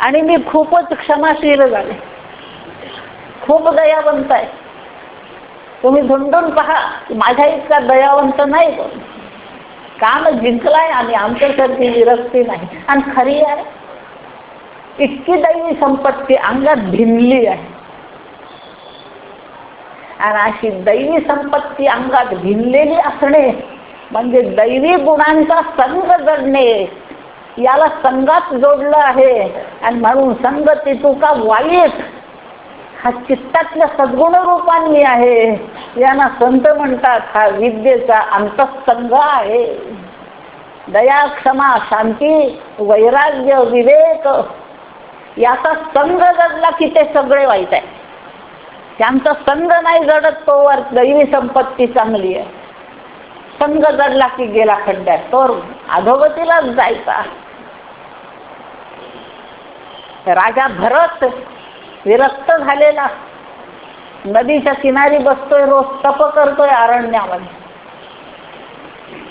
आणि मी खूपच क्षमाशील झाले. खूप दयावंत आहे. तुम्ही धुंडून पहा माझ्या इतका दयावंत नाही कोण? काम जिंकलाय आणि आमच्यासारखी विरक्ती नाही. आणि खरी आहे इतकी दैवी संपत्ती अंगात भिनली आहे. आणि अशी दैवी संपत्ती अंगात भिनलेली असणे म्हणजे दैवी गुणांचा संग जडणे. याला संघात जोडलं आहे. आणि म्हणून संगती तुका वाईट हा चित्तातल्या सद्गुण रूपांनी आहे. यांना संत म्हणतात हा विद्येचा अंतःसंग आहे. दया क्षमा शांती वैराग्य विवेक याचा संघ जडला की ते सगळे वाईट आहे. त्यांचा संघ नाही जडत तोवर दैवी संपत्ती चांगली आहे. संघ जडला की गेला खड्ड्यात तोवर अधोगतीलाच जायचा. राजा भरत विरक्त झालेला. नदीच्या किनारी बसतोय रोज तप करतोय अरण्यामध्ये.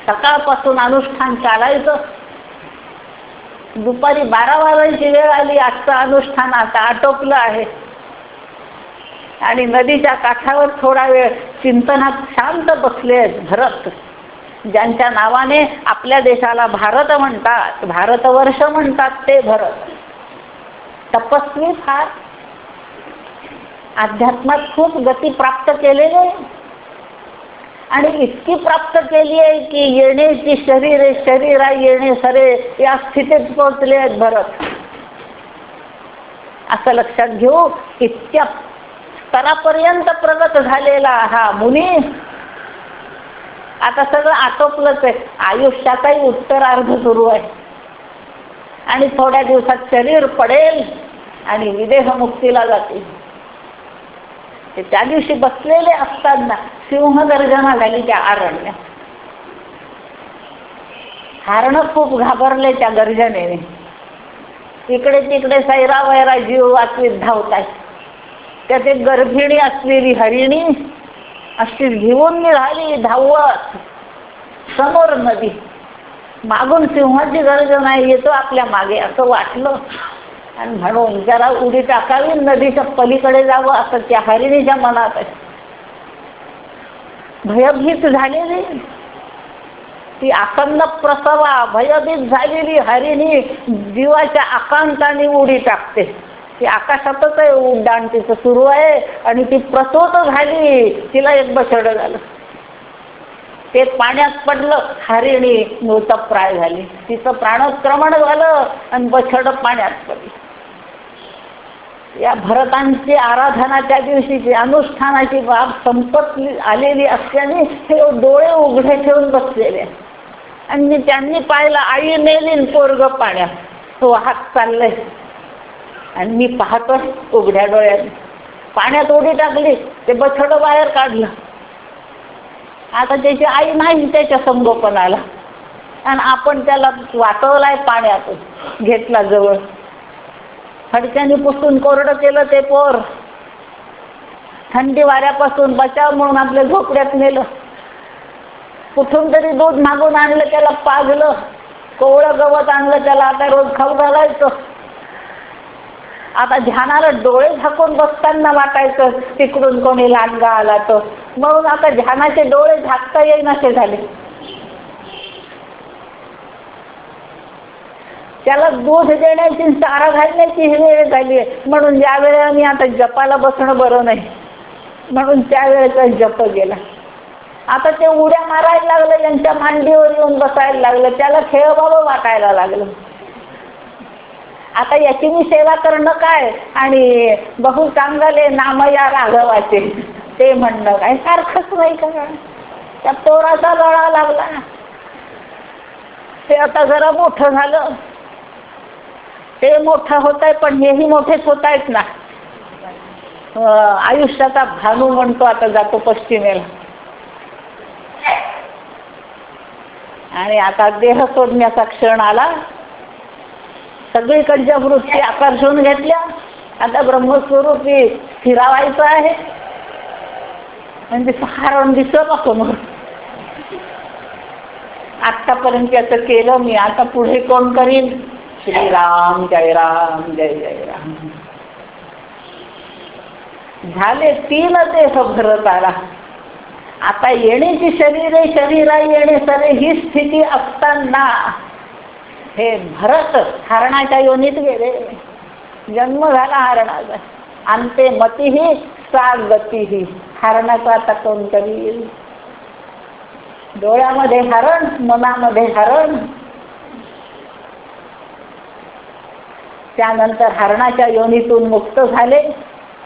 सकाळपासून अनुष्ठान चालायचं. दुपारी बारा वाजायची वेळ आली आजचं अनुष्ठान आता आटोपलं आहे. आणि नदीच्या काठावर थोडा वेळ चिंतनात शांत बसले आहेत भरत. ज्यांच्या नावाने आपल्या देशाला भारत म्हणतात भारतवर्ष म्हणतात ते भरत. तपस्वी फार अध्यात्मात खूप गती प्राप्त केलेले आणि इतकी प्राप्त केली आहे की येणे ती शरीर शरीरा येणे सरे या स्थितीत पोहोचले आहेत भरत. असं लक्षात घेऊ इतक्या स्तरापर्यंत प्रगत झालेला हा मुनी आता सगळं आटोपलंच आहे. आयुष्याचाही उत्तरार्ध सुरू आहे. आणि थोड्या दिवसात शरीर पडेल आणि विदेह मुक्तीला जातील. ते त्या दिवशी बसलेले असताना सिंह गर्जना झाली त्या अरण्य हारण खूप घाबरले त्या गर्जनेने. इकडे तिकडे सैरा वैरा जीव वाचवीत धावताय. त्यात एक गर्भिणी असलेली हरिणी अशी घेऊन निघाली धावत समोर नदी. मागून सिंहाची गर्जना येतो आपल्या मागे असं वाटलं. आणि म्हणून जरा उडी टाकावी नदीच्या पलीकडे जावं असं त्या हरिणीच्या मनात आहे. भयभीत झालेली. ती आकंद प्रसवा भयभीत झालेली हरिणी जीवाच्या आकांताने उडी टाकते. ती आकाशातच आहे उड्डाण तिचं सुरू आहे आणि ती प्रसवत झाली. तिला एक बछड झालं. ते पाण्यात पडलं हरिणी मृतप्राय झाली. तिचं प्राणक्रमण झालं आणि बछड पाण्यात पडलं. या भरतांची आराधना त्या दिवशीची अनुष्ठानाची बाब संपत आलेली असल्याने हे डोळे उघडे ठेवून बसलेले. आणि त्यांनी पाहिलं आई नेलीन पोरग पाण्यात तो हात चाललाय. आणि मी पाहतोय उघड्या डोळ्याने पाण्यात उडी टाकली ते बछड बाहेर काढलं. आता त्याची आई नाही त्याच्या संगोपनाला. आणि आपण त्याला वाचवलाय पाण्यातून घेतला जवळ. फडक्याने पुसून कोरडं केलं ते पोर. थंडी वाऱ्यापासून बचाव म्हणून आपल्या झोपड्यात नेलं. कुठून तरी दूध मागून आणलं त्याला पाजलं. कोवळं गवत आणलं त्याला आता रोज खाऊ घालायचं. आता ध्यानाला डोळे झाकून बसताना वाटायचं तिकडून कोणी लांडगा आला तर. म्हणून आता ध्यानाचे डोळे झाकता येईन असे झाले. त्याला दूध देण्याची चारा घालण्याची ही वेळ झाली आहे. म्हणून ज्या वेळेला मी आता जपाला बसणं बरं नाही म्हणून त्यावेळेचा जप गेला. आता ते उड्या मारायला लागलं यांच्या मांडीवर येऊन बसायला लागलं त्याला खेळबाबा वाटायला लागलं. आता याची मी सेवा करणं काय? आणि बहु चांगले नाम या राघवाचे ते म्हणणं काय? सारखंच नाही का? त्या पोराचा लळा लागला. ते आता जरा मोठं झालं. ते मोठं होत आहे पण हेही मोठेच होत आहेत ना. आयुष्याचा भानू म्हणतो आता जातो पश्चिमेला. आणि आता देह सोडण्याचा क्षण आला. सगळीकडच्या वृत्ती आकर्षून घेतल्या. आता ब्रह्मस्वरूपी स्थिरावायचं आहे. म्हणजे सहारण दिसत समोर आत्तापर्यंत याचं केलं मी आता पुढे कोण करीन? श्रीराम जय राम जय जय राम. झाले तीन ते भरत आला आता येण्याची शरीरे शरीरा येणे सरे ही स्थिती असताना हे भरत हरणाच्या योनीत गेले. जन्म झाला हरणाचा. अंते मतीही सा गती ही हरणाचा आता कोण करील डोळ्यामध्ये हरण मनामध्ये हरण. त्यानंतर हरणाच्या योनीतून मुक्त झाले.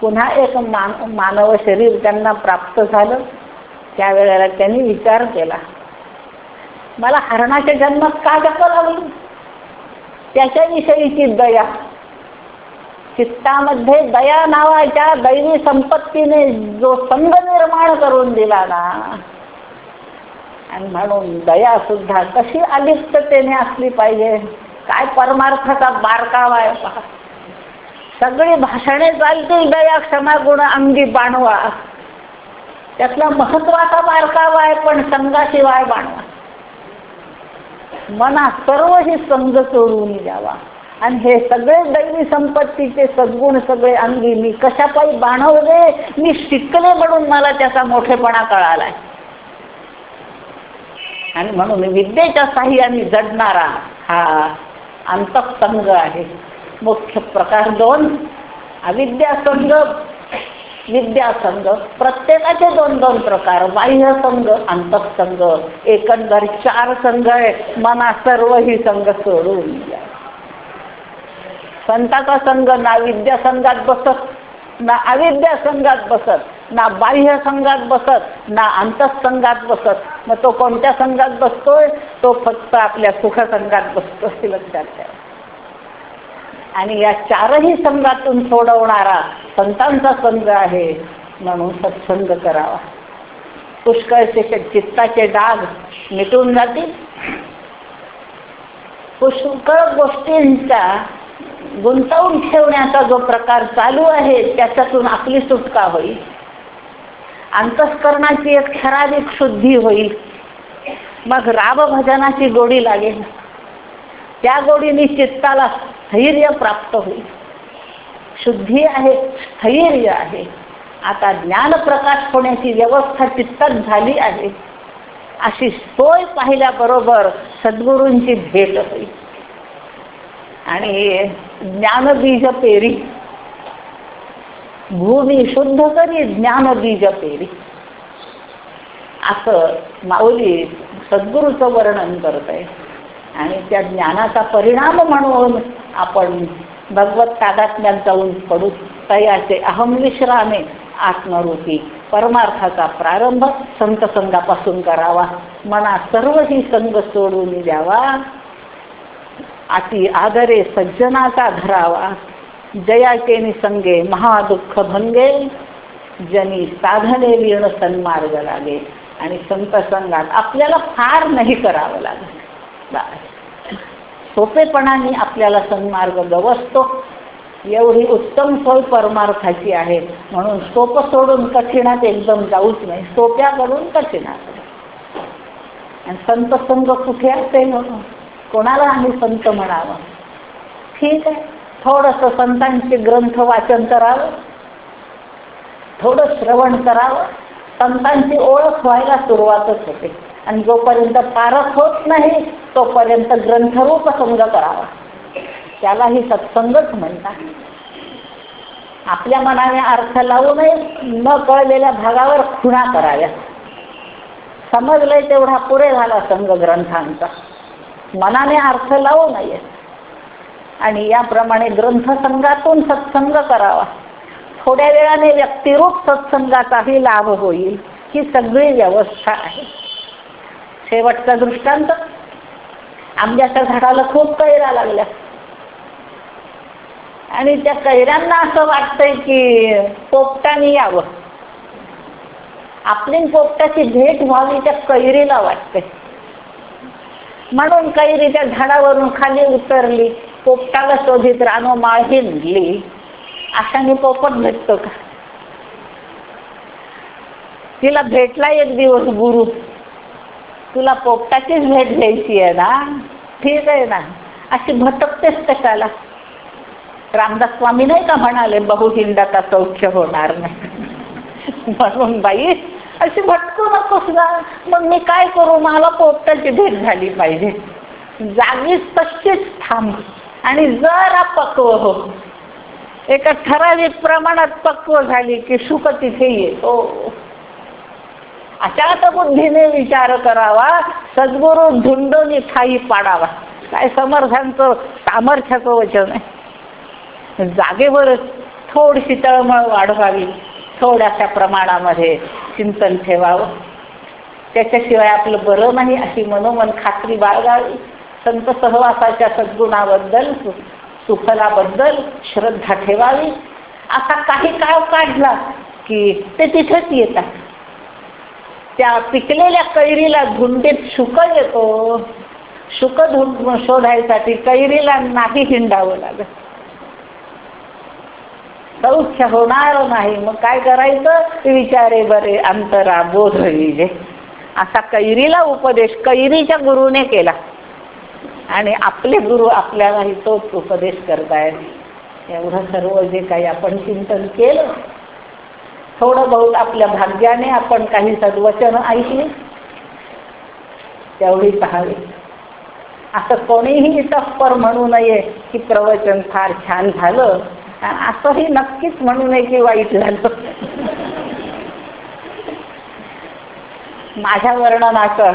पुन्हा एक मान मानव शरीर त्यांना प्राप्त झालं. त्यावेळेला त्यांनी विचार केला. मला हरणाच्या जन्मात का जावं लागली? त्याच्याविषयीची दया. चित्तामध्ये दया नावाच्या दैवी संपत्तीने जो संघ निर्माण करून दिला ना आणि म्हणून दया सुद्धा कशी अलिप्ततेने असली पाहिजे? काय परमार्थाचा बारकावा आहे पहा सगळी भाषणे चालतील दया क्षमा गुण अंगी बाणवा? त्यातला महत्त्वाचा बारकावा आहे पण संघाशिवाय बाणवा. मना सर्व ही संघ चोरून द्यावा. आणि हे सगळे दैवी संपत्तीचे सद्गुण सगळे अंगी मी कशापायी बाणवले मी शिकले म्हणून मला त्याचा मोठेपणा कळालाय. आणि म्हणून विद्येच्या साह्याने जडणारा हा अंतःसंग आहे. मुख्य प्रकार दोन अविद्यासंग विद्यासंग. विद्यासंघ प्रत्येकाचे दोन दोन प्रकार. बाह्य संघ अंतःसंघ एकंदर चार संघ आहे. मना सर्व ही संघ सोडून द्या. संताचा संघ ना विद्या संघात बसत ना अविद्या संघात बसत. ना बाह्य संघात बसत ना अंतःसंघात बसत. मग तो कोणत्या संघात बसतोय? तो फक्त आपल्या सुखसंघात बसतो हे लक्षात ठेवा. आणि या चारही संघातून सोडवणारा संतांचा संघ आहे म्हणून सत्संग करावा. पुष्कळचे चित्ताचे डाग मिटून जातील. पुष्कळ गोष्टींचा गुंतवून ठेवण्याचा जो प्रकार चालू आहे त्याच्यातून आपली सुटका होईल. अंतस्करणाची एक ठराविक शुद्धी होईल. मग राम भजनाची गोडी लागेल. त्या गोडीने चित्ताला स्थैर्य प्राप्त होईल. शुद्धी आहे स्थैर्य आहे. आता ज्ञान प्रकाश होण्याची व्यवस्था चित्तात झाली आहे. अशी सोय पाहिल्याबरोबर सद्गुरूंची भेट होईल. आणि ज्ञानबीज पेरी भूमी शुद्ध करी ज्ञानबीज पेरी. असं माऊली सद्गुरूचं वर्णन करत आहे आणि त्या ज्ञानाचा परिणाम म्हणून आपण भगवत तादात्म्यात जाऊन पडू. तयाचे अहमविश्रामे आत्मरूपी. परमार्थाचा प्रारंभ संत संघापासून करावा. मना सर्व ही संघ सोडून द्यावा. अति आदरे सज्जनाचा धरावा. जयाचे निसंगे महादुःख भंगे जनी साधने लीण सन्मार्ग लागे. आणि संत संघात आपल्याला फार नाही करावं लागेल सोपेपणाने आपल्याला सन्मार्ग गवसतो. एवढी उत्तम सोय परमार्थाची आहे. म्हणून सोप सोडून कठीणात एकदम जाऊच नाही. सोप्या करून कठीणात. आणि संत संघ कुठे म्हणून कोणाला आम्ही संत म्हणावं? ठीक आहे. थोडस संतांचे ग्रंथ वाचन करावं. थोडं श्रवण करावं. संतांची ओळख व्हायला सुरुवातच होते. आणि जोपर्यंत पारख होत नाही तोपर्यंत ग्रंथरूप संग करावा. त्यालाही सत्संगच म्हणतात. आपल्या मनाने अर्थ लावू नये न कळलेल्या भागावर खुणा कराव्या. समजलंय तेवढा पुरे झाला संघ ग्रंथांचा. मनाने अर्थ लावू नये. आणि याप्रमाणे ग्रंथसंघातून सत्संग करावा. थोड्या वेळाने व्यक्तिरूप सत्संगाचाही लाभ होईल ही सगळी व्यवस्था आहे. शेवटचा दृष्टांत आंब्याच्या झाडाला खूप कैरा लागल्या. आणि त्या कैऱ्यांना असं वाटतंय की पोपटाने यावं. आपली पोपटाची भेट व्हावी त्या कैरीला वाटते म्हणून कैरी त्या झाडावरून खाली उतरली. पोपटाला शोधित रानो माळ हिंडली. अशाने पोपट भेटतो का? तिला भेटला एक दिवस गुरु. तुला पोपटाचीच भेट घ्यायची आहे ना? ठीक आहे ना? अशी भटकतेच कशाला? रामदास स्वामी नाही का म्हणाले बहुहिंदाचा सौख्य होणार नाही. म्हणून बाई अशी भटकू नकोस ना. मग मी काय करू? मला पोपटाची भेट झाली पाहिजे. जागीच तशीच थांब आणि जरा पक्व हो. एका ठराविक प्रमाणात पक्व झाली की सुख तिथे येतो. अशात बुद्धीने विचार करावा सद्गुरु धुंडोनी ठाई पाडावा. काय समर्थांचं सामर्थ्याचं वचन आहे. जागेवर थोडीशी तळमळ वाढवावी थोड्याशा प्रमाणामध्ये चिंतन ठेवावं. त्याच्याशिवाय आपलं बरं नाही अशी मनोमन खात्री बाळगावी. संत सहवासाच्या सद्गुणाबद्दल सुफलाबद्दल श्रद्धा ठेवावी. असा काही काळ काढला की ते तिथेच येतात. त्या पिकलेल्या कैरीला धुंडीत शुक येतो. शुक धुंड शोधायसाठी कैरीला नाही हिंडावं लागत. सौख्य होणार नाही. मग काय करायचं? विचारे बरे अंतरा बोध विजे असा कैरीला उपदेश कैरीच्या गुरुने केला. आणि आपले गुरु आपल्यालाही तोच उपदेश करतायत. एवढं सर्व जे काही आपण चिंतन केलं थोडं बहुत आपल्या भाग्याने आपण काही सद्वचन ऐकली तेवढी पाहावी. असं कोणीही तत्पर म्हणू नये की प्रवचन फार छान झालं. असंही नक्कीच म्हणू नये की वाईट झालं. माझ्या वर्णनाचं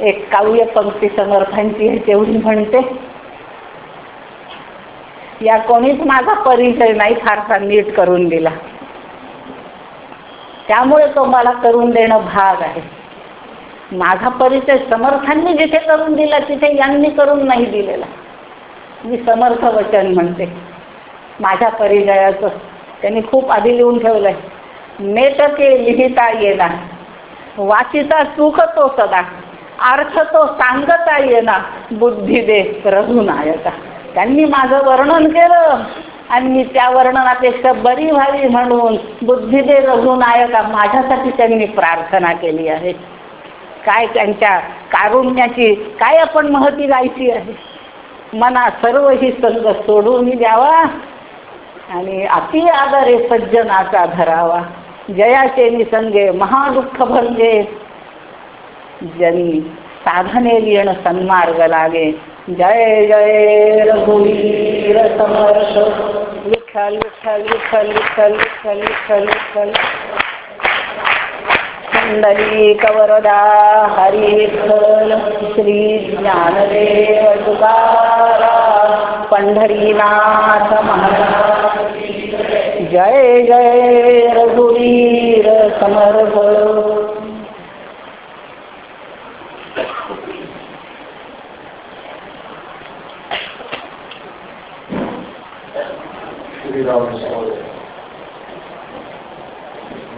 एक काव्य पंक्ती समर्थांची तेवढी म्हणते. या कोणीच माझा परिचय नाही फारसा नीट करून दिला. त्यामुळे तो मला करून देणं भाग आहे. माझा परिचय समर्थांनी जिथे करून दिला तिथे यांनी करून नाही दिलेला. मी समर्थ वचन म्हणते. माझ्या परिचयाचं त्यांनी खूप आधी लिहून ठेवलंय. नेटके लिहिता येणार. वाचिता सुख तो सदा. अर्थ तो सांगता येना. बुद्धी दे रघुनायका त्यांनी माझं वर्णन केलं. आणि मी त्या वर्णनापेक्षा बरी व्हावी म्हणून बुद्धी दे रघुनायका माझ्यासाठी त्यांनी प्रार्थना केली आहे. काय त्यांच्या कारुण्याची काय आपण महती गायची आहे? मना सर्व ही संग सोडून द्यावा. आणि अति आदरे सज्जनाचा धरावा. जयाचे निसंगे महादुःख भंगे. जनी साधने लिहिण सन्मार्ग लागे जय जय रघुवीर समर्थ विठ्ठल विठ्ठल विठ्ठल विठ्ठल विठ्ठल विठ्ठल विठ्ठल कुंडली कवरदा हरिविठ्ठल श्री ज्ञानदेव तुकारा पंढरीनाथ महाराज। जय जय रघुवीर समर्थ श्रीराम समोर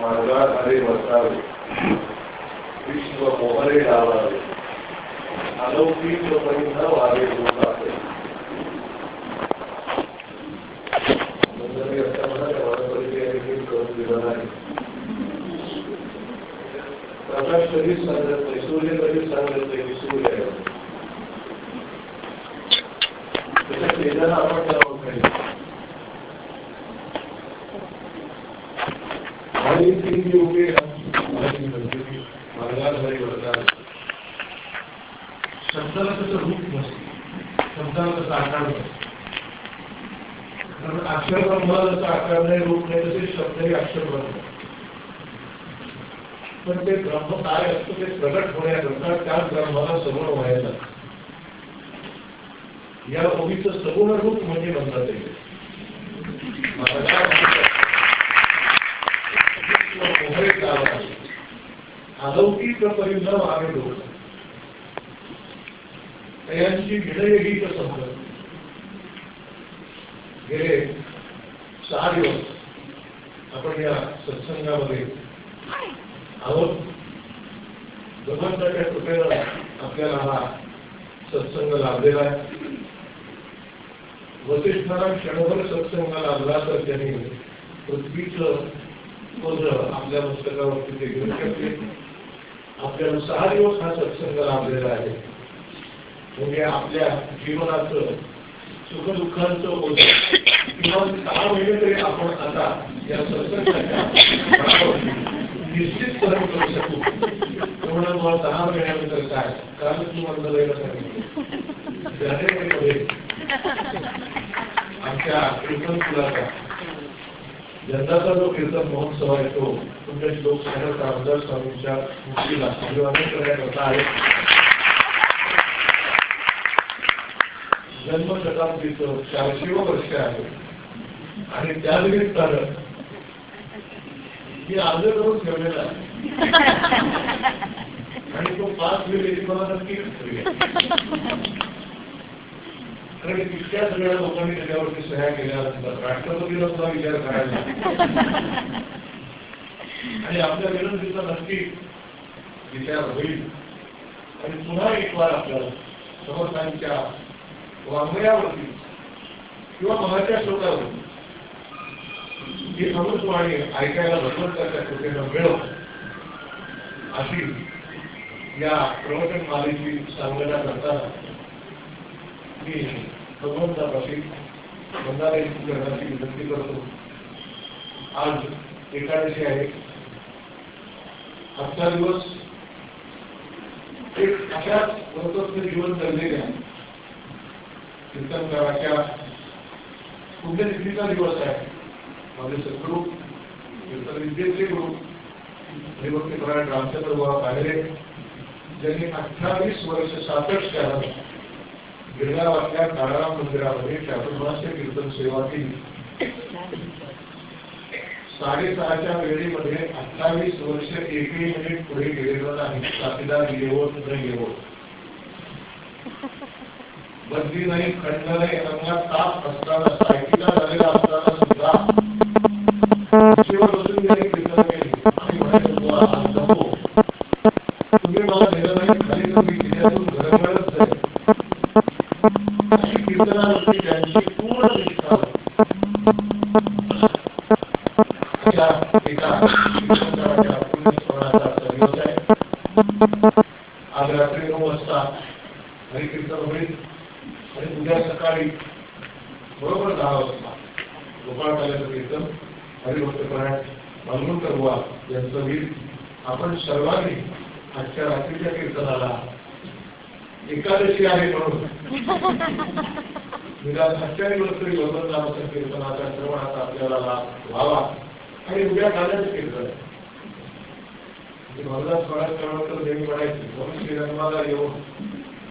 मार्गात हरे वसावे. विश्व मोहरे लावावे. अलौकिक परिणाम वारे होतावे प्रकाश कधीच सांगत नाही सूर्य कधीच सांगत नाही सूर्य हरिभक्तपरायण मालवणकर बुवा यांचं वीर. आपण सर्वांनी आजच्या रात्रीच्या कीर्तनाला एकादशी आहे म्हणून. निदान तरी भगवंत नामाच्या कीर्तनाच्या श्रवणाचा आपल्याला लाभ व्हावा आणि उद्या काल्याचं कीर्तन. भगवंत स्वराज कळवकर नेहमी म्हणायचे म्हणून श्रीरंगाला येऊन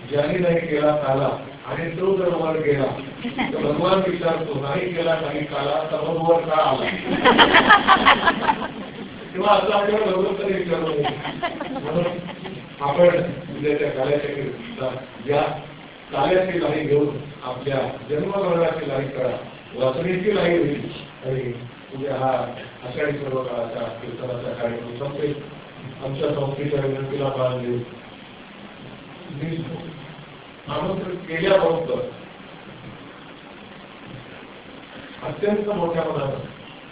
ज्याने नाही केला काला आणि तो जर वर गेला. तर भगवान विचारतो नाही गेला काही काला तर मग वर का आला? किंवा असं आपल्याला भगवंत विचारतो म्हणून आपण उद्याच्या काल्याच्या कीर्तनात या काल्याची लाही घेऊन आपल्या जन्ममरणाची लाही करा. वाचणीची लाही होईल. आणि उद्या हा आषाढी सर्व काळाचा कीर्तनाचा कार्यक्रम संपेल. आमच्या संस्थेच्या विनंतीला मान देऊ मी आमंत्रित केल्याबरोबर अत्यंत मोठ्या मनानं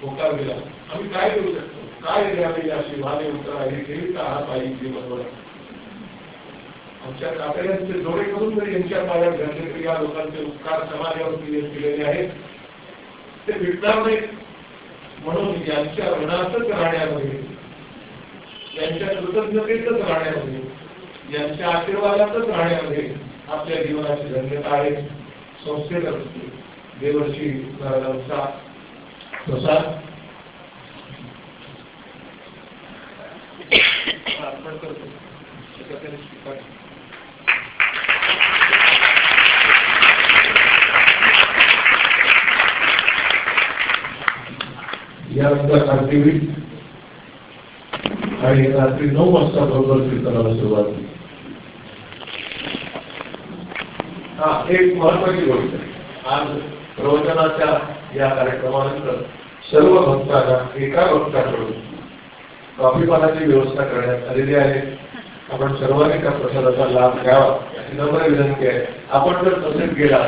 होकार दिला आम्ही काय करू शकतो? काय द्यावे अशी वाले उतरा हे केली का? हा पायी जीवन आमच्या कातड्यांचे जोडे करून जरी यांच्या पायात घडले तरी या लोकांचे उपकार समाजावरती केलेले आहेत ते भेटणार नाहीत म्हणून यांच्या ऋणातच राहण्यामध्ये यांच्या कृतज्ञतेतच राहण्यामध्ये यांच्या आशीर्वादातच राहण्यामध्ये आपल्या जीवनाची धन्यता आहे. संस्थेतर्फे देवर्षी महाराजांचा प्रसाद. अर्पण करतो. त्याच्याकडे स्वीकार यानंतर आरती होईल आणि रात्री नऊ वाजता बरोबर कीर्तनाला सुरुवात होईल हा एक महत्वाची गोष्ट आज प्रवचनाच्या या कार्यक्रमानंतर सर्व भक्तांना एका भक्ताकडून कॉफी पानाची व्यवस्था करण्यात आलेली आहे. आपण सर्वांनी त्या प्रसादाचा लाभ घ्यावा. अशी नम्र विनंती आहे. आपण जर तसेच गेला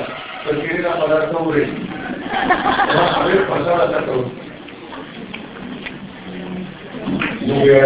तर केलेला पदार्थ उरेल. आम्ही प्रसादाचा करू. Yeah,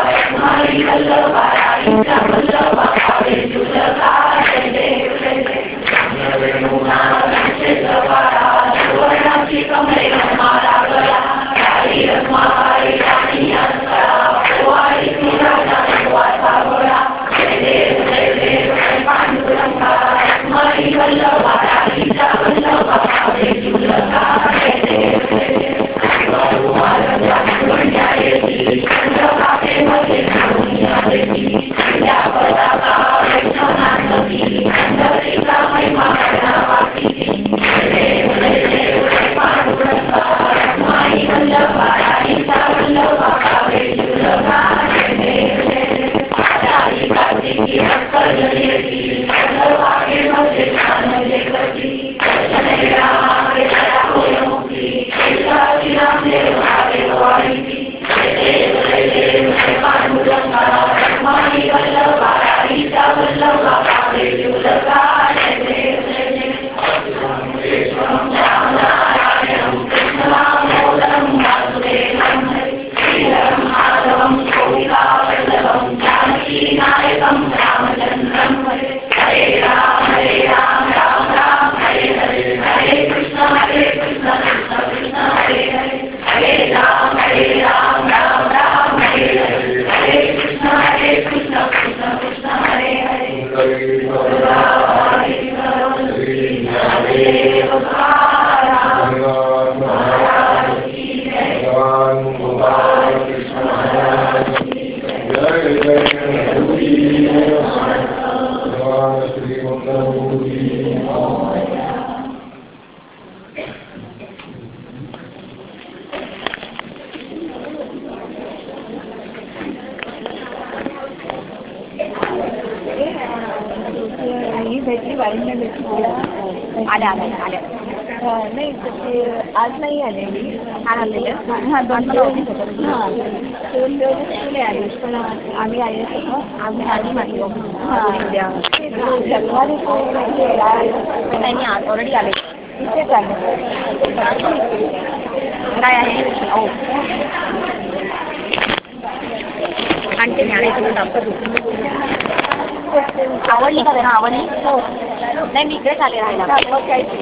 ही नाही मी इकडेच आले